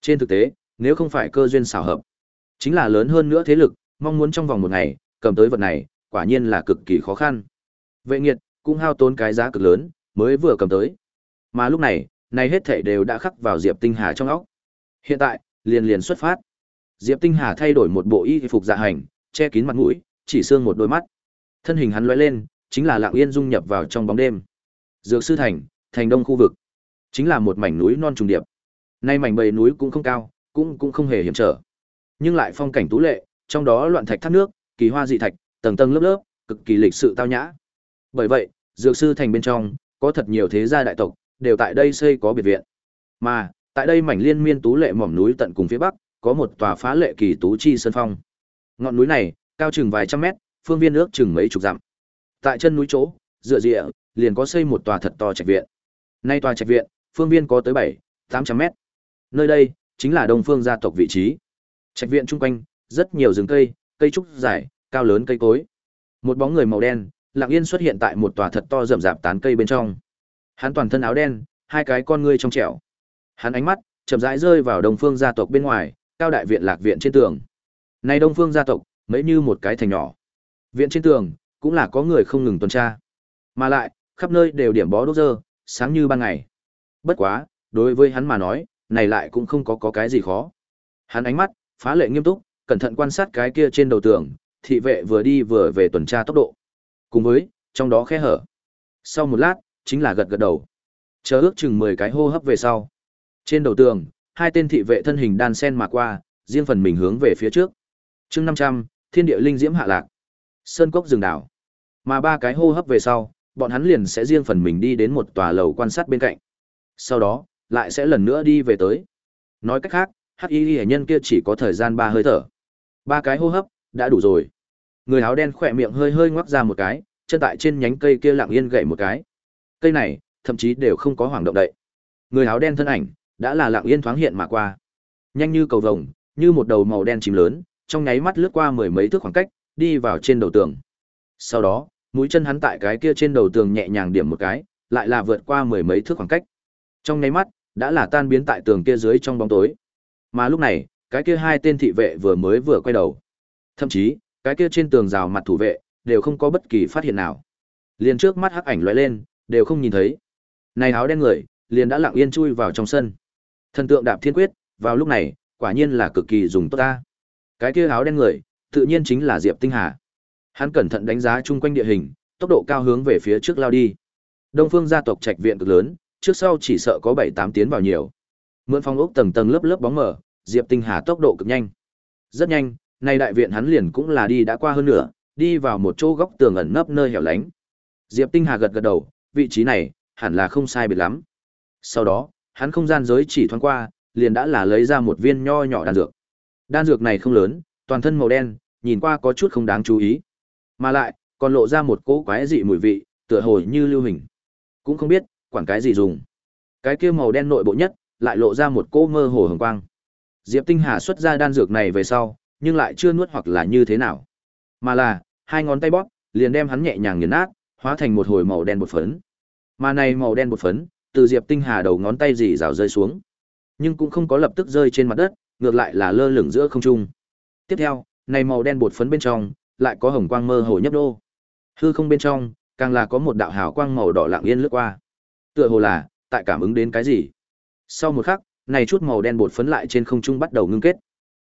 Trên thực tế, nếu không phải cơ duyên xảo hợp, chính là lớn hơn nữa thế lực, mong muốn trong vòng một ngày, cầm tới vật này, quả nhiên là cực kỳ khó khăn. Vệ nghiệt, cũng hao tốn cái giá cực lớn, mới vừa cầm tới. Mà lúc này, này hết thảy đều đã khắc vào Diệp Tinh Hà trong óc. Hiện tại, liền liền xuất phát. Diệp Tinh Hà thay đổi một bộ y phục dạ hành, che kín mặt mũi, chỉ xương một đôi mắt. Thân hình hắn lóe lên, chính là lặng yên dung nhập vào trong bóng đêm. Dược sư thành, thành đông khu vực, chính là một mảnh núi non trùng điệp. Nay mảnh bầy núi cũng không cao, cũng cũng không hề hiểm trở, nhưng lại phong cảnh tú lệ, trong đó loạn thạch thác nước, kỳ hoa dị thạch, tầng tầng lớp lớp, cực kỳ lịch sự tao nhã. Bởi vậy, dược sư thành bên trong có thật nhiều thế gia đại tộc đều tại đây xây có biệt viện. Mà, tại đây mảnh liên miên tú lệ mỏm núi tận cùng phía bắc, có một tòa phá lệ kỳ tú chi sơn phong. Ngọn núi này, cao chừng vài trăm mét, phương viên ước chừng mấy chục dặm. Tại chân núi chỗ, dựa dịa, liền có xây một tòa thật to trạch viện. Nay tòa trạch viện, phương viên có tới bảy, tám trăm mét. Nơi đây chính là Đông Phương gia tộc vị trí. Trạch viện chung quanh, rất nhiều rừng cây, cây trúc dài, cao lớn cây cối. Một bóng người màu đen, lặng yên xuất hiện tại một tòa thật to rậm rạp tán cây bên trong. Hắn toàn thân áo đen, hai cái con ngươi trong trẻo. Hắn ánh mắt chậm rãi rơi vào Đông Phương gia tộc bên ngoài, cao đại viện lạc viện trên tường. Này Đông Phương gia tộc, mấy như một cái thành nhỏ. Viện trên tường cũng là có người không ngừng tuần tra, mà lại khắp nơi đều điểm bó đốt dơ, sáng như ban ngày. Bất quá, đối với hắn mà nói, này lại cũng không có có cái gì khó. Hắn ánh mắt phá lệ nghiêm túc, cẩn thận quan sát cái kia trên đầu tường, thị vệ vừa đi vừa về tuần tra tốc độ. Cùng với, trong đó khe hở. Sau một lát, chính là gật gật đầu. Chờ ước chừng 10 cái hô hấp về sau. Trên đầu tường, hai tên thị vệ thân hình đan sen mà qua, riêng phần mình hướng về phía trước. Chương 500, Thiên địa linh diễm hạ lạc. Sơn cốc rừng đảo. Mà ba cái hô hấp về sau, bọn hắn liền sẽ riêng phần mình đi đến một tòa lầu quan sát bên cạnh. Sau đó, lại sẽ lần nữa đi về tới. Nói cách khác, hắc y hệ nhân kia chỉ có thời gian ba hơi thở. Ba cái hô hấp, đã đủ rồi. Người áo đen khỏe miệng hơi hơi ngoắc ra một cái, chân tại trên nhánh cây kia lặng yên gậy một cái. Cây này, thậm chí đều không có hoảng động đậy. Người áo đen thân ảnh, đã là lặng yên thoáng hiện mà qua. Nhanh như cầu vồng, như một đầu màu đen chìm lớn, trong nháy mắt lướt qua mười mấy thước khoảng cách, đi vào trên đầu tường. Sau đó, mũi chân hắn tại cái kia trên đầu tường nhẹ nhàng điểm một cái, lại là vượt qua mười mấy thước khoảng cách. Trong nháy mắt, đã là tan biến tại tường kia dưới trong bóng tối. Mà lúc này, cái kia hai tên thị vệ vừa mới vừa quay đầu. Thậm chí, cái kia trên tường rào mặt thủ vệ, đều không có bất kỳ phát hiện nào. Liền trước mắt hắc ảnh lóe lên, đều không nhìn thấy. Này áo đen người, liền đã lặng yên chui vào trong sân. Thần tượng đạp thiên quyết, vào lúc này, quả nhiên là cực kỳ dùng tốt ta. Cái kia áo đen người, tự nhiên chính là Diệp Tinh Hà. Hắn cẩn thận đánh giá chung quanh địa hình, tốc độ cao hướng về phía trước lao đi. Đông Phương gia tộc trạch viện cực lớn, trước sau chỉ sợ có 7, 8 tiến vào nhiều. Mượn phong ốc tầng tầng lớp lớp bóng mở, Diệp Tinh Hà tốc độ cực nhanh. Rất nhanh, nay đại viện hắn liền cũng là đi đã qua hơn nửa, đi vào một chỗ góc tường ẩn nấp nơi hẻo lánh. Diệp Tinh Hà gật gật đầu, vị trí này hẳn là không sai biệt lắm. Sau đó, hắn không gian giới chỉ thoáng qua, liền đã là lấy ra một viên nho nhỏ đan dược. Đan dược này không lớn, toàn thân màu đen, nhìn qua có chút không đáng chú ý. Mà lại, còn lộ ra một cỗ quái dị mùi vị, tựa hồ như lưu hình. Cũng không biết, quản cái gì dùng. Cái kia màu đen nội bộ nhất, lại lộ ra một cỗ mơ hồ hồng quang. Diệp Tinh Hà xuất ra đan dược này về sau, nhưng lại chưa nuốt hoặc là như thế nào. Mà là, hai ngón tay bóp, liền đem hắn nhẹ nhàng nghiền nát, hóa thành một hồi màu đen bột phấn. Mà này màu đen bột phấn, từ Diệp Tinh Hà đầu ngón tay dì rào rơi xuống, nhưng cũng không có lập tức rơi trên mặt đất, ngược lại là lơ lửng giữa không trung. Tiếp theo, này màu đen bột phấn bên trong, lại có hồng quang mơ hồ nhấp đô. Hư không bên trong, càng là có một đạo hào quang màu đỏ lạng yên lướt qua. Tựa hồ là tại cảm ứng đến cái gì. Sau một khắc, này chút màu đen bột phấn lại trên không trung bắt đầu ngưng kết.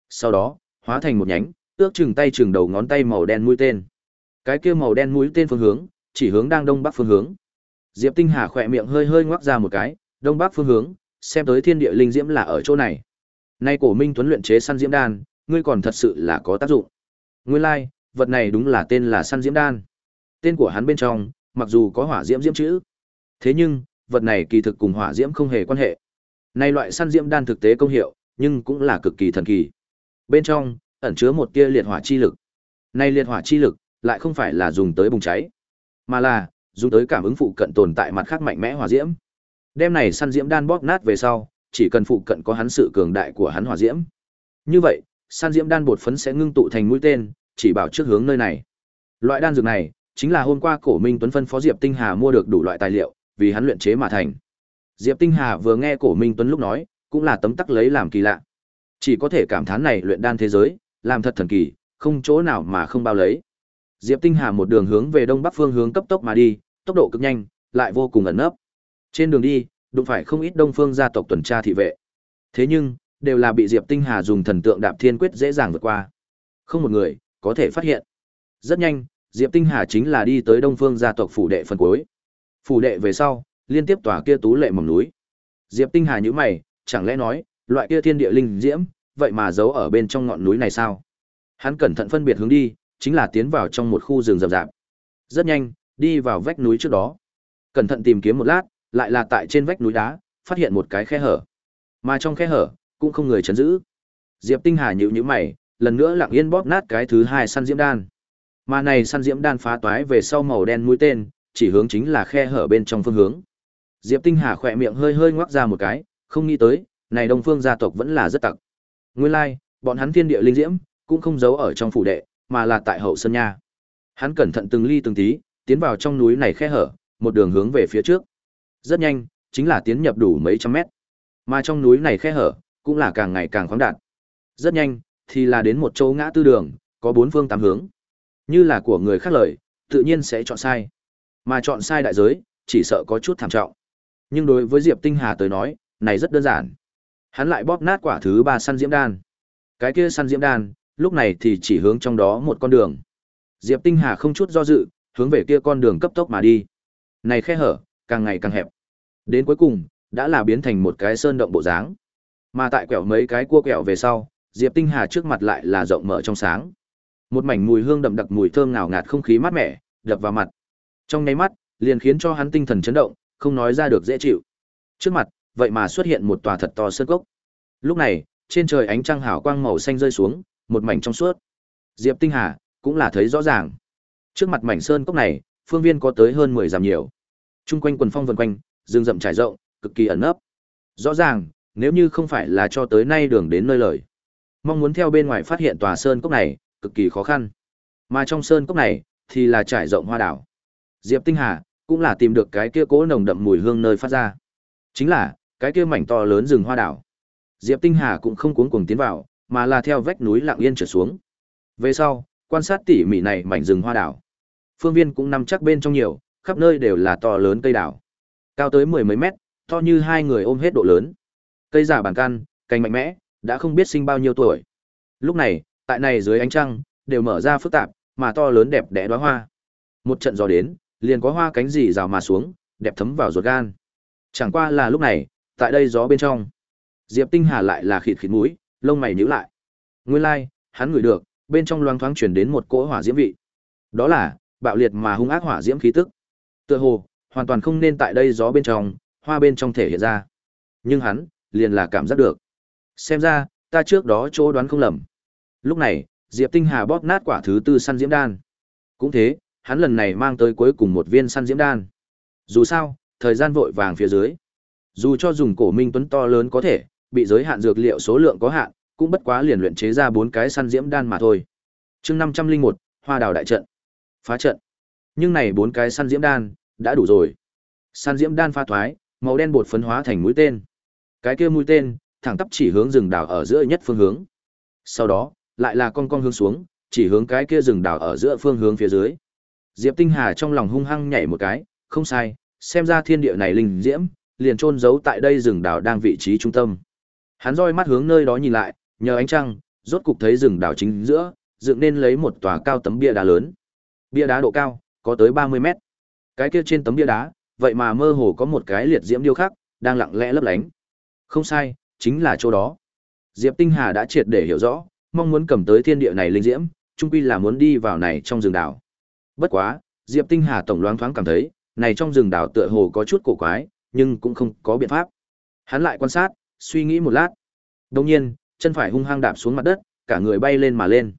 Sau đó, hóa thành một nhánh, ước chừng tay chừng đầu ngón tay màu đen mũi tên. Cái kia màu đen mũi tên phương hướng, chỉ hướng đang đông bắc phương hướng. Diệp Tinh Hà khỏe miệng hơi hơi ngoác ra một cái, đông bắc phương hướng, xem tới thiên địa linh diễm là ở chỗ này. Nay cổ Minh Tuấn luyện chế săn diễm đan, ngươi còn thật sự là có tác dụng. Nguyên lai, like, vật này đúng là tên là săn diễm đan. Tên của hắn bên trong, mặc dù có hỏa diễm diễm chữ, thế nhưng, vật này kỳ thực cùng hỏa diễm không hề quan hệ. Nay loại săn diễm đan thực tế công hiệu, nhưng cũng là cực kỳ thần kỳ. Bên trong, ẩn chứa một tia liệt hỏa chi lực. Nay liệt hỏa chi lực, lại không phải là dùng tới bùng cháy, mà là dùng tới cảm ứng phụ cận tồn tại mặt khác mạnh mẽ hỏa diễm. Đem này săn diễm đan bóp nát về sau, chỉ cần phụ cận có hắn sự cường đại của hắn hỏa diễm. Như vậy, săn diễm đan bột phấn sẽ ngưng tụ thành mũi tên, chỉ bảo trước hướng nơi này. Loại đan dược này, chính là hôm qua Cổ Minh Tuấn phân phó Diệp Tinh Hà mua được đủ loại tài liệu, vì hắn luyện chế mà thành. Diệp Tinh Hà vừa nghe Cổ Minh Tuấn lúc nói, cũng là tấm tắc lấy làm kỳ lạ. Chỉ có thể cảm thán này luyện đan thế giới, làm thật thần kỳ, không chỗ nào mà không bao lấy. Diệp Tinh Hà một đường hướng về đông bắc phương hướng cấp tốc mà đi, tốc độ cực nhanh, lại vô cùng ẩn nấp. Trên đường đi, đụng phải không ít đông phương gia tộc tuần tra thị vệ. Thế nhưng, đều là bị Diệp Tinh Hà dùng thần tượng đạp thiên quyết dễ dàng vượt qua. Không một người có thể phát hiện. Rất nhanh, Diệp Tinh Hà chính là đi tới Đông Phương gia tộc phủ đệ phần cuối. Phủ đệ về sau, liên tiếp tòa kia tú lệ mỏng núi. Diệp Tinh Hà nhíu mày, chẳng lẽ nói, loại kia thiên địa linh diễm, vậy mà giấu ở bên trong ngọn núi này sao? Hắn cẩn thận phân biệt hướng đi, chính là tiến vào trong một khu rừng rậm rạp. Rất nhanh, đi vào vách núi trước đó. Cẩn thận tìm kiếm một lát, lại là tại trên vách núi đá, phát hiện một cái khe hở. Mà trong khe hở, cũng không người chấn giữ. Diệp Tinh Hà nhíu nhíu mày, lần nữa lặng yên bóp nát cái thứ hai săn diễm đan. Mà này săn diễm đan phá toái về sau màu đen mũi tên, chỉ hướng chính là khe hở bên trong phương hướng. Diệp Tinh Hà khỏe miệng hơi hơi ngoác ra một cái, không nghĩ tới, này Đông Phương gia tộc vẫn là rất tặc. Nguyên lai, like, bọn hắn thiên địa linh diễm cũng không giấu ở trong phủ đệ, mà là tại hậu sơn nha. Hắn cẩn thận từng ly từng tí, tiến vào trong núi này khe hở, một đường hướng về phía trước. Rất nhanh, chính là tiến nhập đủ mấy trăm mét. Mà trong núi này khe hở, cũng là càng ngày càng khoáng đạt. Rất nhanh, thì là đến một chỗ ngã tư đường, có bốn phương tám hướng. Như là của người khác lời, tự nhiên sẽ chọn sai. Mà chọn sai đại giới, chỉ sợ có chút thảm trọng. Nhưng đối với Diệp Tinh Hà tới nói, này rất đơn giản. Hắn lại bóp nát quả thứ ba săn diễm đan. Cái kia săn diễm đan, lúc này thì chỉ hướng trong đó một con đường. Diệp Tinh Hà không chút do dự, hướng về kia con đường cấp tốc mà đi. Này khe hở, càng ngày càng hẹp. Đến cuối cùng, đã là biến thành một cái sơn động bộ dáng. Mà tại quẹo mấy cái cua quẹo về sau, Diệp Tinh Hà trước mặt lại là rộng mở trong sáng. Một mảnh mùi hương đậm đặc mùi thơm ngào ngạt không khí mát mẻ, đập vào mặt. Trong nháy mắt, liền khiến cho hắn tinh thần chấn động, không nói ra được dễ chịu. Trước mặt, vậy mà xuất hiện một tòa thật to sơn cốc. Lúc này, trên trời ánh trăng hào quang màu xanh rơi xuống, một mảnh trong suốt. Diệp Tinh Hà cũng là thấy rõ ràng. Trước mặt mảnh sơn cốc này, phương viên có tới hơn 10 dặm nhiều. Trung quanh quần phong vần quanh, rừng rậm trải rộng, cực kỳ ẩn nấp. Rõ ràng, nếu như không phải là cho tới nay đường đến nơi lời, mong muốn theo bên ngoài phát hiện tòa sơn cốc này, cực kỳ khó khăn. Mà trong sơn cốc này, thì là trải rộng hoa đảo. Diệp Tinh Hà cũng là tìm được cái kia cố nồng đậm mùi hương nơi phát ra. Chính là cái kia mảnh to lớn rừng hoa đảo. Diệp Tinh Hà cũng không cuống cuồng tiến vào, mà là theo vách núi lặng yên trở xuống. Về sau, quan sát tỉ mỉ này mảnh rừng hoa đảo. Phương viên cũng nằm chắc bên trong nhiều, khắp nơi đều là to lớn cây đảo. Cao tới mười mấy mét, to như hai người ôm hết độ lớn. Cây giả bản căn, cành mạnh mẽ, đã không biết sinh bao nhiêu tuổi. Lúc này, tại này dưới ánh trăng, đều mở ra phức tạp, mà to lớn đẹp đẽ đóa hoa. Một trận gió đến, liền có hoa cánh gì rào mà xuống, đẹp thấm vào ruột gan. Chẳng qua là lúc này, tại đây gió bên trong, Diệp Tinh Hà lại là khịt khịt mũi, lông mày nhíu lại. Nguyên lai, like, hắn ngửi được, bên trong loang thoáng truyền đến một cỗ hỏa diễm vị. Đó là bạo liệt mà hung ác hỏa diễm khí tức. Tựa hồ, hoàn toàn không nên tại đây gió bên trong, hoa bên trong thể hiện ra. Nhưng hắn, liền là cảm giác được. Xem ra, ta trước đó chỗ đoán không lầm. Lúc này, Diệp Tinh Hà bóp nát quả thứ tư săn diễm đan. Cũng thế, hắn lần này mang tới cuối cùng một viên săn diễm đan. Dù sao, thời gian vội vàng phía dưới. Dù cho dùng cổ minh tuấn to lớn có thể, bị giới hạn dược liệu số lượng có hạn, cũng bất quá liền luyện chế ra bốn cái săn diễm đan mà thôi. Chương 501, Hoa Đào đại trận. Phá trận. Nhưng này bốn cái săn diễm đan đã đủ rồi. Săn diễm đan pha thoái, màu đen bột phấn hóa thành mũi tên. Cái kia mũi tên, thẳng tắp chỉ hướng rừng đào ở giữa nhất phương hướng. Sau đó, lại là con con hướng xuống, chỉ hướng cái kia rừng đào ở giữa phương hướng phía dưới. Diệp Tinh Hà trong lòng hung hăng nhảy một cái, không sai, xem ra thiên địa này linh diễm, liền trôn giấu tại đây rừng đảo đang vị trí trung tâm. Hắn roi mắt hướng nơi đó nhìn lại, nhờ ánh trăng, rốt cục thấy rừng đảo chính giữa, dựng nên lấy một tòa cao tấm bia đá lớn. Bia đá độ cao có tới 30 mét. Cái kia trên tấm bia đá, vậy mà mơ hồ có một cái liệt diễm điêu khắc đang lặng lẽ lấp lánh. Không sai, chính là chỗ đó. Diệp Tinh Hà đã triệt để hiểu rõ, mong muốn cầm tới thiên địa này linh diễm, chung quy là muốn đi vào này trong rừng đảo. Bất quá, Diệp Tinh Hà tổng loáng thoáng cảm thấy, này trong rừng đảo tựa hồ có chút cổ quái, nhưng cũng không có biện pháp. Hắn lại quan sát, suy nghĩ một lát. Đồng nhiên, chân phải hung hăng đạp xuống mặt đất, cả người bay lên mà lên.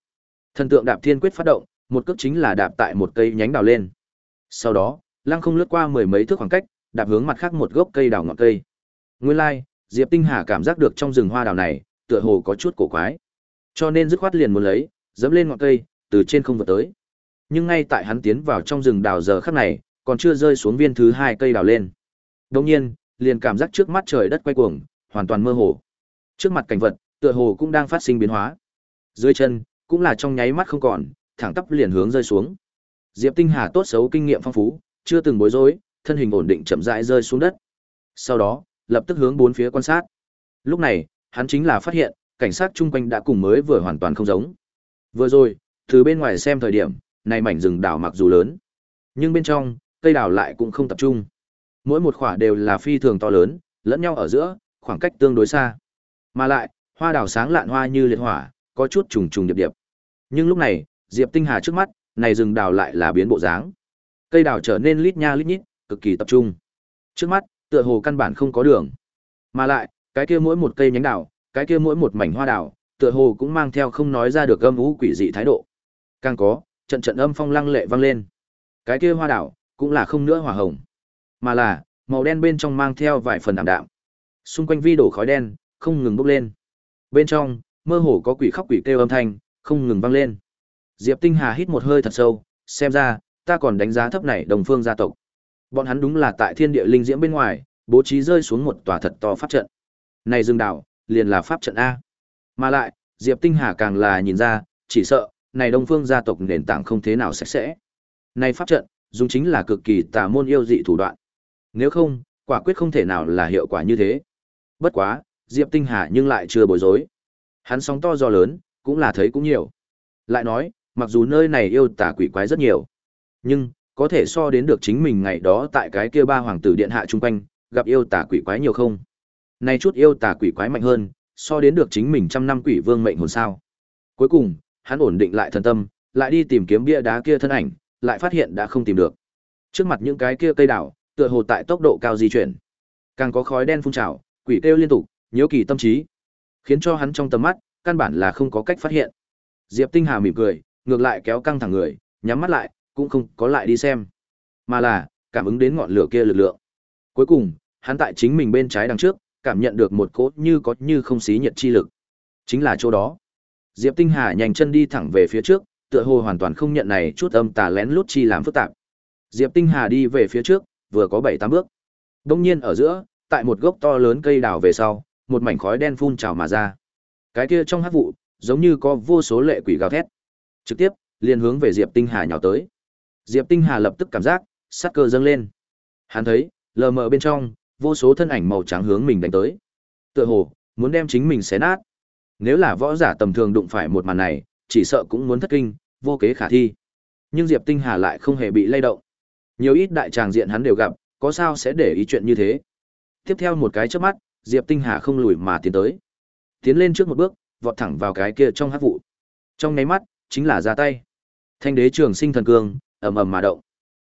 Thần tượng đạp thiên quyết phát động, một cước chính là đạp tại một cây nhánh đào lên. Sau đó, lăng không lướt qua mười mấy thước khoảng cách, đạp hướng mặt khác một gốc cây đào ngọn cây. Nguyên lai, like, Diệp Tinh Hà cảm giác được trong rừng hoa đào này, tựa hồ có chút cổ quái. Cho nên dứt khoát liền muốn lấy, dẫm lên ngọn cây, từ trên không vượt tới. Nhưng ngay tại hắn tiến vào trong rừng đào giờ khắc này, còn chưa rơi xuống viên thứ hai cây đào lên. Đồng nhiên, liền cảm giác trước mắt trời đất quay cuồng, hoàn toàn mơ hồ. Trước mặt cảnh vật, tựa hồ cũng đang phát sinh biến hóa. Dưới chân, cũng là trong nháy mắt không còn, thẳng tắp liền hướng rơi xuống. Diệp Tinh Hà tốt xấu kinh nghiệm phong phú, chưa từng bối rối, thân hình ổn định chậm rãi rơi xuống đất. Sau đó, lập tức hướng bốn phía quan sát. Lúc này, hắn chính là phát hiện, cảnh sát chung quanh đã cùng mới vừa hoàn toàn không giống. Vừa rồi, từ bên ngoài xem thời điểm, này mảnh rừng đảo mặc dù lớn, nhưng bên trong, cây đảo lại cũng không tập trung. Mỗi một khỏa đều là phi thường to lớn, lẫn nhau ở giữa, khoảng cách tương đối xa. Mà lại, hoa đảo sáng lạn hoa như liệt hỏa, có chút trùng trùng điệp điệp. Nhưng lúc này, Diệp Tinh Hà trước mắt, này rừng đào lại là biến bộ dáng. Cây đào trở nên lít nha lít nhít, cực kỳ tập trung. Trước mắt, tựa hồ căn bản không có đường. Mà lại, cái kia mỗi một cây nhánh đào, cái kia mỗi một mảnh hoa đào, tựa hồ cũng mang theo không nói ra được âm u quỷ dị thái độ. Càng có, trận trận âm phong lăng lệ vang lên. Cái kia hoa đảo cũng là không nữa hỏa hồng, mà là màu đen bên trong mang theo vài phần ảm đạm. Xung quanh vi đổ khói đen, không ngừng bốc lên. Bên trong, mơ hồ có quỷ khóc quỷ kêu âm thanh, không ngừng vang lên. Diệp Tinh Hà hít một hơi thật sâu, xem ra, ta còn đánh giá thấp này đồng phương gia tộc. Bọn hắn đúng là tại thiên địa linh diễm bên ngoài, bố trí rơi xuống một tòa thật to pháp trận. Này dương đảo, liền là pháp trận A. Mà lại, Diệp Tinh Hà càng là nhìn ra, chỉ sợ, này đông phương gia tộc nền tảng không thế nào sạch sẽ. Này pháp trận, dùng chính là cực kỳ tà môn yêu dị thủ đoạn. Nếu không, quả quyết không thể nào là hiệu quả như thế. Bất quá, Diệp Tinh Hà nhưng lại chưa bối rối. Hắn sóng to gió lớn, cũng là thấy cũng nhiều. Lại nói, mặc dù nơi này yêu tà quỷ quái rất nhiều, nhưng có thể so đến được chính mình ngày đó tại cái kia ba hoàng tử điện hạ chung quanh, gặp yêu tà quỷ quái nhiều không? Nay chút yêu tà quỷ quái mạnh hơn, so đến được chính mình trăm năm quỷ vương mệnh hồn sao. Cuối cùng, hắn ổn định lại thần tâm, lại đi tìm kiếm bia đá kia thân ảnh, lại phát hiện đã không tìm được. Trước mặt những cái kia cây đảo, tựa hồ tại tốc độ cao di chuyển. Càng có khói đen phun trào, quỷ kêu liên tục, nhiễu kỳ tâm trí, khiến cho hắn trong tầm mắt, căn bản là không có cách phát hiện. Diệp Tinh Hà mỉm cười, ngược lại kéo căng thẳng người, nhắm mắt lại, cũng không có lại đi xem, mà là cảm ứng đến ngọn lửa kia lực lượng. Cuối cùng, hắn tại chính mình bên trái đằng trước, cảm nhận được một cỗ như có như không xí nhiệt chi lực. Chính là chỗ đó. Diệp Tinh Hà nhanh chân đi thẳng về phía trước, tựa hồ hoàn toàn không nhận này chút âm tà lén lút chi làm phức tạp. Diệp Tinh Hà đi về phía trước, vừa có 7 8 bước. Đông nhiên ở giữa, tại một gốc to lớn cây đào về sau, một mảnh khói đen phun trào mà ra. Cái kia trong hắc vụ, giống như có vô số lệ quỷ gào thét. Trực tiếp, liền hướng về Diệp Tinh Hà nhào tới. Diệp Tinh Hà lập tức cảm giác, sát cơ dâng lên. Hắn thấy, lờ mờ bên trong, vô số thân ảnh màu trắng hướng mình đánh tới. Tựa hồ, muốn đem chính mình xé nát. Nếu là võ giả tầm thường đụng phải một màn này, chỉ sợ cũng muốn thất kinh, vô kế khả thi. Nhưng Diệp Tinh Hà lại không hề bị lay động. Nhiều ít đại tràng diện hắn đều gặp, có sao sẽ để ý chuyện như thế. Tiếp theo một cái chớp mắt, Diệp Tinh Hà không lùi mà tiến tới. Tiến lên trước một bước, vọt thẳng vào cái kia trong hắc vụ. Trong nháy mắt, chính là ra tay. Thanh đế trường sinh thần cương, ầm ầm mà động.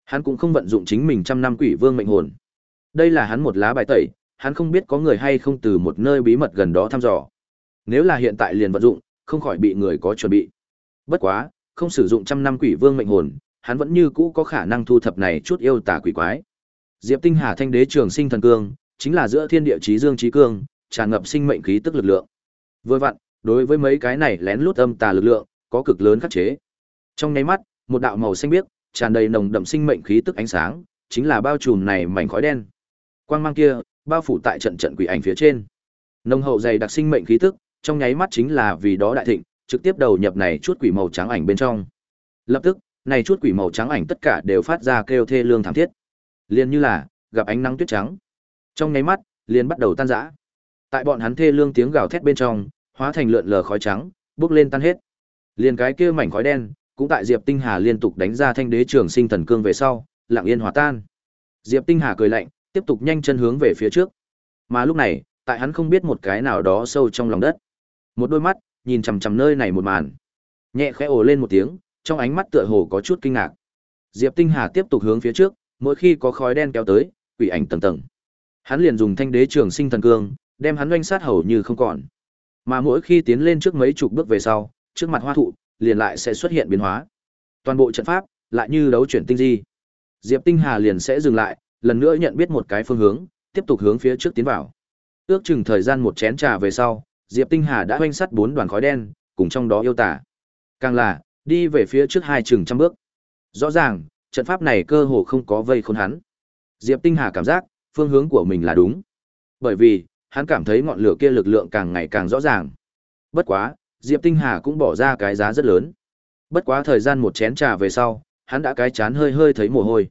Hắn cũng không vận dụng chính mình trăm năm quỷ vương mệnh hồn. Đây là hắn một lá bài tẩy, hắn không biết có người hay không từ một nơi bí mật gần đó thăm dò. Nếu là hiện tại liền vận dụng, không khỏi bị người có chuẩn bị. Bất quá, không sử dụng trăm năm quỷ vương mệnh hồn, hắn vẫn như cũ có khả năng thu thập này chút yêu tà quỷ quái. Diệp Tinh Hà thanh đế trường sinh thần cương, chính là giữa thiên địa chí dương chí cương, tràn ngập sinh mệnh khí tức lực lượng. Vừa vặn, đối với mấy cái này lén lút âm tà lực lượng, có cực lớn khắc chế. Trong nháy mắt, một đạo màu xanh biếc, tràn đầy nồng đậm sinh mệnh khí tức ánh sáng, chính là bao trùm này mảnh khói đen. Quang mang kia, bao phủ tại trận trận quỷ ảnh phía trên. Nồng hậu dày đặc sinh mệnh khí tức, trong nháy mắt chính là vì đó đại thịnh, trực tiếp đầu nhập này chút quỷ màu trắng ảnh bên trong. Lập tức, này chút quỷ màu trắng ảnh tất cả đều phát ra kêu thê lương thảm thiết. liền như là gặp ánh nắng tuyết trắng. Trong nháy mắt, liền bắt đầu tan rã. Tại bọn hắn thê lương tiếng gào thét bên trong, hóa thành lượn lờ khói trắng, bước lên tan hết. Liền cái kia mảnh khói đen, cũng tại Diệp Tinh Hà liên tục đánh ra thanh đế trường sinh thần cương về sau, lặng yên hòa tan. Diệp Tinh Hà cười lạnh, tiếp tục nhanh chân hướng về phía trước. Mà lúc này, tại hắn không biết một cái nào đó sâu trong lòng đất. Một đôi mắt, nhìn chằm chằm nơi này một màn. Nhẹ khẽ ồ lên một tiếng, trong ánh mắt tựa hồ có chút kinh ngạc. Diệp Tinh Hà tiếp tục hướng phía trước, mỗi khi có khói đen kéo tới, quỷ ảnh tầng tầng. Hắn liền dùng thanh đế trường sinh thần cương, đem hắn doanh sát hầu như không còn. Mà mỗi khi tiến lên trước mấy chục bước về sau, trước mặt hoa thụ, liền lại sẽ xuất hiện biến hóa. Toàn bộ trận pháp, lại như đấu chuyển tinh di. Diệp Tinh Hà liền sẽ dừng lại, lần nữa nhận biết một cái phương hướng, tiếp tục hướng phía trước tiến vào. Ước chừng thời gian một chén trà về sau, Diệp Tinh Hà đã hoanh sắt bốn đoàn khói đen, cùng trong đó yêu tả. Càng là, đi về phía trước hai chừng trăm bước. Rõ ràng, trận pháp này cơ hồ không có vây khốn hắn. Diệp Tinh Hà cảm giác, phương hướng của mình là đúng. Bởi vì, hắn cảm thấy ngọn lửa kia lực lượng càng ngày càng rõ ràng. Bất quá, Diệp Tinh Hà cũng bỏ ra cái giá rất lớn. Bất quá thời gian một chén trà về sau, hắn đã cái chán hơi hơi thấy mồ hôi.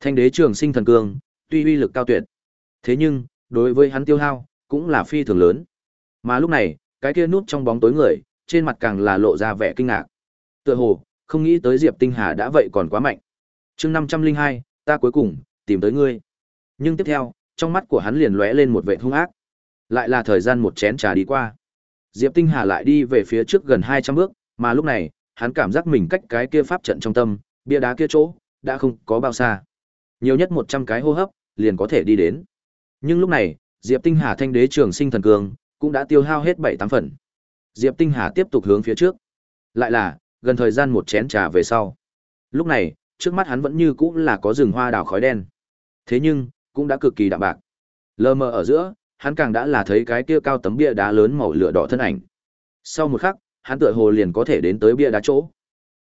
Thanh đế trường sinh thần cương, tuy uy lực cao tuyệt, thế nhưng, đối với hắn tiêu hao, cũng là phi thường lớn. Mà lúc này, cái kia núp trong bóng tối người, trên mặt càng là lộ ra vẻ kinh ngạc. Tựa hồ, không nghĩ tới Diệp Tinh Hà đã vậy còn quá mạnh. Chương 502, ta cuối cùng tìm tới ngươi. Nhưng tiếp theo, trong mắt của hắn liền lóe lên một vẻ hung ác. Lại là thời gian một chén trà đi qua. Diệp Tinh Hà lại đi về phía trước gần 200 bước, mà lúc này, hắn cảm giác mình cách cái kia pháp trận trong tâm, bia đá kia chỗ, đã không có bao xa. Nhiều nhất 100 cái hô hấp, liền có thể đi đến. Nhưng lúc này, Diệp Tinh Hà thanh đế trường sinh thần cường, cũng đã tiêu hao hết 7-8 phần. Diệp Tinh Hà tiếp tục hướng phía trước. Lại là, gần thời gian một chén trà về sau. Lúc này, trước mắt hắn vẫn như cũ là có rừng hoa đào khói đen. Thế nhưng, cũng đã cực kỳ đạm bạc. Lờ mờ ở giữa, hắn càng đã là thấy cái kia cao tấm bia đá lớn màu lửa đỏ thân ảnh. Sau một khắc, hắn tựa hồ liền có thể đến tới bia đá chỗ.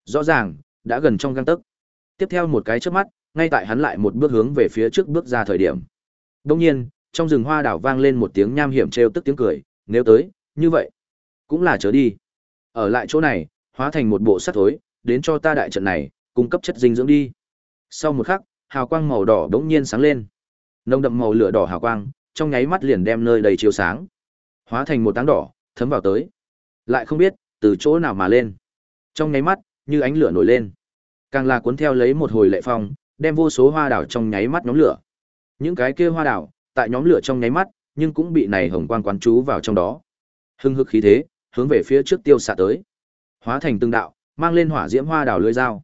Rõ ràng, đã gần trong găng tấc. Tiếp theo một cái chớp mắt, ngay tại hắn lại một bước hướng về phía trước bước ra thời điểm. đông nhiên, trong rừng hoa đảo vang lên một tiếng nham hiểm trêu tức tiếng cười, nếu tới, như vậy, cũng là chớ đi. Ở lại chỗ này, hóa thành một bộ sắt thối, đến cho ta đại trận này, cung cấp chất dinh dưỡng đi. Sau một khắc, hào quang màu đỏ đống nhiên sáng lên. Nồng đậm màu lửa đỏ hào quang, trong nháy mắt liền đem nơi đầy chiếu sáng. Hóa thành một táng đỏ, thấm vào tới. Lại không biết, từ chỗ nào mà lên. Trong nháy mắt, như ánh lửa nổi lên. Càng là cuốn theo lấy một hồi lệ phong, đem vô số hoa đảo trong nháy mắt nhóm lửa. Những cái kia hoa đảo, tại nhóm lửa trong nháy mắt, nhưng cũng bị này hồng quang quán chú vào trong đó. Hưng hực khí thế, hướng về phía trước tiêu xạ tới. Hóa thành từng đạo, mang lên hỏa diễm hoa đào lưỡi dao.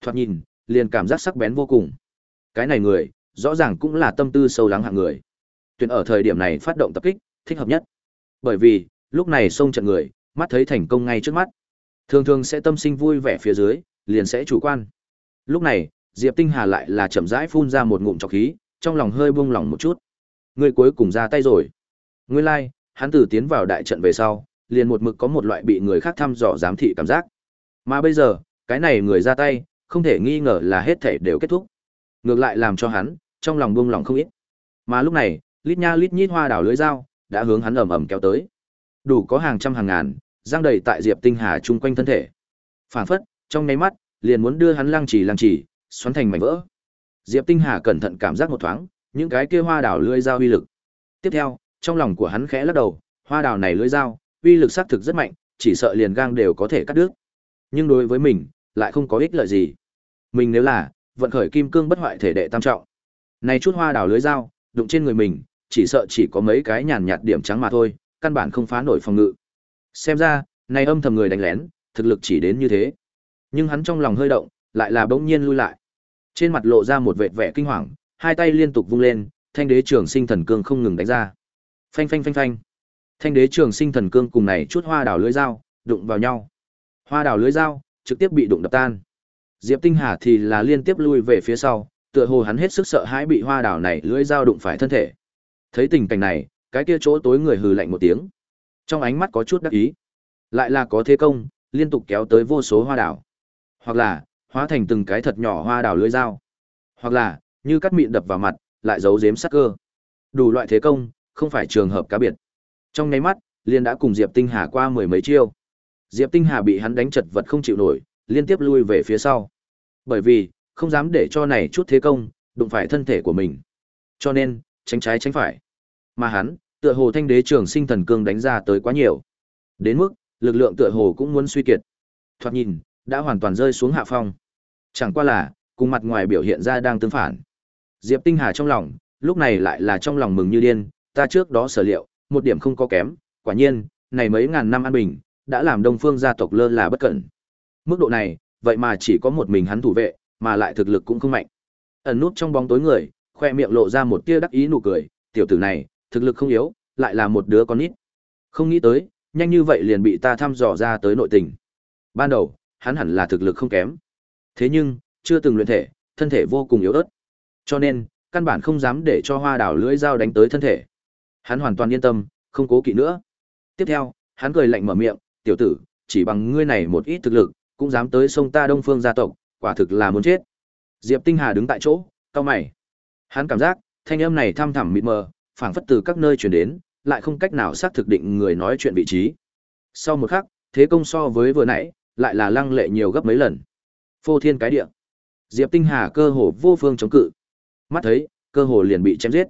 Thoạt nhìn, liền cảm giác sắc bén vô cùng. Cái này người, rõ ràng cũng là tâm tư sâu lắng hạng người. Tuyển ở thời điểm này phát động tập kích, thích hợp nhất. Bởi vì, lúc này xông trận người, mắt thấy thành công ngay trước mắt. Thường thường sẽ tâm sinh vui vẻ phía dưới, liền sẽ chủ quan. Lúc này, Diệp Tinh Hà lại là chậm rãi phun ra một ngụm trọc khí, trong lòng hơi buông lỏng một chút. Người cuối cùng ra tay rồi. Nguyên lai, like, hắn từ tiến vào đại trận về sau, liền một mực có một loại bị người khác thăm dò giám thị cảm giác. Mà bây giờ, cái này người ra tay, không thể nghi ngờ là hết thể đều kết thúc. Ngược lại làm cho hắn, trong lòng buông lỏng không ít. Mà lúc này, lít nha lít nhít hoa đảo lưới dao, đã hướng hắn ầm ầm kéo tới. Đủ có hàng trăm hàng ngàn, giang đầy tại Diệp Tinh Hà chung quanh thân thể. Phản phất, trong nháy mắt, liền muốn đưa hắn lăng trì lăng trì, xoắn thành mảnh vỡ. Diệp Tinh Hà cẩn thận cảm giác một thoáng, những cái kia hoa đảo lưỡi dao uy lực. Tiếp theo, trong lòng của hắn khẽ lắc đầu, hoa đảo này lưỡi dao, uy lực xác thực rất mạnh, chỉ sợ liền gang đều có thể cắt đứt. Nhưng đối với mình, lại không có ích lợi gì. Mình nếu là vận khởi kim cương bất hoại thể đệ tam trọng, này chút hoa đảo lưỡi dao, đụng trên người mình, chỉ sợ chỉ có mấy cái nhàn nhạt điểm trắng mà thôi, căn bản không phá nổi phòng ngự. Xem ra, này âm thầm người đánh lén, thực lực chỉ đến như thế. Nhưng hắn trong lòng hơi động, lại là bỗng nhiên lui lại. Trên mặt lộ ra một vệt vẻ kinh hoàng, hai tay liên tục vung lên, thanh đế trường sinh thần cương không ngừng đánh ra. Phanh phanh phanh phanh. Thanh đế trường sinh thần cương cùng này chút hoa đào lưới dao, đụng vào nhau. Hoa đào lưới dao trực tiếp bị đụng đập tan. Diệp Tinh Hà thì là liên tiếp lui về phía sau, tựa hồ hắn hết sức sợ hãi bị hoa đào này lưới dao đụng phải thân thể. Thấy tình cảnh này, cái kia chỗ tối người hừ lạnh một tiếng. Trong ánh mắt có chút đắc ý. Lại là có thế công, liên tục kéo tới vô số hoa đào. Hoặc là, hóa thành từng cái thật nhỏ hoa đào lưới dao. Hoặc là, như cắt mịn đập vào mặt, lại giấu giếm sắc cơ. Đủ loại thế công, không phải trường hợp cá biệt. Trong nháy mắt, liên đã cùng Diệp Tinh Hà qua mười mấy chiêu. Diệp Tinh Hà bị hắn đánh chật vật không chịu nổi, liên tiếp lui về phía sau. Bởi vì, không dám để cho này chút thế công, đụng phải thân thể của mình. Cho nên, tránh trái tránh phải. Mà hắn, tựa hồ thanh đế trường sinh thần cương đánh ra tới quá nhiều. Đến mức, lực lượng tựa hồ cũng muốn suy kiệt. Thoạt nhìn, đã hoàn toàn rơi xuống hạ phong. Chẳng qua là, cùng mặt ngoài biểu hiện ra đang tương phản. Diệp Tinh Hà trong lòng, lúc này lại là trong lòng mừng như điên, ta trước đó sở liệu, một điểm không có kém, quả nhiên, này mấy ngàn năm an bình, đã làm Đông Phương gia tộc lơ là bất cẩn. Mức độ này, vậy mà chỉ có một mình hắn thủ vệ, mà lại thực lực cũng không mạnh. Ẩn nút trong bóng tối người, khoe miệng lộ ra một tia đắc ý nụ cười, tiểu tử này, thực lực không yếu, lại là một đứa con nít. Không nghĩ tới, nhanh như vậy liền bị ta thăm dò ra tới nội tình. Ban đầu, hắn hẳn là thực lực không kém. Thế nhưng, chưa từng luyện thể, thân thể vô cùng yếu ớt. Cho nên, căn bản không dám để cho hoa đảo lưỡi dao đánh tới thân thể. Hắn hoàn toàn yên tâm, không cố kỵ nữa. Tiếp theo, hắn cười lạnh mở miệng, tiểu tử, chỉ bằng ngươi này một ít thực lực, cũng dám tới sông ta Đông Phương gia tộc, quả thực là muốn chết. Diệp Tinh Hà đứng tại chỗ, cau mày. Hắn cảm giác, thanh âm này thăm thẳm mịt mờ, phảng phất từ các nơi truyền đến, lại không cách nào xác thực định người nói chuyện vị trí. Sau một khắc, thế công so với vừa nãy, lại là lăng lệ nhiều gấp mấy lần. Phô thiên cái địa. Diệp Tinh Hà cơ hồ vô phương chống cự. Mắt thấy, cơ hồ liền bị chém giết.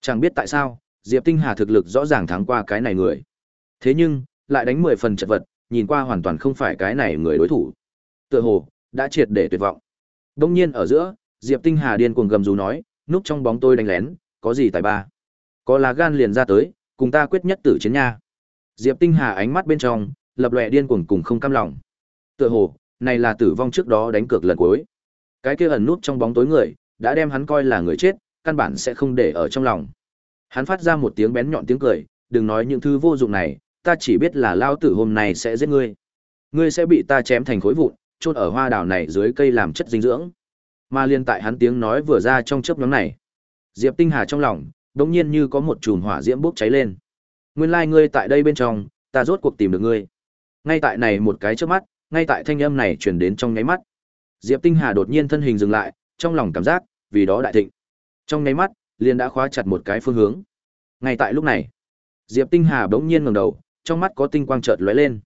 Chẳng biết tại sao, Diệp Tinh Hà thực lực rõ ràng thắng qua cái này người. Thế nhưng, lại đánh 10 phần chật vật, nhìn qua hoàn toàn không phải cái này người đối thủ. Tựa hồ đã triệt để tuyệt vọng. Đông nhiên ở giữa, Diệp Tinh Hà điên cuồng gầm rú nói, núp trong bóng tôi đánh lén, có gì tài ba? Có là gan liền ra tới, cùng ta quyết nhất tử chiến nha. Diệp Tinh Hà ánh mắt bên trong, lập lòe điên cuồng cùng không cam lòng. Tựa hồ, này là tử vong trước đó đánh cược lần cuối. Cái kia ẩn núp trong bóng tối người, đã đem hắn coi là người chết, căn bản sẽ không để ở trong lòng. Hắn phát ra một tiếng bén nhọn tiếng cười, đừng nói những thứ vô dụng này, ta chỉ biết là lao tử hôm nay sẽ giết ngươi. Ngươi sẽ bị ta chém thành khối vụn, chôn ở hoa đào này dưới cây làm chất dinh dưỡng. Mà liên tại hắn tiếng nói vừa ra trong chớp nhoáng này, Diệp Tinh Hà trong lòng, đột nhiên như có một chùm hỏa diễm bốc cháy lên. Nguyên lai like ngươi tại đây bên trong, ta rốt cuộc tìm được ngươi. Ngay tại này một cái chớp mắt, ngay tại thanh âm này truyền đến trong nháy mắt. Diệp Tinh Hà đột nhiên thân hình dừng lại, trong lòng cảm giác, vì đó đại thịnh. Trong nháy mắt, liền đã khóa chặt một cái phương hướng. Ngay tại lúc này, Diệp Tinh Hà bỗng nhiên ngẩng đầu, trong mắt có tinh quang chợt lóe lên.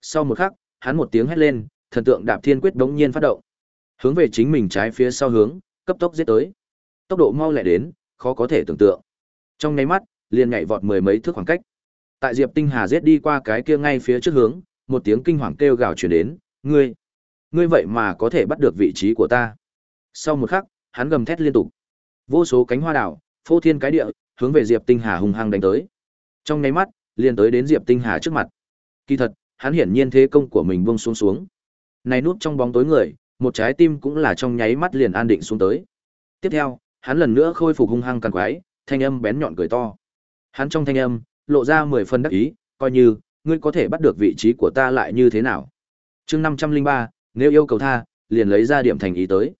Sau một khắc, hắn một tiếng hét lên, thần tượng Đạp Thiên Quyết bỗng nhiên phát động. Hướng về chính mình trái phía sau hướng, cấp tốc giết tới. Tốc độ mau lẹ đến, khó có thể tưởng tượng. Trong nháy mắt, liền nhảy vọt mười mấy thước khoảng cách. Tại Diệp Tinh Hà giết đi qua cái kia ngay phía trước hướng, một tiếng kinh hoàng kêu gào truyền đến, "Ngươi, ngươi vậy mà có thể bắt được vị trí của ta?" Sau một khắc, hắn gầm thét liên tục. Vô số cánh hoa đảo, phô thiên cái địa, hướng về Diệp Tinh Hà hung hăng đánh tới. Trong nháy mắt, liền tới đến Diệp Tinh Hà trước mặt. Kỳ thật, hắn hiển nhiên thế công của mình buông xuống xuống. Này núp trong bóng tối người, một trái tim cũng là trong nháy mắt liền an định xuống tới. Tiếp theo, hắn lần nữa khôi phục hung hăng càng quái, thanh âm bén nhọn cười to. Hắn trong thanh âm, lộ ra mười phần đắc ý, coi như, ngươi có thể bắt được vị trí của ta lại như thế nào. chương năm trăm linh ba nếu yêu cầu tha, liền lấy ra điểm thành ý tới.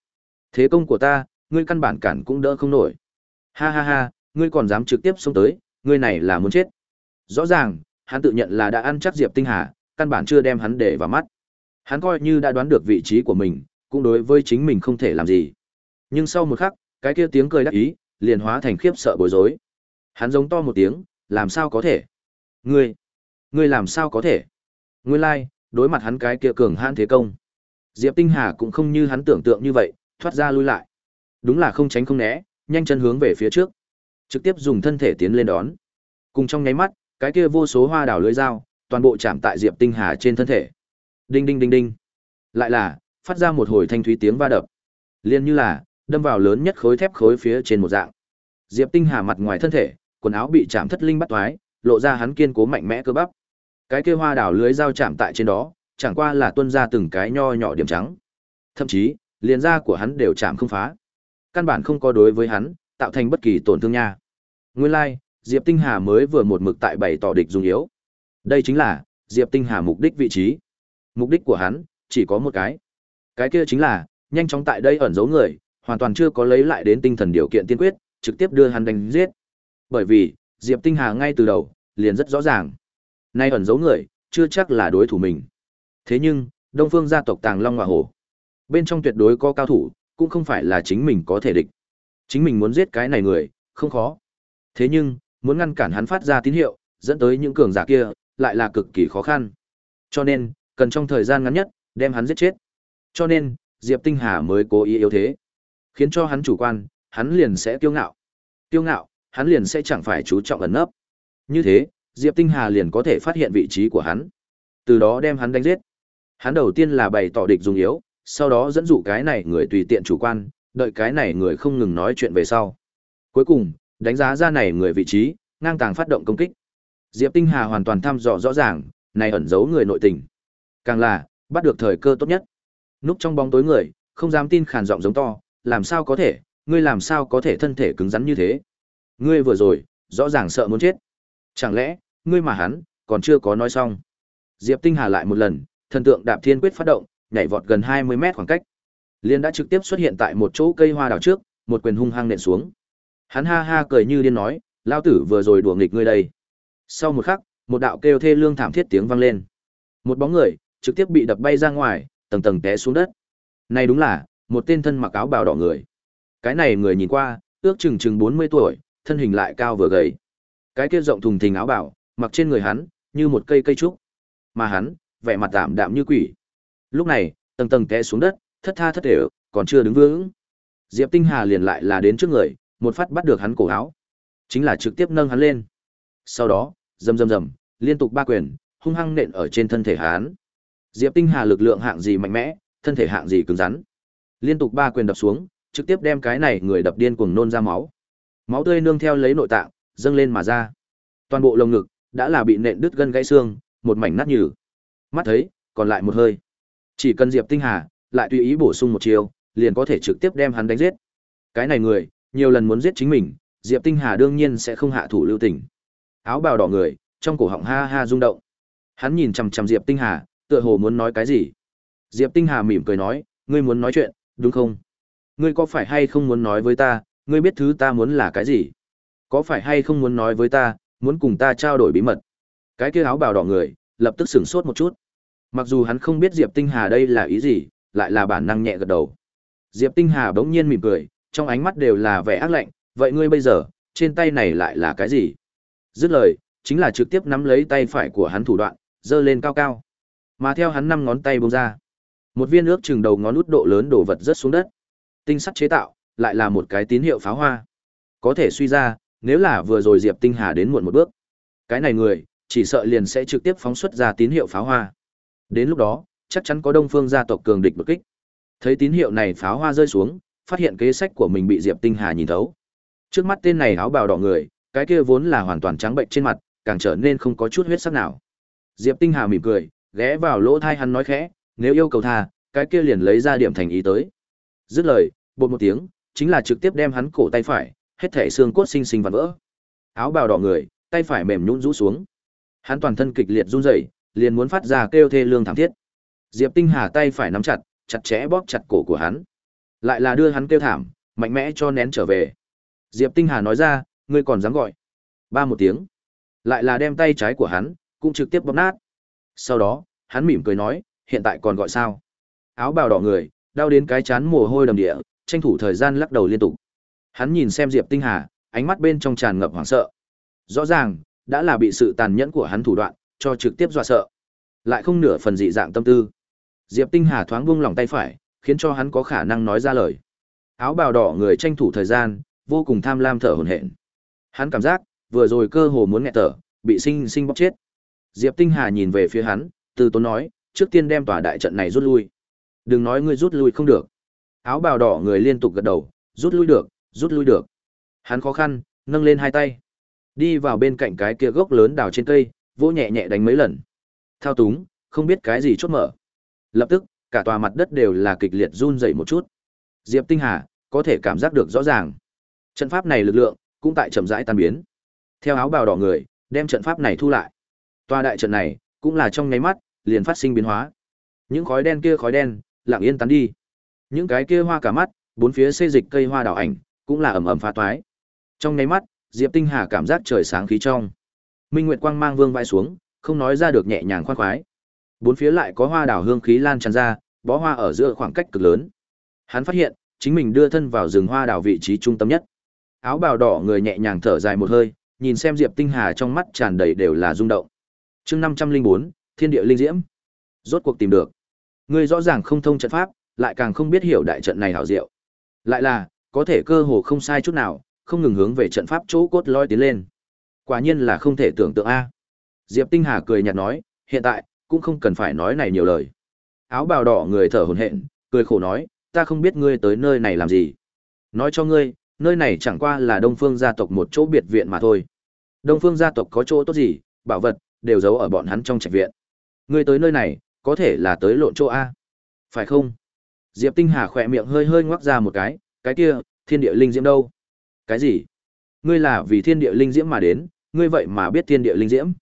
Thế công của ta, ngươi căn bản cản cũng đỡ không nổi. Ha ha ha, ngươi còn dám trực tiếp xông tới, ngươi này là muốn chết. Rõ ràng, hắn tự nhận là đã ăn chắc Diệp Tinh Hà, căn bản chưa đem hắn để vào mắt. Hắn coi như đã đoán được vị trí của mình, cũng đối với chính mình không thể làm gì. Nhưng sau một khắc, cái kia tiếng cười đắc ý, liền hóa thành khiếp sợ bối rối. Hắn giống to một tiếng, làm sao có thể? Ngươi, ngươi làm sao có thể? Nguyên lai, like, đối mặt hắn cái kia cường hãn thế công. Diệp Tinh Hà cũng không như hắn tưởng tượng như vậy, thoát ra lui lại. Đúng là không tránh không né, nhanh chân hướng về phía trước. Trực tiếp dùng thân thể tiến lên đón. Cùng trong nháy mắt, cái kia vô số hoa đào lưới dao, toàn bộ chạm tại Diệp Tinh Hà trên thân thể. Đinh đinh đinh đinh. Lại là, phát ra một hồi thanh thúy tiếng va đập. Liên như là, đâm vào lớn nhất khối thép khối phía trên một dạng. Diệp Tinh Hà mặt ngoài thân thể, quần áo bị chạm thất linh bắt toái, lộ ra hắn kiên cố mạnh mẽ cơ bắp. Cái kia hoa đào lưới dao chạm tại trên đó, chẳng qua là tuôn ra từng cái nho nhỏ điểm trắng. Thậm chí, liền da của hắn đều chạm không phá. Căn bản không có đối với hắn tạo thành bất kỳ tổn thương nha. Nguyên lai、like, Diệp Tinh Hà mới vừa một mực tại bày tỏ địch dùng yếu. Đây chính là Diệp Tinh Hà mục đích vị trí. Mục đích của hắn chỉ có một cái. Cái kia chính là nhanh chóng tại đây ẩn giấu người, hoàn toàn chưa có lấy lại đến tinh thần điều kiện tiên quyết, trực tiếp đưa hắn đánh giết. Bởi vì, Diệp Tinh Hà ngay từ đầu liền rất rõ ràng. Nay ẩn giấu người, chưa chắc là đối thủ mình. Thế nhưng, Đông Phương gia tộc Tàng Long Ngọa Hổ, bên trong tuyệt đối có cao thủ, cũng không phải là chính mình có thể địch. Chính mình muốn giết cái này người, không khó. Thế nhưng, muốn ngăn cản hắn phát ra tín hiệu, dẫn tới những cường giả kia, lại là cực kỳ khó khăn. Cho nên, cần trong thời gian ngắn nhất, đem hắn giết chết. Cho nên, Diệp Tinh Hà mới cố ý yếu thế. Khiến cho hắn chủ quan, hắn liền sẽ kiêu ngạo. Kiêu ngạo, hắn liền sẽ chẳng phải chú trọng ẩn nấp. Như thế, Diệp Tinh Hà liền có thể phát hiện vị trí của hắn. Từ đó đem hắn đánh giết. Hắn đầu tiên là bày tỏ địch dùng yếu, sau đó dẫn dụ cái này người tùy tiện chủ quan, đợi cái này người không ngừng nói chuyện về sau. Cuối cùng, đánh giá ra này người vị trí, ngang tàng phát động công kích. Diệp Tinh Hà hoàn toàn thăm dò rõ ràng, này ẩn giấu người nội tình. Càng là, bắt được thời cơ tốt nhất. Núp trong bóng tối người, không dám tin khàn giọng giống to, làm sao có thể, ngươi làm sao có thể thân thể cứng rắn như thế? Ngươi vừa rồi, rõ ràng sợ muốn chết. Chẳng lẽ, ngươi mà hắn, còn chưa có nói xong. Diệp Tinh Hà lại một lần, thần tượng đạp thiên quyết phát động, nhảy vọt gần 20 mét khoảng cách. Liên đã trực tiếp xuất hiện tại một chỗ cây hoa đào trước, một quyền hung hăng nện xuống. Hắn ha ha cười như điên nói, lao tử vừa rồi đùa nghịch ngươi đây. Sau một khắc, một đạo kêu thê lương thảm thiết tiếng vang lên. Một bóng người trực tiếp bị đập bay ra ngoài, tầng tầng té xuống đất. Này đúng là một tên thân mặc áo bào đỏ người. Cái này người nhìn qua, ước chừng chừng 40 tuổi, thân hình lại cao vừa gầy. Cái kia rộng thùng thình áo bào mặc trên người hắn, như một cây cây trúc. Mà hắn, vẻ mặt tạm đạm như quỷ. Lúc này, tầng tầng té xuống đất, thất tha thất đều, còn chưa đứng vững. Diệp Tinh Hà liền lại là đến trước người, một phát bắt được hắn cổ áo. Chính là trực tiếp nâng hắn lên. Sau đó, rầm rầm rầm, liên tục ba quyền, hung hăng nện ở trên thân thể hắn. Diệp Tinh Hà lực lượng hạng gì mạnh mẽ, thân thể hạng gì cứng rắn. Liên tục ba quyền đập xuống, trực tiếp đem cái này người đập điên cuồng nôn ra máu. Máu tươi nương theo lấy nội tạng, dâng lên mà ra. Toàn bộ lồng ngực đã là bị nện đứt gân gãy xương, một mảnh nát nhừ. Mắt thấy, còn lại một hơi. Chỉ cần Diệp Tinh Hà lại tùy ý bổ sung một chiều, liền có thể trực tiếp đem hắn đánh giết. Cái này người, nhiều lần muốn giết chính mình, Diệp Tinh Hà đương nhiên sẽ không hạ thủ lưu tình. Áo bào đỏ người, trong cổ họng ha ha rung động. Hắn nhìn chằm chằm Diệp Tinh Hà, tựa hồ muốn nói cái gì. Diệp Tinh Hà mỉm cười nói, ngươi muốn nói chuyện, đúng không? Ngươi có phải hay không muốn nói với ta, ngươi biết thứ ta muốn là cái gì? Có phải hay không muốn nói với ta, muốn cùng ta trao đổi bí mật? Cái kia áo bào đỏ người, lập tức sửng sốt một chút. Mặc dù hắn không biết Diệp Tinh Hà đây là ý gì, lại là bản năng nhẹ gật đầu. Diệp Tinh Hà bỗng nhiên mỉm cười, trong ánh mắt đều là vẻ ác lạnh, vậy ngươi bây giờ, trên tay này lại là cái gì? Dứt lời, chính là trực tiếp nắm lấy tay phải của hắn thủ đoạn, giơ lên cao cao. Mà theo hắn năm ngón tay buông ra, một viên ước chừng đầu ngón út độ lớn đổ vật rớt xuống đất. Tinh sắt chế tạo, lại là một cái tín hiệu pháo hoa. Có thể suy ra, nếu là vừa rồi Diệp Tinh Hà đến muộn một bước, cái này người, chỉ sợ liền sẽ trực tiếp phóng xuất ra tín hiệu pháo hoa. Đến lúc đó, chắc chắn có Đông Phương gia tộc cường địch bực kích. Thấy tín hiệu này pháo hoa rơi xuống, phát hiện kế sách của mình bị Diệp Tinh Hà nhìn thấu. Trước mắt tên này áo bào đỏ người, cái kia vốn là hoàn toàn trắng bệnh trên mặt, càng trở nên không có chút huyết sắc nào. Diệp Tinh Hà mỉm cười, ghé vào lỗ tai hắn nói khẽ, nếu yêu cầu tha, cái kia liền lấy ra điểm thành ý tới. Dứt lời, bột một tiếng, chính là trực tiếp đem hắn cổ tay phải, hết thảy xương cốt sinh sinh vặn vỡ. Áo bào đỏ người, tay phải mềm nhũn rũ xuống. Hắn toàn thân kịch liệt run rẩy, liền muốn phát ra kêu thê lương thảm thiết. Diệp Tinh Hà tay phải nắm chặt, chặt chẽ bóp chặt cổ của hắn. Lại là đưa hắn kêu thảm, mạnh mẽ cho nén trở về. Diệp Tinh Hà nói ra, ngươi còn dám gọi. Ba một tiếng. Lại là đem tay trái của hắn, cũng trực tiếp bóp nát. Sau đó, hắn mỉm cười nói, hiện tại còn gọi sao? Áo bào đỏ người, đau đến cái chán mồ hôi đầm địa, tranh thủ thời gian lắc đầu liên tục. Hắn nhìn xem Diệp Tinh Hà, ánh mắt bên trong tràn ngập hoảng sợ. Rõ ràng, đã là bị sự tàn nhẫn của hắn thủ đoạn, cho trực tiếp dọa sợ. Lại không nửa phần dị dạng tâm tư. Diệp Tinh Hà thoáng buông lỏng tay phải, khiến cho hắn có khả năng nói ra lời. Áo bào đỏ người tranh thủ thời gian, vô cùng tham lam thở hổn hển. Hắn cảm giác, vừa rồi cơ hồ muốn nghẹt thở, bị sinh sinh bóc chết. Diệp Tinh Hà nhìn về phía hắn, từ tốn nói, trước tiên đem tòa đại trận này rút lui. Đừng nói ngươi rút lui không được. Áo bào đỏ người liên tục gật đầu, rút lui được, rút lui được. Hắn khó khăn, nâng lên hai tay. Đi vào bên cạnh cái kia gốc lớn đào trên cây, vỗ nhẹ nhẹ đánh mấy lần. Thao túng, không biết cái gì chốt mở. Lập tức, cả tòa mặt đất đều là kịch liệt run rẩy một chút. Diệp Tinh Hà có thể cảm giác được rõ ràng. Trận pháp này lực lượng cũng tại chậm rãi tan biến. Theo áo bào đỏ người, đem trận pháp này thu lại. Tòa đại trận này cũng là trong nháy mắt liền phát sinh biến hóa. Những khói đen kia khói đen lặng yên tán đi. Những cái kia hoa cả mắt, bốn phía xây dịch cây hoa đảo ảnh cũng là ầm ầm phá toái. Trong nháy mắt, Diệp Tinh Hà cảm giác trời sáng khí trong. Minh Nguyệt quang mang vương vai xuống, không nói ra được nhẹ nhàng khoan khoái. Bốn phía lại có hoa đào hương khí lan tràn ra, bó hoa ở giữa khoảng cách cực lớn. Hắn phát hiện, chính mình đưa thân vào rừng hoa đào vị trí trung tâm nhất. Áo bào đỏ người nhẹ nhàng thở dài một hơi, nhìn xem Diệp Tinh Hà trong mắt tràn đầy đều là rung động. Chương 504, Thiên địa linh diễm. Rốt cuộc tìm được. Ngươi rõ ràng không thông trận pháp, lại càng không biết hiểu đại trận này hảo diệu. Lại là, có thể cơ hồ không sai chút nào, không ngừng hướng về trận pháp chỗ cốt lõi tiến lên. Quả nhiên là không thể tưởng tượng a. Diệp Tinh Hà cười nhạt nói, hiện tại cũng không cần phải nói này nhiều lời. Áo bào đỏ người thở hổn hển, cười khổ nói, ta không biết ngươi tới nơi này làm gì. Nói cho ngươi, nơi này chẳng qua là Đông Phương gia tộc một chỗ biệt viện mà thôi. Đông Phương gia tộc có chỗ tốt gì, bảo vật đều giấu ở bọn hắn trong trạch viện. Ngươi tới nơi này, có thể là tới lộn chỗ a. Phải không? Diệp Tinh Hà khỏe miệng hơi hơi ngoác ra một cái, cái kia, thiên địa linh diễm đâu? Cái gì? Ngươi là vì thiên địa linh diễm mà đến, ngươi vậy mà biết thiên địa linh diễm?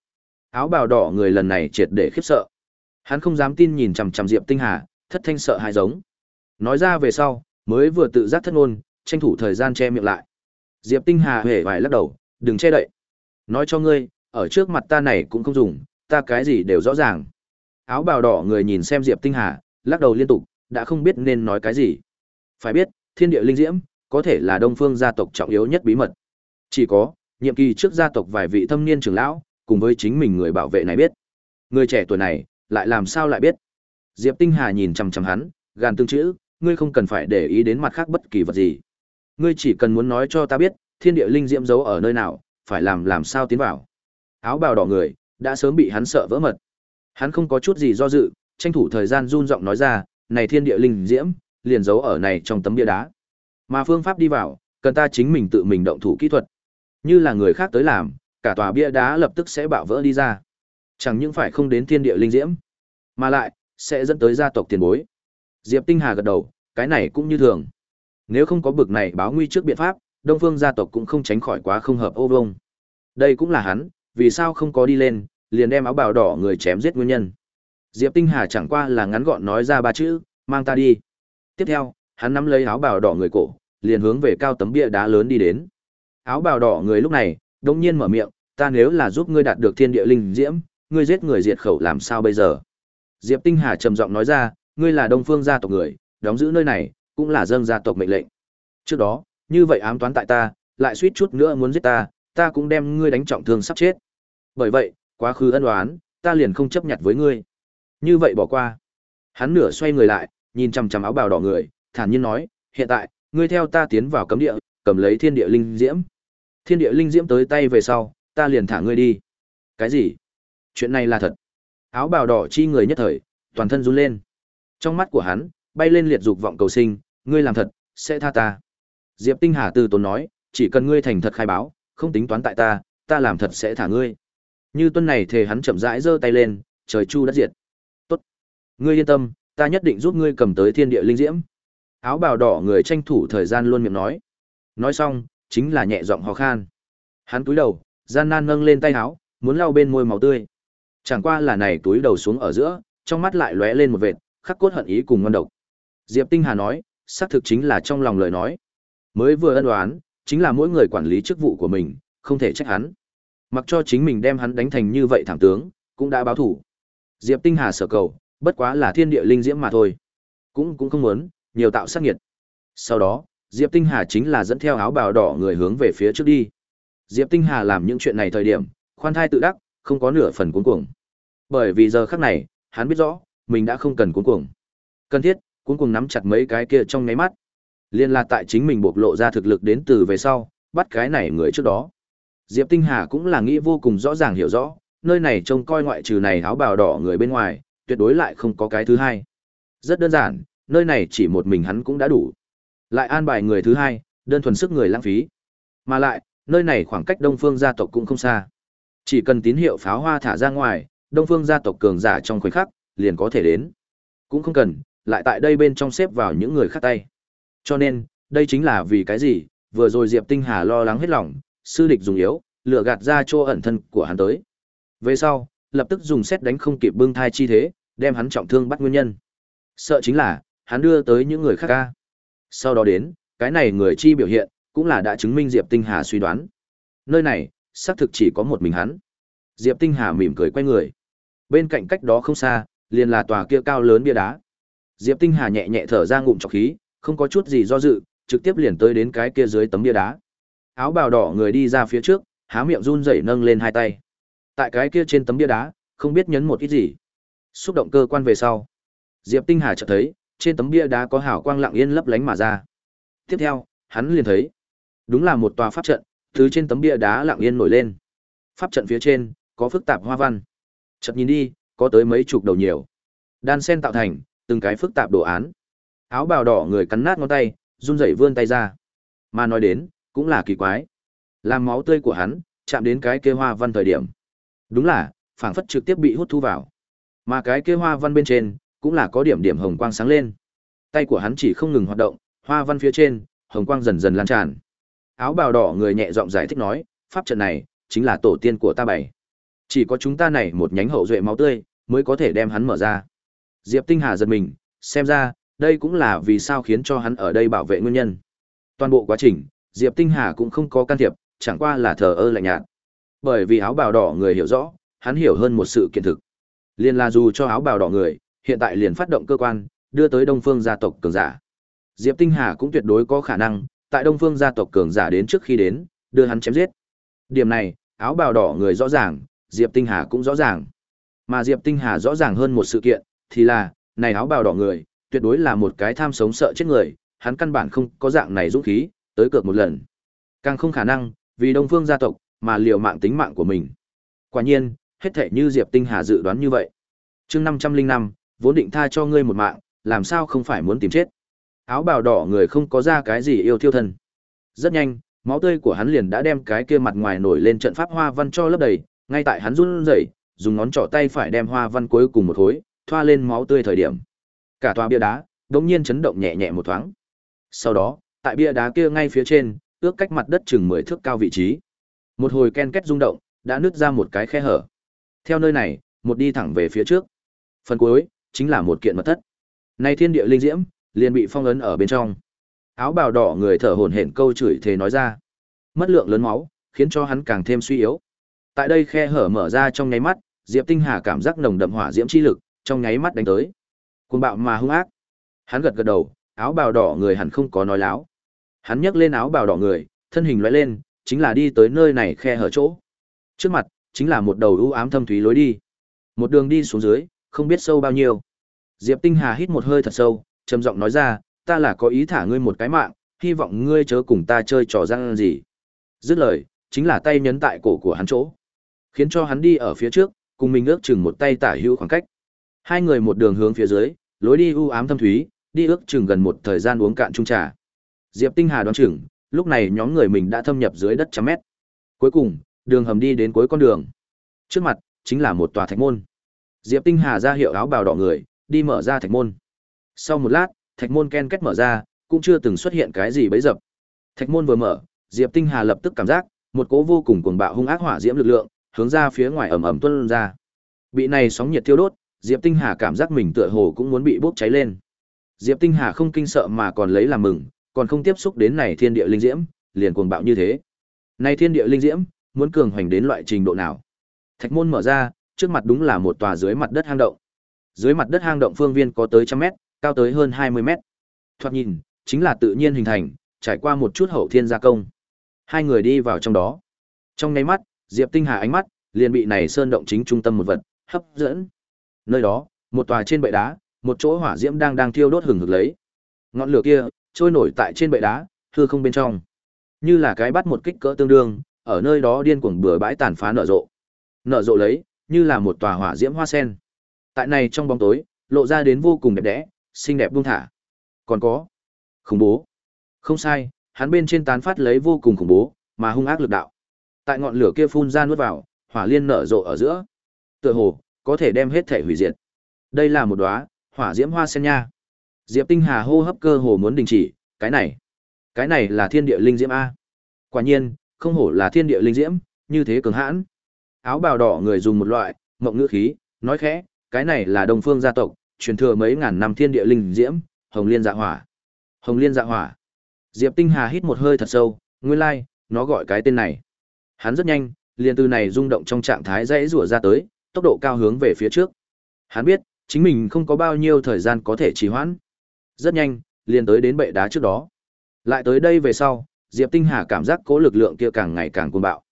Áo bào đỏ người lần này triệt để khiếp sợ. Hắn không dám tin nhìn chằm chằm Diệp Tinh Hà, thất thanh sợ hãi giống. Nói ra về sau, mới vừa tự giác thất ngôn, tranh thủ thời gian che miệng lại. Diệp Tinh Hà hề vài lắc đầu, đừng che đậy. Nói cho ngươi, ở trước mặt ta này cũng không dùng, ta cái gì đều rõ ràng. Áo bào đỏ người nhìn xem Diệp Tinh Hà, lắc đầu liên tục, đã không biết nên nói cái gì. Phải biết, thiên địa linh diễm, có thể là đông phương gia tộc trọng yếu nhất bí mật. Chỉ có, nhiệm kỳ trước gia tộc vài vị thâm niên trưởng lão, cùng với chính mình người bảo vệ này biết. Người trẻ tuổi này, lại làm sao lại biết? Diệp Tinh Hà nhìn chằm chằm hắn, gàn tương chữ, ngươi không cần phải để ý đến mặt khác bất kỳ vật gì. Ngươi chỉ cần muốn nói cho ta biết, thiên địa linh diễm giấu ở nơi nào, phải làm làm sao tiến vào. Áo bào đỏ người, đã sớm bị hắn sợ vỡ mật. Hắn không có chút gì do dự, tranh thủ thời gian run giọng nói ra, này thiên địa linh diễm, liền giấu ở này trong tấm bia đá. Mà phương pháp đi vào, cần ta chính mình tự mình động thủ kỹ thuật. Như là người khác tới làm, cả tòa bia đá lập tức sẽ bạo vỡ đi ra. Chẳng những phải không đến thiên địa linh diễm, mà lại sẽ dẫn tới gia tộc tiền bối. Diệp Tinh Hà gật đầu, cái này cũng như thường. Nếu không có bực này báo nguy trước biện pháp, Đông Phương gia tộc cũng không tránh khỏi quá không hợp ô vông. Đây cũng là hắn, vì sao không có đi lên, liền đem áo bào đỏ người chém giết nguyên nhân. Diệp Tinh Hà chẳng qua là ngắn gọn nói ra ba chữ, mang ta đi. Tiếp theo, hắn nắm lấy áo bào đỏ người cổ, liền hướng về cao tấm bia đá lớn đi đến. Áo bào đỏ người lúc này, đột nhiên mở miệng, ta nếu là giúp ngươi đạt được thiên địa linh diễm, ngươi giết người diệt khẩu làm sao bây giờ? Diệp Tinh Hà trầm giọng nói ra, ngươi là Đông Phương gia tộc người, đóng giữ nơi này, cũng là dâng gia tộc mệnh lệnh. Trước đó, như vậy ám toán tại ta, lại suýt chút nữa muốn giết ta, ta cũng đem ngươi đánh trọng thương sắp chết. Bởi vậy, quá khứ ân oán, ta liền không chấp nhận với ngươi. Như vậy bỏ qua. Hắn nửa xoay người lại, nhìn chằm chằm áo bào đỏ người, thản nhiên nói, hiện tại, ngươi theo ta tiến vào cấm địa, cầm lấy thiên địa linh diễm. Thiên địa linh diễm tới tay về sau, ta liền thả ngươi đi. Cái gì? Chuyện này là thật. Áo bào đỏ chi người nhất thời, toàn thân run lên. Trong mắt của hắn, bay lên liệt dục vọng cầu sinh, ngươi làm thật, sẽ tha ta. Diệp Tinh Hà từ tốn nói, chỉ cần ngươi thành thật khai báo, không tính toán tại ta, ta làm thật sẽ thả ngươi. Như tuân này thề hắn chậm rãi giơ tay lên, trời chu đất diệt. Tốt. Ngươi yên tâm, ta nhất định giúp ngươi cầm tới thiên địa linh diễm. Áo bào đỏ người tranh thủ thời gian luôn miệng nói. Nói xong, chính là nhẹ giọng hò khan. Hắn túi đầu, gian nan nâng lên tay áo, muốn lau bên môi máu tươi. Chẳng qua là này túi đầu xuống ở giữa, trong mắt lại lóe lên một vệt, khắc cốt hận ý cùng ngon độc. Diệp Tinh Hà nói, xác thực chính là trong lòng lời nói. Mới vừa ân đoán, chính là mỗi người quản lý chức vụ của mình, không thể trách hắn. Mặc cho chính mình đem hắn đánh thành như vậy thảm tướng, cũng đã báo thủ. Diệp Tinh Hà sở cầu, bất quá là thiên địa linh diễm mà thôi. Cũng cũng không muốn, nhiều tạo sát nghiệt. Sau đó, Diệp Tinh Hà chính là dẫn theo áo bào đỏ người hướng về phía trước đi. Diệp Tinh Hà làm những chuyện này thời điểm, khoan thai tự đắc, không có nửa phần cuốn cuồng. Bởi vì giờ khắc này, hắn biết rõ, mình đã không cần cuốn cuồng. Cần thiết, cuốn cuồng nắm chặt mấy cái kia trong ngáy mắt. Liên là tại chính mình bộc lộ ra thực lực đến từ về sau, bắt cái này người trước đó. Diệp Tinh Hà cũng là nghĩ vô cùng rõ ràng hiểu rõ, nơi này trông coi ngoại trừ này áo bào đỏ người bên ngoài, tuyệt đối lại không có cái thứ hai. Rất đơn giản, nơi này chỉ một mình hắn cũng đã đủ. Lại an bài người thứ hai, đơn thuần sức người lãng phí. Mà lại, nơi này khoảng cách Đông Phương gia tộc cũng không xa. Chỉ cần tín hiệu pháo hoa thả ra ngoài, Đông Phương gia tộc cường giả trong khoảnh khắc liền có thể đến. Cũng không cần, lại tại đây bên trong xếp vào những người khác tay. Cho nên, đây chính là vì cái gì, vừa rồi Diệp Tinh Hà lo lắng hết lòng, sư địch dùng yếu, lựa gạt ra chỗ ẩn thân của hắn tới. Về sau, lập tức dùng xét đánh không kịp bưng thai chi thế, đem hắn trọng thương bắt nguyên nhân. Sợ chính là, hắn đưa tới những người khác ca. Sau đó đến, cái này người chi biểu hiện, cũng là đã chứng minh Diệp Tinh Hà suy đoán. Nơi này, xác thực chỉ có một mình hắn. Diệp Tinh Hà mỉm cười quay người. Bên cạnh cách đó không xa, liền là tòa kia cao lớn bia đá. Diệp Tinh Hà nhẹ nhẹ thở ra ngụm trọc khí, không có chút gì do dự, trực tiếp liền tới đến cái kia dưới tấm bia đá. Áo bào đỏ người đi ra phía trước, há miệng run rẩy nâng lên hai tay. Tại cái kia trên tấm bia đá, không biết nhấn một ít gì. Xúc động cơ quan về sau. Diệp Tinh Hà chợt thấy, trên tấm bia đá có hào quang lặng yên lấp lánh mà ra. Tiếp theo, hắn liền thấy, đúng là một tòa pháp trận, thứ trên tấm bia đá lặng yên nổi lên. Pháp trận phía trên có phức tạp hoa văn. Chợt nhìn đi, có tới mấy chục đầu nhiều. Đan sen tạo thành từng cái phức tạp đồ án. Áo bào đỏ người cắn nát ngón tay, run rẩy vươn tay ra. Mà nói đến, cũng là kỳ quái. Làm máu tươi của hắn chạm đến cái kia hoa văn thời điểm. Đúng là, phảng phất trực tiếp bị hút thu vào. Mà cái kia hoa văn bên trên cũng là có điểm điểm hồng quang sáng lên. Tay của hắn chỉ không ngừng hoạt động, hoa văn phía trên, hồng quang dần dần lan tràn. Áo bào đỏ người nhẹ giọng giải thích nói, pháp trận này chính là tổ tiên của ta bày. Chỉ có chúng ta này một nhánh hậu duệ máu tươi mới có thể đem hắn mở ra. Diệp Tinh Hà giật mình, xem ra, đây cũng là vì sao khiến cho hắn ở đây bảo vệ nguyên nhân. Toàn bộ quá trình, Diệp Tinh Hà cũng không có can thiệp, chẳng qua là thờ ơ lạnh nhạt. Bởi vì áo bào đỏ người hiểu rõ, hắn hiểu hơn một sự kiện thực. Liên là dù cho áo bào đỏ người, hiện tại liền phát động cơ quan, đưa tới Đông Phương gia tộc cường giả. Diệp Tinh Hà cũng tuyệt đối có khả năng, tại Đông Phương gia tộc cường giả đến trước khi đến, đưa hắn chém giết. Điểm này, áo bào đỏ người rõ ràng, Diệp Tinh Hà cũng rõ ràng. Mà Diệp Tinh Hà rõ ràng hơn một sự kiện, thì là, này áo bào đỏ người, tuyệt đối là một cái tham sống sợ chết người, hắn căn bản không có dạng này dũng khí, tới cược một lần. Càng không khả năng, vì Đông Phương gia tộc, mà liều mạng tính mạng của mình. Quả nhiên, hết thể như Diệp Tinh Hà dự đoán như vậy. chương 505, vốn định tha cho ngươi một mạng, làm sao không phải muốn tìm chết. Áo bào đỏ người không có ra cái gì yêu thiêu thân. Rất nhanh, máu tươi của hắn liền đã đem cái kia mặt ngoài nổi lên trận pháp hoa văn cho lấp đầy, ngay tại hắn run rẩy, dùng ngón trỏ tay phải đem hoa văn cuối cùng một khối, thoa lên máu tươi thời điểm. Cả tòa bia đá, đột nhiên chấn động nhẹ nhẹ một thoáng. Sau đó, tại bia đá kia ngay phía trên, ước cách mặt đất chừng 10 thước cao vị trí. Một hồi ken két rung động, đã nứt ra một cái khe hở. Theo nơi này, một đi thẳng về phía trước. Phần cuối chính là một kiện mật thất. Này thiên địa linh diễm, liền bị phong ấn ở bên trong. Áo bào đỏ người thở hổn hển câu chửi thề nói ra. Mất lượng lớn máu, khiến cho hắn càng thêm suy yếu. Tại đây khe hở mở ra trong nháy mắt, Diệp Tinh Hà cảm giác nồng đậm hỏa diễm chi lực, trong nháy mắt đánh tới. Cuồng bạo mà hung ác. Hắn gật gật đầu, áo bào đỏ người hẳn không có nói láo. Hắn nhấc lên áo bào đỏ người, thân hình lóe lên, chính là đi tới nơi này khe hở chỗ. Trước mặt, chính là một đầu u ám thâm thúy lối đi. Một đường đi xuống dưới, không biết sâu bao nhiêu. Diệp Tinh Hà hít một hơi thật sâu, trầm giọng nói ra, ta là có ý thả ngươi một cái mạng, hy vọng ngươi chớ cùng ta chơi trò răng gì. Dứt lời, chính là tay nhấn tại cổ của hắn chỗ, khiến cho hắn đi ở phía trước, cùng mình ước chừng một tay tả hữu khoảng cách. Hai người một đường hướng phía dưới, lối đi u ám thâm thúy, đi ước chừng gần một thời gian uống cạn chung trà. Diệp Tinh Hà đoán chừng, lúc này nhóm người mình đã thâm nhập dưới đất trăm mét. Cuối cùng, đường hầm đi đến cuối con đường. Trước mặt, chính là một tòa thạch môn. Diệp Tinh Hà ra hiệu áo bào đỏ người, đi mở ra thạch môn. Sau một lát, thạch môn ken kết mở ra, cũng chưa từng xuất hiện cái gì bấy dập. Thạch môn vừa mở, Diệp Tinh Hà lập tức cảm giác một cỗ vô cùng cuồng bạo hung ác hỏa diễm lực lượng, hướng ra phía ngoài ẩm ẩm tuôn ra. Bị này sóng nhiệt thiêu đốt, Diệp Tinh Hà cảm giác mình tựa hồ cũng muốn bị bốc cháy lên. Diệp Tinh Hà không kinh sợ mà còn lấy làm mừng, còn không tiếp xúc đến này thiên địa linh diễm, liền cuồng bạo như thế. Này thiên địa linh diễm, muốn cường hoành đến loại trình độ nào? Thạch môn mở ra, trước mặt đúng là một tòa dưới mặt đất hang động. Dưới mặt đất hang động phương viên có tới trăm mét, cao tới hơn 20 mét. Thoạt nhìn, chính là tự nhiên hình thành, trải qua một chút hậu thiên gia công. Hai người đi vào trong đó. Trong nháy mắt, Diệp Tinh Hà ánh mắt liền bị này sơn động chính trung tâm một vật hấp dẫn. Nơi đó, một tòa trên bệ đá, một chỗ hỏa diễm đang đang thiêu đốt hừng hực lấy. Ngọn lửa kia trôi nổi tại trên bệ đá, hư không bên trong. Như là cái bắt một kích cỡ tương đương, ở nơi đó điên cuồng bừa bãi tàn phá nở rộ. Nở rộ lấy, như là một tòa hỏa diễm hoa sen. Tại này trong bóng tối, lộ ra đến vô cùng đẹp đẽ, xinh đẹp buông thả. Còn có, khủng bố. Không sai, hắn bên trên tán phát lấy vô cùng khủng bố, mà hung ác lực đạo. Tại ngọn lửa kia phun ra nuốt vào, hỏa liên nở rộ ở giữa. Tựa hồ có thể đem hết thể hủy diệt. Đây là một đóa hỏa diễm hoa sen nha. Diệp Tinh Hà hô hấp cơ hồ muốn đình chỉ, cái này, cái này là thiên địa linh diễm a. Quả nhiên, không hổ là thiên địa linh diễm, như thế cường hãn. Áo bào đỏ người dùng một loại mộng ngữ khí, nói khẽ, cái này là đồng Phương gia tộc, truyền thừa mấy ngàn năm thiên địa linh diễm, Hồng Liên Dạ Hỏa. Hồng Liên Dạ Hỏa. Diệp Tinh Hà hít một hơi thật sâu, nguyên lai, like, nó gọi cái tên này. Hắn rất nhanh, liền từ này rung động trong trạng thái dãy rủa ra tới, tốc độ cao hướng về phía trước. Hắn biết, chính mình không có bao nhiêu thời gian có thể trì hoãn. Rất nhanh, liền tới đến bệ đá trước đó. Lại tới đây về sau, Diệp Tinh Hà cảm giác cố lực lượng kia càng ngày càng cuồng bạo.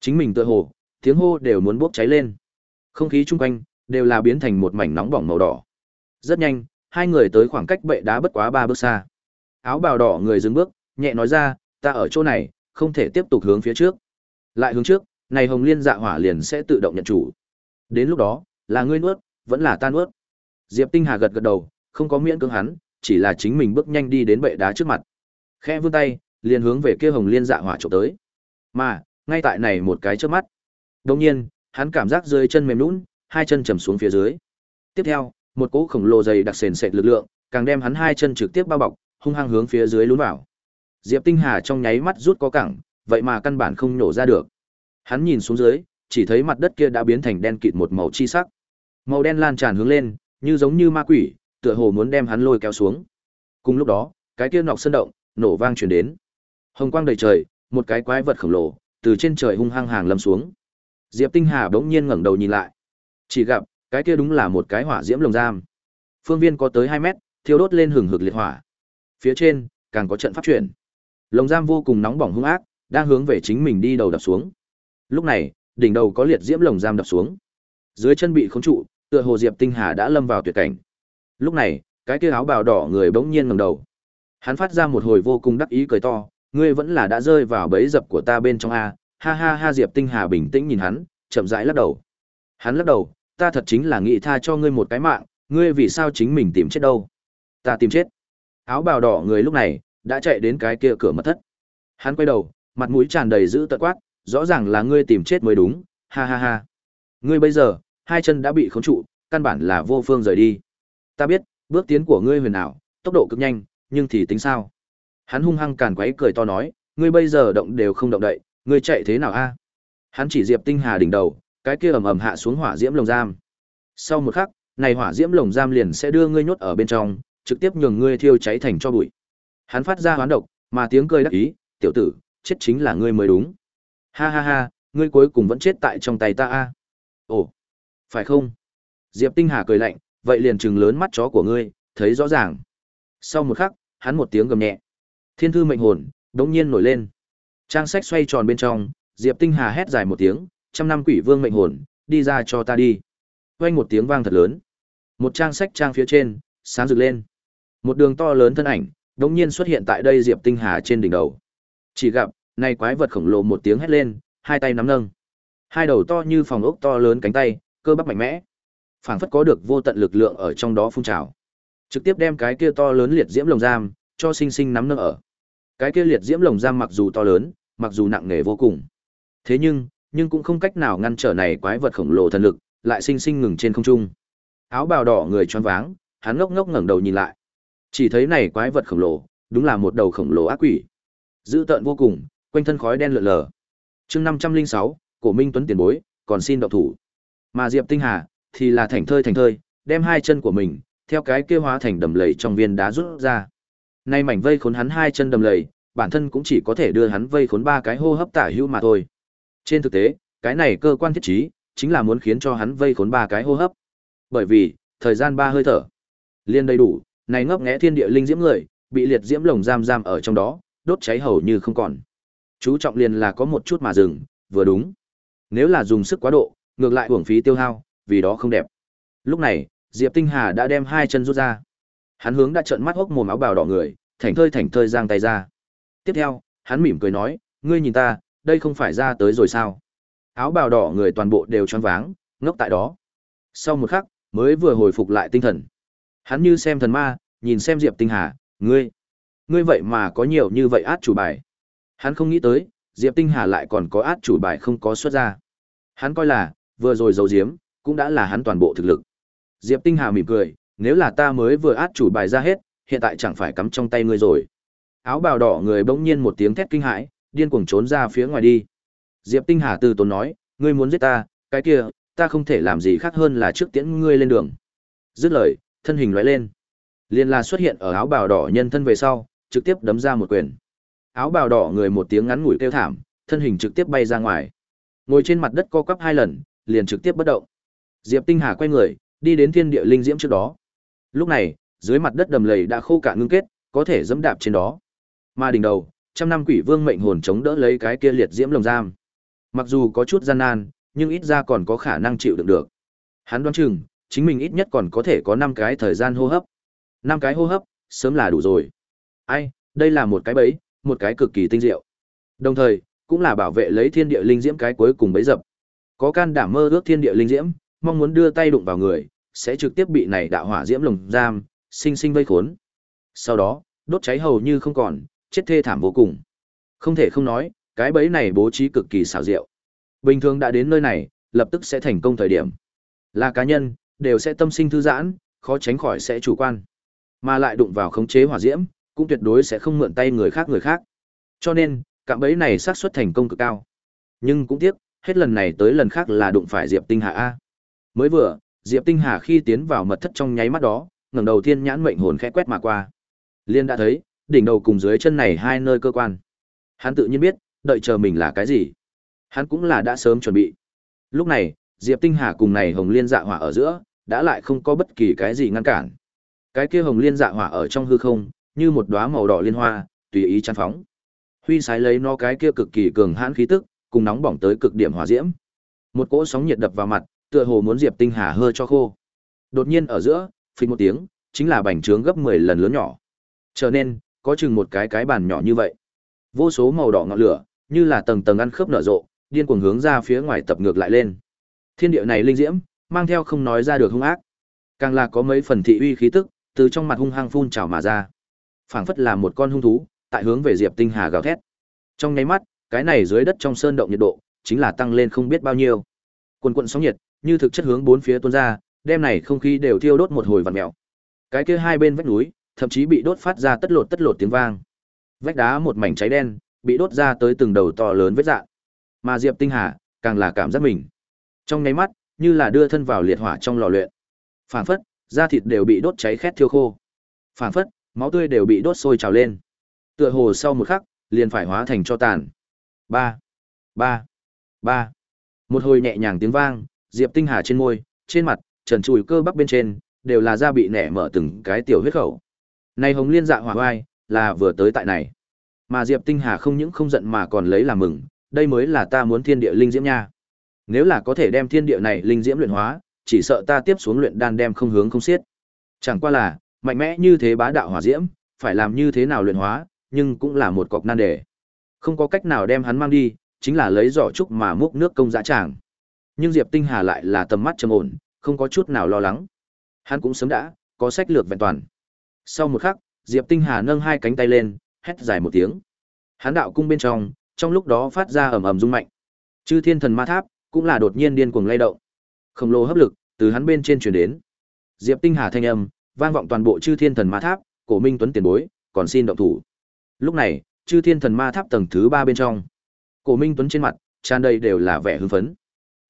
Chính mình tự hồ, tiếng hô đều muốn bốc cháy lên. Không khí chung quanh đều là biến thành một mảnh nóng bỏng màu đỏ. Rất nhanh, hai người tới khoảng cách bệ đá bất quá ba bước xa. Áo bào đỏ người dừng bước, nhẹ nói ra, ta ở chỗ này, không thể tiếp tục hướng phía trước. Lại hướng trước, này hồng liên dạ hỏa liền sẽ tự động nhận chủ. Đến lúc đó, là ngươi nuốt, vẫn là ta nuốt. Diệp Tinh Hà gật gật đầu, không có miễn cưỡng hắn, chỉ là chính mình bước nhanh đi đến bệ đá trước mặt. khe vươn tay, liền hướng về kia hồng liên dạ hỏa trộm tới. Mà, ngay tại này một cái chớp mắt, đồng nhiên, hắn cảm giác dưới chân mềm nhũn, hai chân trầm xuống phía dưới. Tiếp theo, một cỗ khổng lồ dày đặc sền sệt lực lượng, càng đem hắn hai chân trực tiếp bao bọc, hung hăng hướng phía dưới lún vào. Diệp Tinh Hà trong nháy mắt rút có cẳng, vậy mà căn bản không nổ ra được. Hắn nhìn xuống dưới, chỉ thấy mặt đất kia đã biến thành đen kịt một màu chi sắc. Màu đen lan tràn hướng lên, như giống như ma quỷ, tựa hồ muốn đem hắn lôi kéo xuống. Cùng lúc đó, cái kia nọc sơn động, nổ vang truyền đến. Hồng quang đầy trời, một cái quái vật khổng lồ từ trên trời hung hăng hàng lâm xuống. Diệp Tinh Hà bỗng nhiên ngẩng đầu nhìn lại. Chỉ gặp, cái kia đúng là một cái hỏa diễm lồng giam. Phương viên có tới 2 mét, thiêu đốt lên hừng hực liệt hỏa. Phía trên, càng có trận pháp chuyển. Lồng giam vô cùng nóng bỏng hung ác, đang hướng về chính mình đi đầu đập xuống. Lúc này, đỉnh đầu có liệt diễm lồng giam đập xuống. Dưới chân bị khống trụ, tựa hồ Diệp Tinh Hà đã lâm vào tuyệt cảnh. Lúc này, cái kia áo bào đỏ người bỗng nhiên ngẩng đầu. Hắn phát ra một hồi vô cùng đắc ý cười to, ngươi vẫn là đã rơi vào bẫy dập của ta bên trong a. Ha ha ha Diệp Tinh Hà bình tĩnh nhìn hắn, chậm rãi lắc đầu. Hắn lắc đầu, ta thật chính là nghĩ tha cho ngươi một cái mạng, ngươi vì sao chính mình tìm chết đâu? Ta tìm chết. Áo bào đỏ người lúc này đã chạy đến cái kia cửa mật thất. Hắn quay đầu, mặt mũi tràn đầy dữ tợn quát, rõ ràng là ngươi tìm chết mới đúng, ha ha ha. Ngươi bây giờ, hai chân đã bị khống trụ, căn bản là vô phương rời đi. Ta biết, bước tiến của ngươi huyền ảo, tốc độ cực nhanh, nhưng thì tính sao? Hắn hung hăng càn quấy cười to nói, ngươi bây giờ động đều không động đậy, ngươi chạy thế nào a? Hắn chỉ Diệp Tinh Hà đỉnh đầu, cái kia ầm ầm hạ xuống hỏa diễm lồng giam. Sau một khắc, này hỏa diễm lồng giam liền sẽ đưa ngươi nhốt ở bên trong, trực tiếp nhường ngươi thiêu cháy thành cho bụi. Hắn phát ra hoán độc, mà tiếng cười đắc ý, "Tiểu tử, chết chính là ngươi mới đúng." Ha ha ha, ngươi cuối cùng vẫn chết tại trong tay ta a. Ồ, phải không? Diệp Tinh Hà cười lạnh, vậy liền trừng lớn mắt chó của ngươi, thấy rõ ràng. Sau một khắc, hắn một tiếng gầm nhẹ. Thiên thư mệnh hồn đống nhiên nổi lên. Trang sách xoay tròn bên trong, Diệp Tinh Hà hét dài một tiếng, trăm năm quỷ vương mệnh hồn, đi ra cho ta đi. Vang một tiếng vang thật lớn. Một trang sách trang phía trên, sáng rực lên. Một đường to lớn thân ảnh, đống nhiên xuất hiện tại đây Diệp Tinh Hà trên đỉnh đầu. Chỉ gặp, này quái vật khổng lồ một tiếng hét lên, hai tay nắm nâng. Hai đầu to như phòng ốc to lớn cánh tay, cơ bắp mạnh mẽ. Phảng phất có được vô tận lực lượng ở trong đó phun trào. Trực tiếp đem cái kia to lớn liệt diễm lồng giam cho sinh sinh nắm nâng ở. Cái kia liệt diễm lồng giam mặc dù to lớn, mặc dù nặng nề vô cùng. Thế nhưng, nhưng cũng không cách nào ngăn trở này quái vật khổng lồ thần lực, lại sinh sinh ngừng trên không trung. Áo bào đỏ người choáng váng, hắn ngốc ngốc ngẩng đầu nhìn lại. Chỉ thấy này quái vật khổng lồ, đúng là một đầu khổng lồ ác quỷ. Dữ tợn vô cùng, quanh thân khói đen lượn lờ. Chương 506, Cổ Minh Tuấn tiền bối, còn xin động thủ. Mà Diệp Tinh Hà thì là thành thơi thành thơi, đem hai chân của mình theo cái kia hóa thành đầm lầy trong viên đá rút ra. Nay mảnh vây khốn hắn hai chân đầm lầy, bản thân cũng chỉ có thể đưa hắn vây khốn ba cái hô hấp tả hữu mà thôi. Trên thực tế, cái này cơ quan thiết trí chính là muốn khiến cho hắn vây khốn ba cái hô hấp. Bởi vì, thời gian ba hơi thở liên đầy đủ, này ngấp nghé thiên địa linh diễm người, bị liệt diễm lồng giam giam ở trong đó, đốt cháy hầu như không còn. Chú trọng liền là có một chút mà dừng, vừa đúng. Nếu là dùng sức quá độ, ngược lại uổng phí tiêu hao, vì đó không đẹp. Lúc này, Diệp Tinh Hà đã đem hai chân rút ra. Hắn hướng đã trợn mắt hốc mồm áo bào đỏ người, thảnh thơi thảnh thơi giang tay ra. Tiếp theo, hắn mỉm cười nói, ngươi nhìn ta, đây không phải ra tới rồi sao? Áo bào đỏ người toàn bộ đều choáng váng, ngốc tại đó. Sau một khắc, mới vừa hồi phục lại tinh thần. Hắn như xem thần ma, nhìn xem Diệp Tinh Hà, ngươi, ngươi vậy mà có nhiều như vậy át chủ bài. Hắn không nghĩ tới, Diệp Tinh Hà lại còn có át chủ bài không có xuất ra. Hắn coi là, vừa rồi giấu giếm, cũng đã là hắn toàn bộ thực lực. Diệp Tinh Hà mỉm cười, nếu là ta mới vừa át chủ bài ra hết, hiện tại chẳng phải cắm trong tay ngươi rồi. Áo bào đỏ người bỗng nhiên một tiếng thét kinh hãi, điên cuồng trốn ra phía ngoài đi. Diệp Tinh Hà từ tốn nói, ngươi muốn giết ta, cái kia, ta không thể làm gì khác hơn là trước tiễn ngươi lên đường. Dứt lời, thân hình lóe lên. Liên la xuất hiện ở áo bào đỏ nhân thân về sau, trực tiếp đấm ra một quyền. Áo bào đỏ người một tiếng ngắn ngủi kêu thảm, thân hình trực tiếp bay ra ngoài. Ngồi trên mặt đất co quắp hai lần, liền trực tiếp bất động. Diệp Tinh Hà quay người, đi đến thiên địa linh diễm trước đó. Lúc này, dưới mặt đất đầm lầy đã khô cạn ngưng kết, có thể dẫm đạp trên đó. Mà đỉnh đầu, trăm năm quỷ vương mệnh hồn chống đỡ lấy cái kia liệt diễm lồng giam. Mặc dù có chút gian nan, nhưng ít ra còn có khả năng chịu đựng được. Hắn đoán chừng, chính mình ít nhất còn có thể có 5 cái thời gian hô hấp. 5 cái hô hấp, sớm là đủ rồi. Ai, đây là một cái bẫy, một cái cực kỳ tinh diệu. Đồng thời, cũng là bảo vệ lấy thiên địa linh diễm cái cuối cùng bấy dập. Có can đảm mơ ước thiên địa linh diễm, mong muốn đưa tay đụng vào người, sẽ trực tiếp bị này đạo hỏa diễm lồng giam, sinh sinh vây khốn. Sau đó, đốt cháy hầu như không còn, chết thê thảm vô cùng. Không thể không nói, cái bẫy này bố trí cực kỳ xảo diệu. Bình thường đã đến nơi này, lập tức sẽ thành công thời điểm. Là cá nhân, đều sẽ tâm sinh thư giãn, khó tránh khỏi sẽ chủ quan. Mà lại đụng vào khống chế hỏa diễm, cũng tuyệt đối sẽ không mượn tay người khác người khác. Cho nên, cạm bẫy này xác suất thành công cực cao. Nhưng cũng tiếc, hết lần này tới lần khác là đụng phải Diệp Tinh Hà a. Mới vừa, Diệp Tinh Hà khi tiến vào mật thất trong nháy mắt đó, ngẩng đầu thiên nhãn mệnh hồn khẽ quét mà qua. Liên đã thấy, đỉnh đầu cùng dưới chân này hai nơi cơ quan. Hắn tự nhiên biết, đợi chờ mình là cái gì. Hắn cũng là đã sớm chuẩn bị. Lúc này, Diệp Tinh Hà cùng này Hồng Liên Dạ Hỏa ở giữa, đã lại không có bất kỳ cái gì ngăn cản. Cái kia Hồng Liên Dạ Hỏa ở trong hư không, như một đóa màu đỏ liên hoa, tùy ý chán phóng. Huy sái lấy nó cái kia cực kỳ cường hãn khí tức, cùng nóng bỏng tới cực điểm hỏa diễm. Một cỗ sóng nhiệt đập vào mặt, tựa hồ muốn Diệp Tinh Hà hơi cho khô. Đột nhiên ở giữa, phình một tiếng, chính là bành trướng gấp 10 lần lớn nhỏ. Trở nên, có chừng một cái cái bàn nhỏ như vậy. Vô số màu đỏ ngọn lửa, như là tầng tầng ăn khớp nở rộ, điên cuồng hướng ra phía ngoài tập ngược lại lên. Thiên địa này linh diễm, mang theo không nói ra được hung ác. Càng là có mấy phần thị uy khí tức, từ trong mặt hung hăng phun trào mà ra. Phảng phất là một con hung thú, tại hướng về Diệp Tinh Hà gào thét. Trong nháy mắt, cái này dưới đất trong sơn động nhiệt độ, chính là tăng lên không biết bao nhiêu. Quần quận sóng nhiệt, như thực chất hướng bốn phía tuôn ra, đêm này không khí đều thiêu đốt một hồi vặn mèo. Cái kia hai bên vách núi, thậm chí bị đốt phát ra tất lột tất lột tiếng vang. Vách đá một mảnh cháy đen, bị đốt ra tới từng đầu to lớn vết rạn. Mà Diệp Tinh Hà, càng là cảm giác mình. Trong nháy mắt, như là đưa thân vào liệt hỏa trong lò luyện. Phản phất, da thịt đều bị đốt cháy khét thiêu khô. Phản phất, máu tươi đều bị đốt sôi trào lên. Tựa hồ sau một khắc, liền phải hóa thành cho tàn. Ba, ba, ba. Một hồi nhẹ nhàng tiếng vang, Diệp Tinh Hà trên môi, trên mặt, trần trùi cơ bắp bên trên, đều là da bị nẻ mở từng cái tiểu huyết khẩu. Này Hồng Liên Dạ Hỏa Oai, là vừa tới tại này. Mà Diệp Tinh Hà không những không giận mà còn lấy làm mừng, đây mới là ta muốn thiên địa linh diễm nha. Nếu là có thể đem thiên địa này linh diễm luyện hóa, chỉ sợ ta tiếp xuống luyện đan đem không hướng không xiết. Chẳng qua là, mạnh mẽ như thế bá đạo hỏa diễm, phải làm như thế nào luyện hóa, nhưng cũng là một cọc nan đề. Không có cách nào đem hắn mang đi, chính là lấy giỏ trúc mà múc nước công dã tràng. Nhưng Diệp Tinh Hà lại là tầm mắt trầm ổn, không có chút nào lo lắng. Hắn cũng sớm đã có sách lược vẹn toàn. Sau một khắc, Diệp Tinh Hà nâng hai cánh tay lên, hét dài một tiếng. Hắn đạo cung bên trong, trong lúc đó phát ra ầm ầm rung mạnh. Chư Thiên Thần Ma Tháp cũng là đột nhiên điên cuồng lay động. Khổng lồ hấp lực từ hắn bên trên truyền đến. Diệp Tinh Hà thanh âm vang vọng toàn bộ Chư Thiên Thần Ma Tháp, Cổ Minh Tuấn tiền bối, còn xin động thủ. Lúc này, Chư Thiên Thần Ma Tháp tầng thứ ba bên trong, Cổ Minh Tuấn trên mặt tràn đầy đều là vẻ hưng phấn.